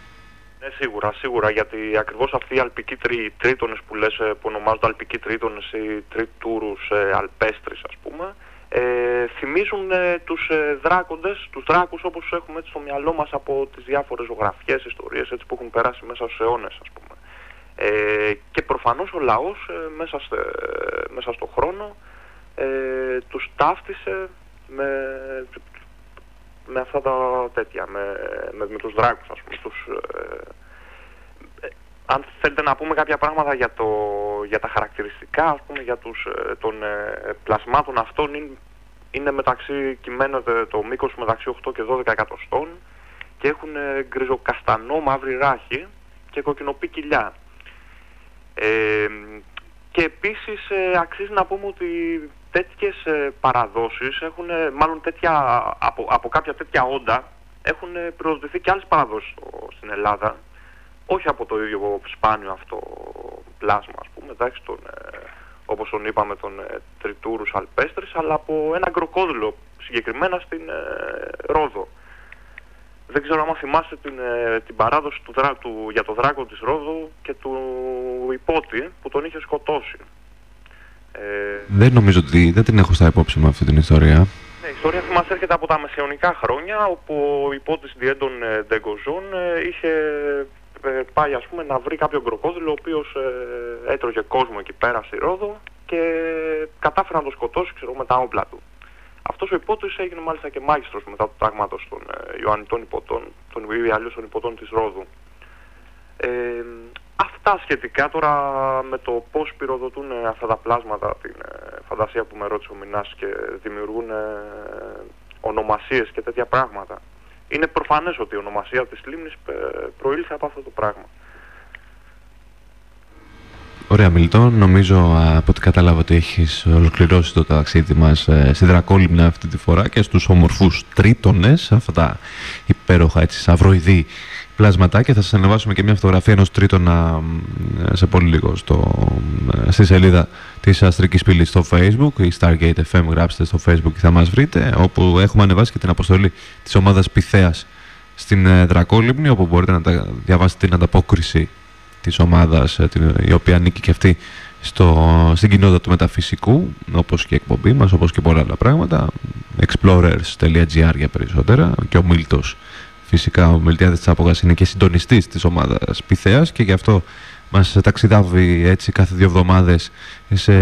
Ναι, σίγουρα, σίγουρα, γιατί ακριβώς αυτοί οι αλπικοί τρί, τρίτονες που λες, ε, που ονομάζονται αλπικοί τρίτονες ή τριτούρους ε, αλπέστρης, ας πούμε, ε, θυμίζουν ε, τους ε, δράκοντες, τους δράκους όπως τους έχουμε έτσι στο μυαλό μας από τις διάφορες ζωγραφιές, ιστορίες έτσι, που έχουν περάσει μέσα στους αιώνες, ας πούμε. Ε, και προφανώς ο λαός ε, μέσα, στε, μέσα στο χρόνο ε, τους ταύτισε με, με αυτά τα τέτοια, με, με, με τους δράκους ας πούμε, τους, ε, ε, αν θέλετε να πούμε κάποια πράγματα για, το, για τα χαρακτηριστικά, ας πούμε, για τους, ε, των ε, πλασμάτων αυτών, είναι, είναι μεταξύ, κυμαίνεται το μήκος μεταξύ 8 και 12 εκατοστών και έχουν ε, γκριζοκαστανό μαύρη ράχη και κοκκινοπή κοιλιά. Ε, και επίσης ε, αξίζει να πούμε ότι τέτοιες ε, παραδόσεις έχουν, ε, μάλλον τέτοια, από, από κάποια τέτοια όντα έχουν ε, προωθηθεί και άλλες παραδόσεις στο- στην Ελλάδα όχι από το ίδιο σπάνιο αυτό πλάσμα ας πούμε εντάξει, τον, ε, όπως τον είπαμε τον ε, Τριτούρους Αλπέστρης αλλά από ένα κροκόδιλο συγκεκριμένα στην ε, Ρόδο δεν ξέρω αν θυμάστε την, ε, την παράδοση του, δρά- του, για το δράκο της Ρόδου και του Υπότη που τον είχε σκοτώσει. Ε, Δεν νομίζω ότι δεν την έχω στα υπόψη μου αυτή την ιστορία. ναι, η ιστορία αυτή μας έρχεται από τα μεσαιωνικά χρόνια όπου ο υπότης Διέντον ε, Ντεγκοζούν ε, είχε ε, πάει ας πούμε να βρει κάποιο κροκόδιλο ο οποίος ε, έτρωγε κόσμο εκεί πέρα στη Ρόδο και κατάφερε να το σκοτώσει ξέρω, με τα όπλα του. Αυτός ο υπότης έγινε μάλιστα και μάγιστρος μετά του τάγματος των ε, Ιωαννιτών υποτών, των ή αλλιώς των υποτών της Ρόδου. Ε, αυτά σχετικά τώρα με το πώς πυροδοτούν ε, αυτά τα πλάσματα την ε, φαντασία που με ρώτησε ο Μινάς και δημιουργούν ε, ονομασίες και τέτοια πράγματα. Είναι προφανές ότι η ονομασία της λίμνης ε, προήλθε από αυτό το πράγμα. Ωραία, Μιλτό. Νομίζω από ό,τι κατάλαβα ότι έχεις ολοκληρώσει το ταξίδι μας ε, στη Δρακόλυμνα αυτή τη φορά και στους ομορφούς τρίτονες, αυτά τα υπέροχα έτσι, σαυροειδή πλασματάκια. Θα σας ανεβάσουμε και μια φωτογραφία ενός τρίτονα ε, σε πολύ λίγο στο, ε, στη σελίδα της Αστρικής Πύλης στο Facebook η Stargate FM γράψτε στο Facebook και θα μας βρείτε όπου έχουμε ανεβάσει και την αποστολή της ομάδας Πυθέας στην ε, Δρακόλυμνη όπου μπορείτε να τα διαβάσετε την ανταπόκριση της ομάδας ε, την, η οποία ανήκει και αυτή στο, στην κοινότητα του μεταφυσικού όπως και η εκπομπή μας, όπως και πολλά άλλα πράγματα explorers.gr για περισσότερα και ο Μίλτος φυσικά ο Μιλτιάδης Τσάπογας είναι και συντονιστής της ομάδας Πυθέας και γι' αυτό μας ταξιδάβει έτσι κάθε δύο εβδομάδες σε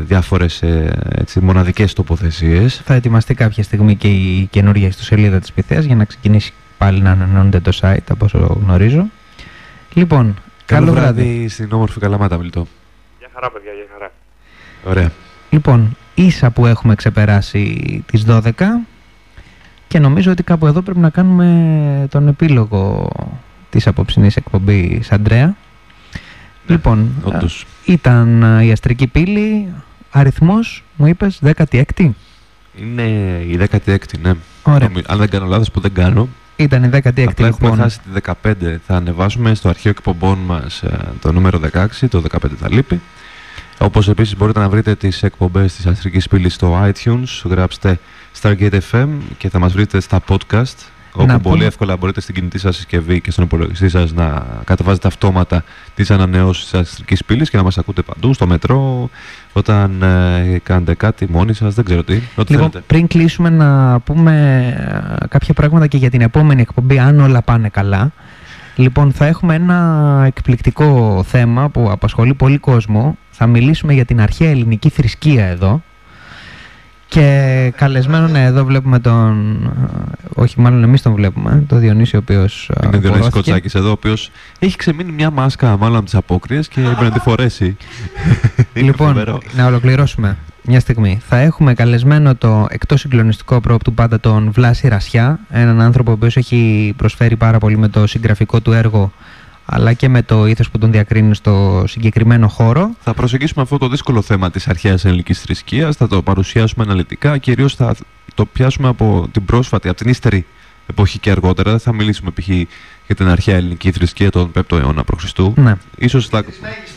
διάφορες ε, έτσι, μοναδικές τοποθεσίες. Θα ετοιμαστεί κάποια στιγμή και η καινούργια ιστοσελίδα της Πυθέας για να ξεκινήσει πάλι να ανανεώνεται το site από όσο γνωρίζω. Λοιπόν, Καλό, καλό βράδυ. βράδυ. στην όμορφη Καλαμάτα, Μιλτό. Γεια χαρά παιδιά, γεια χαρά. Ωραία. Λοιπόν, ίσα που έχουμε ξεπεράσει τις 12 και νομίζω ότι κάπου εδώ πρέπει να κάνουμε τον επίλογο της απόψινής εκπομπής Αντρέα. Λοιπόν, Όντως. α, ήταν α, η αστρική πύλη, αριθμός μου είπες 16η. Είναι η 16η, ναι. Ωραία. Νομι- Αν δεν κάνω λάθος που δεν κάνω. Ήταν η 16η Απλά έχουμε λοιπόν. χάσει τη 15. Θα ανεβάσουμε στο αρχείο εκπομπών μας ε, το νούμερο 16, το 15 θα λείπει. Όπως επίσης μπορείτε να βρείτε τις εκπομπές της Αστρικής Πύλης στο iTunes, γράψτε Stargate FM και θα μας βρείτε στα podcast, όπου Να πολύ πούμε- εύκολα μπορείτε στην κινητή σας συσκευή και στον υπολογιστή σας να κατεβάζετε αυτόματα τις ανανεώσεις της Αστρικής Πύλης και να μας ακούτε παντού, στο μετρό, όταν ε, κάνετε κάτι μόνοι σας, δεν ξέρω τι, ό,τι Λοιπόν, θέλετε. πριν κλείσουμε να πούμε α, κάποια πράγματα και για την επόμενη εκπομπή, αν όλα πάνε καλά. Λοιπόν, θα έχουμε ένα εκπληκτικό θέμα που απασχολεί πολύ κόσμο. Θα μιλήσουμε για την αρχαία ελληνική θρησκεία εδώ. Και καλεσμένο, ναι, εδώ βλέπουμε τον... α, Όχι, μάλλον εμείς τον βλέπουμε, τον Διονύση, ο οποίος... α, Είναι ο Διονύσης απορρώθηκε. Κοτσάκης εδώ, ο οποίος έχει ξεμείνει μια μάσκα μάλλον από τις απόκριες και έπρεπε να τη φορέσει. Είναι Λοιπόν, φοβερό. να ολοκληρώσουμε μια στιγμή. Θα έχουμε καλεσμένο το εκτός συγκλονιστικό προόπτου πάντα τον Βλάση Ρασιά, έναν άνθρωπο ο οποίος έχει προσφέρει πάρα πολύ με το συγγραφικό του έργο αλλά και με το ήθος που τον διακρίνει στο συγκεκριμένο χώρο. Θα προσεγγίσουμε αυτό το δύσκολο θέμα της αρχαίας ελληνικής θρησκείας, θα το παρουσιάσουμε αναλυτικά, κυρίως θα το πιάσουμε από την πρόσφατη, από την ύστερη εποχή και αργότερα. Δεν θα μιλήσουμε π.χ. για την αρχαία ελληνική θρησκεία τον 5ο αιώνα π.Χ. Ναι. Ίσως θα...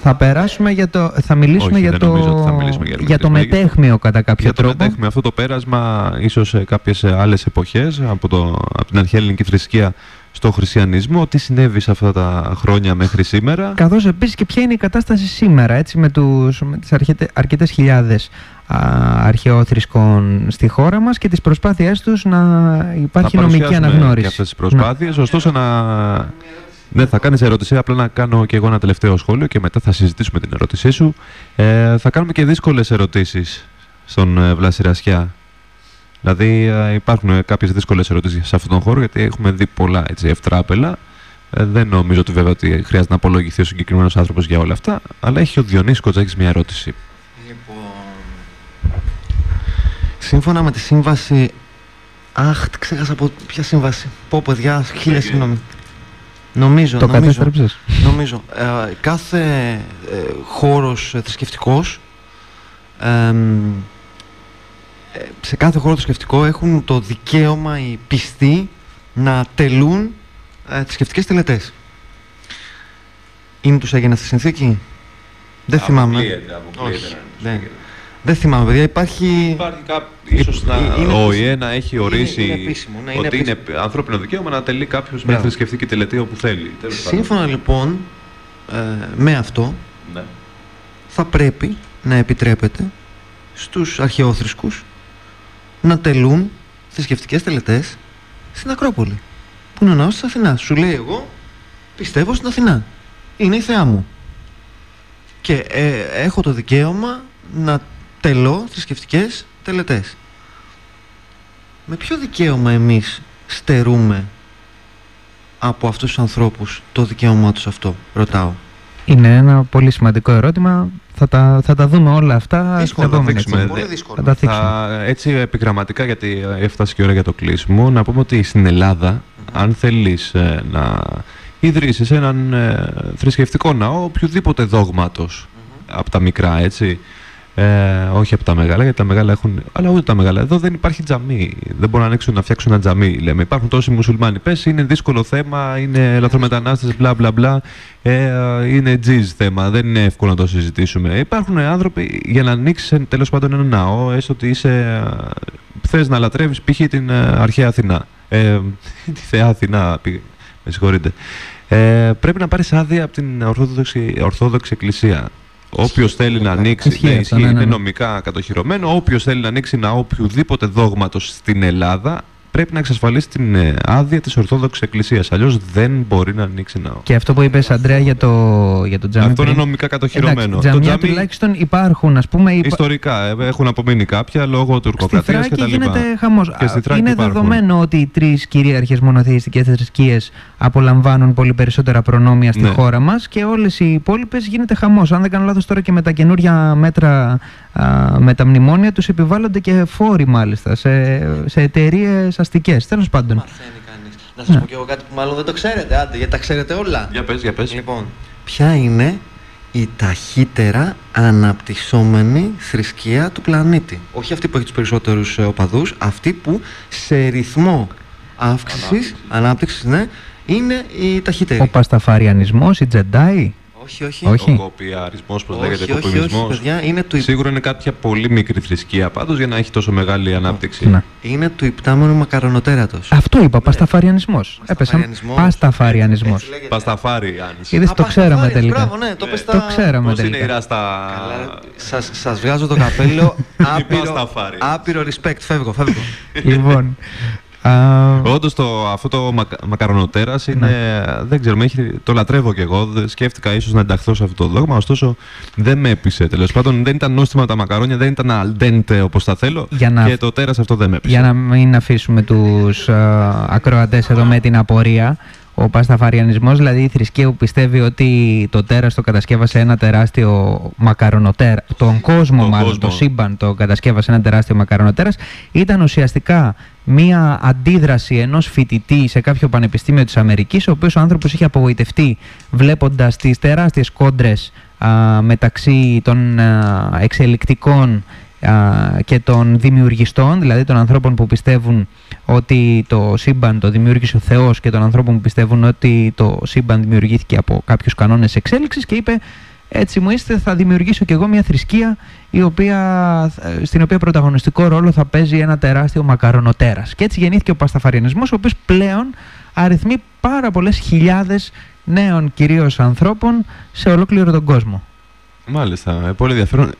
Θα περάσουμε για το. Θα μιλήσουμε Όχι, για δεν το. νομίζω ότι θα μιλήσουμε για για το ελληνικές μετέχμιο κατά κάποιο για το τρόπο. μετέχουμε αυτό το πέρασμα ίσως σε κάποιες ε, άλλες εποχές από, το, από την αρχαία ελληνική θρησκεία στο χριστιανισμό, τι συνέβη σε αυτά τα χρόνια μέχρι σήμερα; Καθώς επίσης και ποια είναι η κατάσταση σήμερα, έτσι, με, τους, με τις αρχετε, αρκετές χιλιάδες α, αρχαιόθρησκων στη χώρα μας και τις προσπάθειές τους να υπάρχει θα νομική παρουσιάσουμε αναγνώριση. Και αυτές τις προσπάθειες. Ωστόσο να... Ναι, θα κάνεις ερώτηση, απλά να κάνω και εγώ ένα τελευταίο σχόλιο και μετά θα συζητήσουμε την ερώτησή σου. Ε, θα κάνουμε και δύσκολες ερωτήσεις στον ε, Βλάση Ρασιά. Δηλαδή ε, υπάρχουν ε, κάποιες δύσκολες ερωτήσεις σε αυτόν τον χώρο γιατί έχουμε δει πολλά έτσι, ευτράπελα. Ε, δεν νομίζω ότι βέβαια ότι χρειάζεται να απολογηθεί ο συγκεκριμένος άνθρωπος για όλα αυτά, αλλά έχει ο Διονύσης Κοτζάκης μια ερώτηση. Λοιπόν, σύμφωνα με τη σύμβαση... Αχ, τι ξέχασα από ποια σύμβαση. Πω, παιδιά, χίλια συγγνώμη. Νομίζω, Το νομίζω, κατέστρεψες. νομίζω. Ε, κάθε ε, χώρος ε, θρησκευτικός εμ, ε, σε κάθε χώρο θρησκευτικό έχουν το δικαίωμα οι πιστοί να τελούν ε, θρησκευτικές τελετές. Είναι τους έγινε στη συνθήκη; Δεν θυμάμαι. Όχι, δεν. Δεν θυμάμαι, παιδιά. Υπάρχει. Υπάρχει κά... ίσως να... είναι ο επίσημο. ΙΕ να έχει Είναι- ορίσει είναι επίσημο, ναι, είναι ότι είναι επίσημο. ανθρώπινο δικαίωμα να τελεί κάποιος μια Μπράβο. θρησκευτική τελετή όπου θέλει. Τέλος πάντων. Σύμφωνα λοιπόν ε, με αυτό, Ναι. θα πρέπει να επιτρέπεται στους αρχαιόθρησκους να τελούν θρησκευτικές τελετές στην Ακρόπολη. Που είναι ο ναός της Αθηνάς. Σου λέει εγώ πιστεύω στην Αθηνά. Είναι η θεά μου. Και ε, έχω το δικαίωμα να τελώ θρησκευτικές τελετές. Με ποιο δικαίωμα εμείς στερούμε από αυτούς τους ανθρώπους το δικαίωμά τους αυτό, ρωτάω. Είναι ένα πολύ σημαντικό ερώτημα. Θα τα, θα τα δούμε όλα αυτά στην Δύσκολο, επόμενη δείξουμε. εκπομπή. Πολύ δε- δύσκολο. Θα τα θίξουμε. Θα, έτσι επιγραμματικά γιατί έφτασε και η ώρα για το κλείσιμο να πούμε ότι στην Ελλάδα αν θέλεις ε, να ιδρύσεις έναν ε, θρησκευτικό ναό οποιοδήποτε δόγματος από τα μικρά, έτσι. Ε, όχι από τα μεγάλα, γιατί τα μεγάλα έχουν. Αλλά ούτε τα μεγάλα. Εδώ δεν υπάρχει τζαμί. Δεν μπορούν να ανοίξουν να φτιάξουν ένα τζαμί. Λέμε. Υπάρχουν τόσοι μουσουλμάνοι. Πες είναι δύσκολο θέμα, είναι λαθρομετανάστες, μπλα μπλα μπλα. Ε, είναι τζιζ θέμα. Δεν είναι εύκολο να το συζητήσουμε. Υπάρχουν άνθρωποι για να ανοίξεις τέλος πάντων ένα ναό, έστω ότι είσαι. Θες να λατρεύεις π.χ. την ε, αρχαία Αθηνά. Ε, τη θεά Αθηνά, πήγε. με συγχωρείτε. Ε, πρέπει να πάρεις άδεια από την Ορθόδοξη, Ορθόδοξη Εκκλησία. Όποιος θέλει να ανοίξει, Ισχύει ναι, αυτό, ισχύει, ναι, ναι, είναι ναι. νομικά κατοχυρωμένο. Όποιος θέλει να ανοίξει ένα οποιοδήποτε δόγματος στην Ελλάδα, πρέπει να εξασφαλίσει την ε, άδεια της Ορθόδοξης Εκκλησίας. Αλλιώς δεν μπορεί να ανοίξει ναό. Και αυτό που είπες, Αντρέα, για το, για το τζαμί. Αυτό είναι πριν. νομικά κατοχυρωμένο. Εντάξει, Το τζαμιά τζαμί- τουλάχιστον υπάρχουν, ας πούμε. υπα- Ιστορικά ε, έχουν απομείνει κάποια λόγω Στη τουρκοκρατίας Θράκη κτλ. γίνεται χαμός. Και στη Θράκη Είναι υπάρχουν. δεδομένο ότι οι τρεις κυρίαρχες μονοθεϊστικές θρησκείες απολαμβάνουν πολύ περισσότερα προνόμια στη Ναι. χώρα μας και όλες οι υπόλοιπες γίνεται χαμός. Αν δεν κάνω λάθος, τώρα και με τα καινούργια μέτρα α, με τα μνημόνια τους επιβάλλονται και φόροι μάλιστα σε, σε εταιρείες αστικέ. Τέλος πάντων. Μαθαίνει κανείς. Να σας Ναι. πω και εγώ κάτι που μάλλον δεν το ξέρετε, άντε, γιατί τα ξέρετε όλα. Για πες, για πες. Λοιπόν, ποια είναι η ταχύτερα αναπτυσσόμενη θρησκεία του πλανήτη; Όχι αυτή που έχει τους περισσότερους ε, οπαδούς, αυτή που σε ρυθμό αύξησης, ανάπτυξης, ναι, είναι η ταχύτερη. Ο Πασταφαριανισμός, η Τζεντάι; Όχι, όχι. Όχι. Ο κοπιαρισμός, πώς Όχι, λέγεται, όχι, όχι, κοπιισμός. παιδιά, είναι του, Σίγουρα είναι κάποια πολύ μικρή θρησκεία πάντως για να έχει τόσο μεγάλη ανάπτυξη. Ναι. είναι του υπτάμενου μακαρονοτέρατος. Αυτό είπα, Πασταφαριανισμός. Έπεσα. Πασταφαριανισμός. Πασταφαριανισμός. Έτσι λέγεται. Πασταφάρι, αν Είδες, το Α, ξέραμε Πασταφάρης, τελικά. Μπράβο, ναι, το Ναι. πες Το τα- ξέραμε Πώς είναι η τελικά. ράστα. Καλά, σας, σας βγάζω το καπέλο άπειρο, Πασταφάρη. άπειρο respect, φεύγω, φεύγω. λοιπόν. α, Όντως το, αυτό το μακ, μακαρονοτέρας είναι. Ναι. Δεν ξέρω, με έχει, το λατρεύω κι εγώ. Δεν- Σκέφτηκα ίσως να ενταχθώ σε αυτό το δόγμα, ωστόσο δεν με έπεισε. Τέλος πάντων, δεν ήταν νόστιμα τα μακαρόνια, δεν ήταν αλντέντε όπως τα θέλω. Για να- Και το τέρας αυτό δεν με έπεισε. Για να μην αφήσουμε τους α, ακροατές εδώ με την απορία, ο Πασταφαριανισμός, δηλαδή η θρησκεία που πιστεύει ότι το τέρας το κατασκεύασε ένα τεράστιο μακαρονοτέρα, τον κόσμο Τον μάλλον, κόσμο. το σύμπαν το κατασκεύασε ένα τεράστιο μακαρονοτέρας, ήταν ουσιαστικά μία αντίδραση ενός φοιτητή σε κάποιο πανεπιστήμιο της Αμερικής, ο οποίος ο άνθρωπος είχε απογοητευτεί βλέποντας τις τεράστιες κόντρες α, μεταξύ των α, εξελικτικών α, και των δημιουργιστών, δηλαδή των ανθρώπων που πιστεύουν ότι το σύμπαν το δημιούργησε ο Θεός και των ανθρώπων που πιστεύουν ότι το σύμπαν δημιουργήθηκε από κάποιους κανόνες εξέλιξης και είπε έτσι μου είστε θα δημιουργήσω κι εγώ μια θρησκεία η οποία, ε, στην οποία πρωταγωνιστικό ρόλο θα παίζει ένα τεράστιο μακαρονοτέρας. Και έτσι γεννήθηκε ο Πασταφαριανισμός ο οποίος πλέον αριθμεί πάρα πολλές χιλιάδες νέων κυρίως ανθρώπων σε ολόκληρο τον κόσμο. Μάλιστα, ε, πολύ ενδιαφέρον.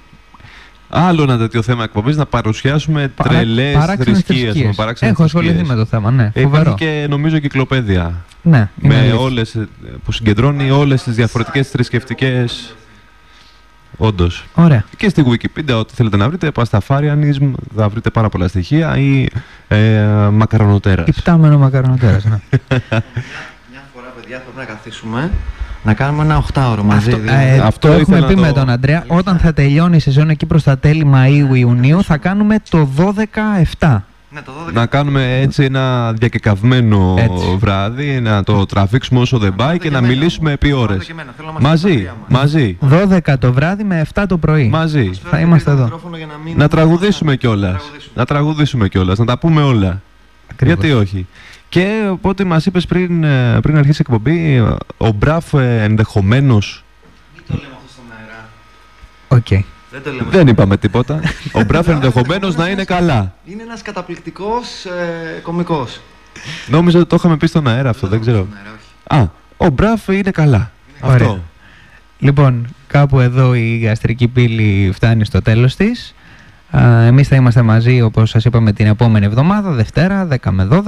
Άλλο ένα τέτοιο θέμα εκπομπής να παρουσιάσουμε Παρά- τρελές παράξενες θρησκείες. θρησκείες. Έχω ασχοληθεί με το θέμα, ναι. Ε, Φοβερό. Υπάρχει και νομίζω κυκλοπαίδεια. Ναι, είναι με αλήθεια. όλες, ε, που συγκεντρώνει όλες τις διαφορετικές θρησκευτικές. Όντως. Ωραία. Και στη Wikipedia, ό,τι θέλετε να βρείτε, Pastafarianism, θα βρείτε πάρα πολλά στοιχεία ή ε, μακαρονοτέρας. Υπτάμενο μακαρονοτέρας, ναι. Μια φορά, παιδιά, πρέπει να καθίσουμε να κάνουμε ένα οχτάωρο μαζί. Αυτό, δηλαδή. ε, Αυτό το ήθελα έχουμε να πει το- με τον Αντρέα. Όταν θα τελειώνει η σεζόν εκεί προς τα τέλη Μαΐου-Ιουνίου θα κάνουμε το 12-7. Ναι, το 12. Να κάνουμε έτσι ένα διακεκαυμένο Έτσι. βράδυ, να το τραβήξουμε όσο δεν πάει και και να εμένα μιλήσουμε μου. επί Πάρτε ώρες. και εμένα, θέλω να είμαστε Μαζί, στα τρία μας. μαζί, 12 το βράδυ με 7 το πρωί. μαζί. Φέρτε θα και είμαστε το εδώ. μικρόφωνο για να μην- Να τραγουδήσουμε Να κιόλας. τραγουδήσουμε. Να τραγουδήσουμε κιόλας, να τα πούμε όλα. Ακριβώς. Γιατί όχι. Και οπότε μας είπες πριν, ε, πριν αρχίσει η εκπομπή, ε, ο Μπραφ ενδεχομένω. Μην το λέμε αυτό στον αέρα. Οκ. Δεν το λέμε. Δεν είπαμε τίποτα. ο Μπραφ ενδεχομένως να είναι καλά. Είναι ένας καταπληκτικός ε, κωμικός. Νόμιζα ότι το είχαμε πει στον αέρα αυτό, δεν ξέρω. Στον αέρα, όχι. Α, ο Μπραφ είναι καλά. Ωραία. Αυτό. Λοιπόν, κάπου εδώ η αστρική πύλη φτάνει στο τέλος της. Α, εμείς θα είμαστε μαζί, όπως σας είπαμε, την επόμενη εβδομάδα, Δευτέρα, 10 με 12.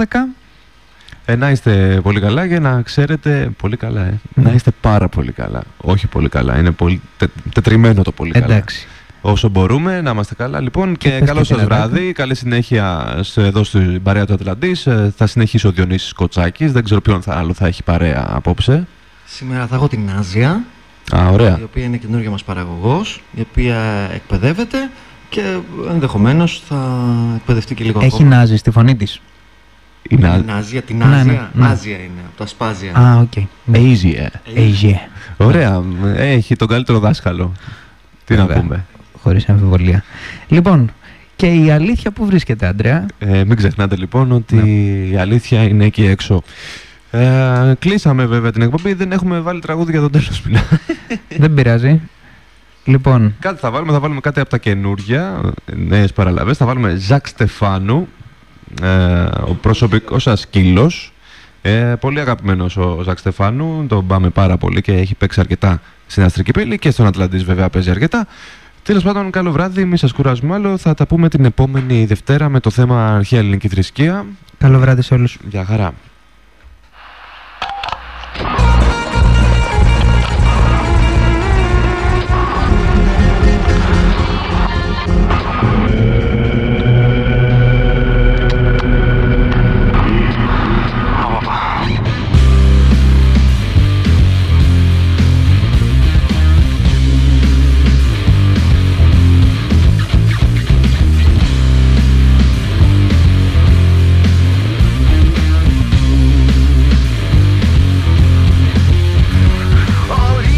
Ε, να είστε πολύ καλά και να ξέρετε. Πολύ καλά, ε. Ναι. Να είστε πάρα πολύ καλά. Όχι πολύ καλά. Είναι πολύ τε, τετριμένο το πολύ καλά. Εντάξει. Όσο μπορούμε να είμαστε καλά. Λοιπόν, και, Και πες καλό και σας την αγάπη. βράδυ. Καλή συνέχεια σε, εδώ στην παρέα του Ατλαντής. Ε, Θα συνεχίσει ο Διονύσης Κοτσάκης. Δεν ξέρω ποιον θα, άλλο θα έχει παρέα απόψε. Σήμερα θα έχω την Άζια, Α, ωραία. η οποία είναι καινούργια μας παραγωγός, η οποία εκπαιδεύεται και ενδεχομένως θα εκπαιδευτεί και λίγο Έχει ακόμα. νάζι στη φωνή της. Είναι α- Είναι Άζια, την Ναι, ναι, Άζια. ναι. Άζια είναι, από τα σπάζια. Α, οκ. Asia. Asia. Ωραία. Έχει τον καλύτερο δάσκαλο. Τι να Βέβαια. πούμε. Χωρίς αμφιβολία. Λοιπόν, και η αλήθεια που βρίσκεται, Άντρεα. Ε, μην ξεχνάτε λοιπόν ότι η αλήθεια είναι εκεί έξω. Ε, κλείσαμε βέβαια την εκπομπή, δεν έχουμε βάλει τραγούδι για τον τέλος μήνα. δεν πειράζει. Λοιπόν, κάτι θα βάλουμε, θα βάλουμε κάτι από τα καινούργια, νέες παραλαβές. Θα βάλουμε Ζακ Στεφάνου, ε, ο προσωπικός σας σκύλος. Ε, πολύ αγαπημένος ο Ζακ Στεφάνου, τον πάμε πάρα πολύ και έχει παίξει αρκετά στην Αστρική Πύλη και στον Ατλαντής βέβαια παίζει αρκετά. Τέλος πάντων, καλό βράδυ, μη σας κουράζουμε άλλο. Θα τα πούμε την επόμενη Δευτέρα με το θέμα αρχαία ελληνική θρησκεία. καλό βράδυ σε όλους. Γεια χαρά.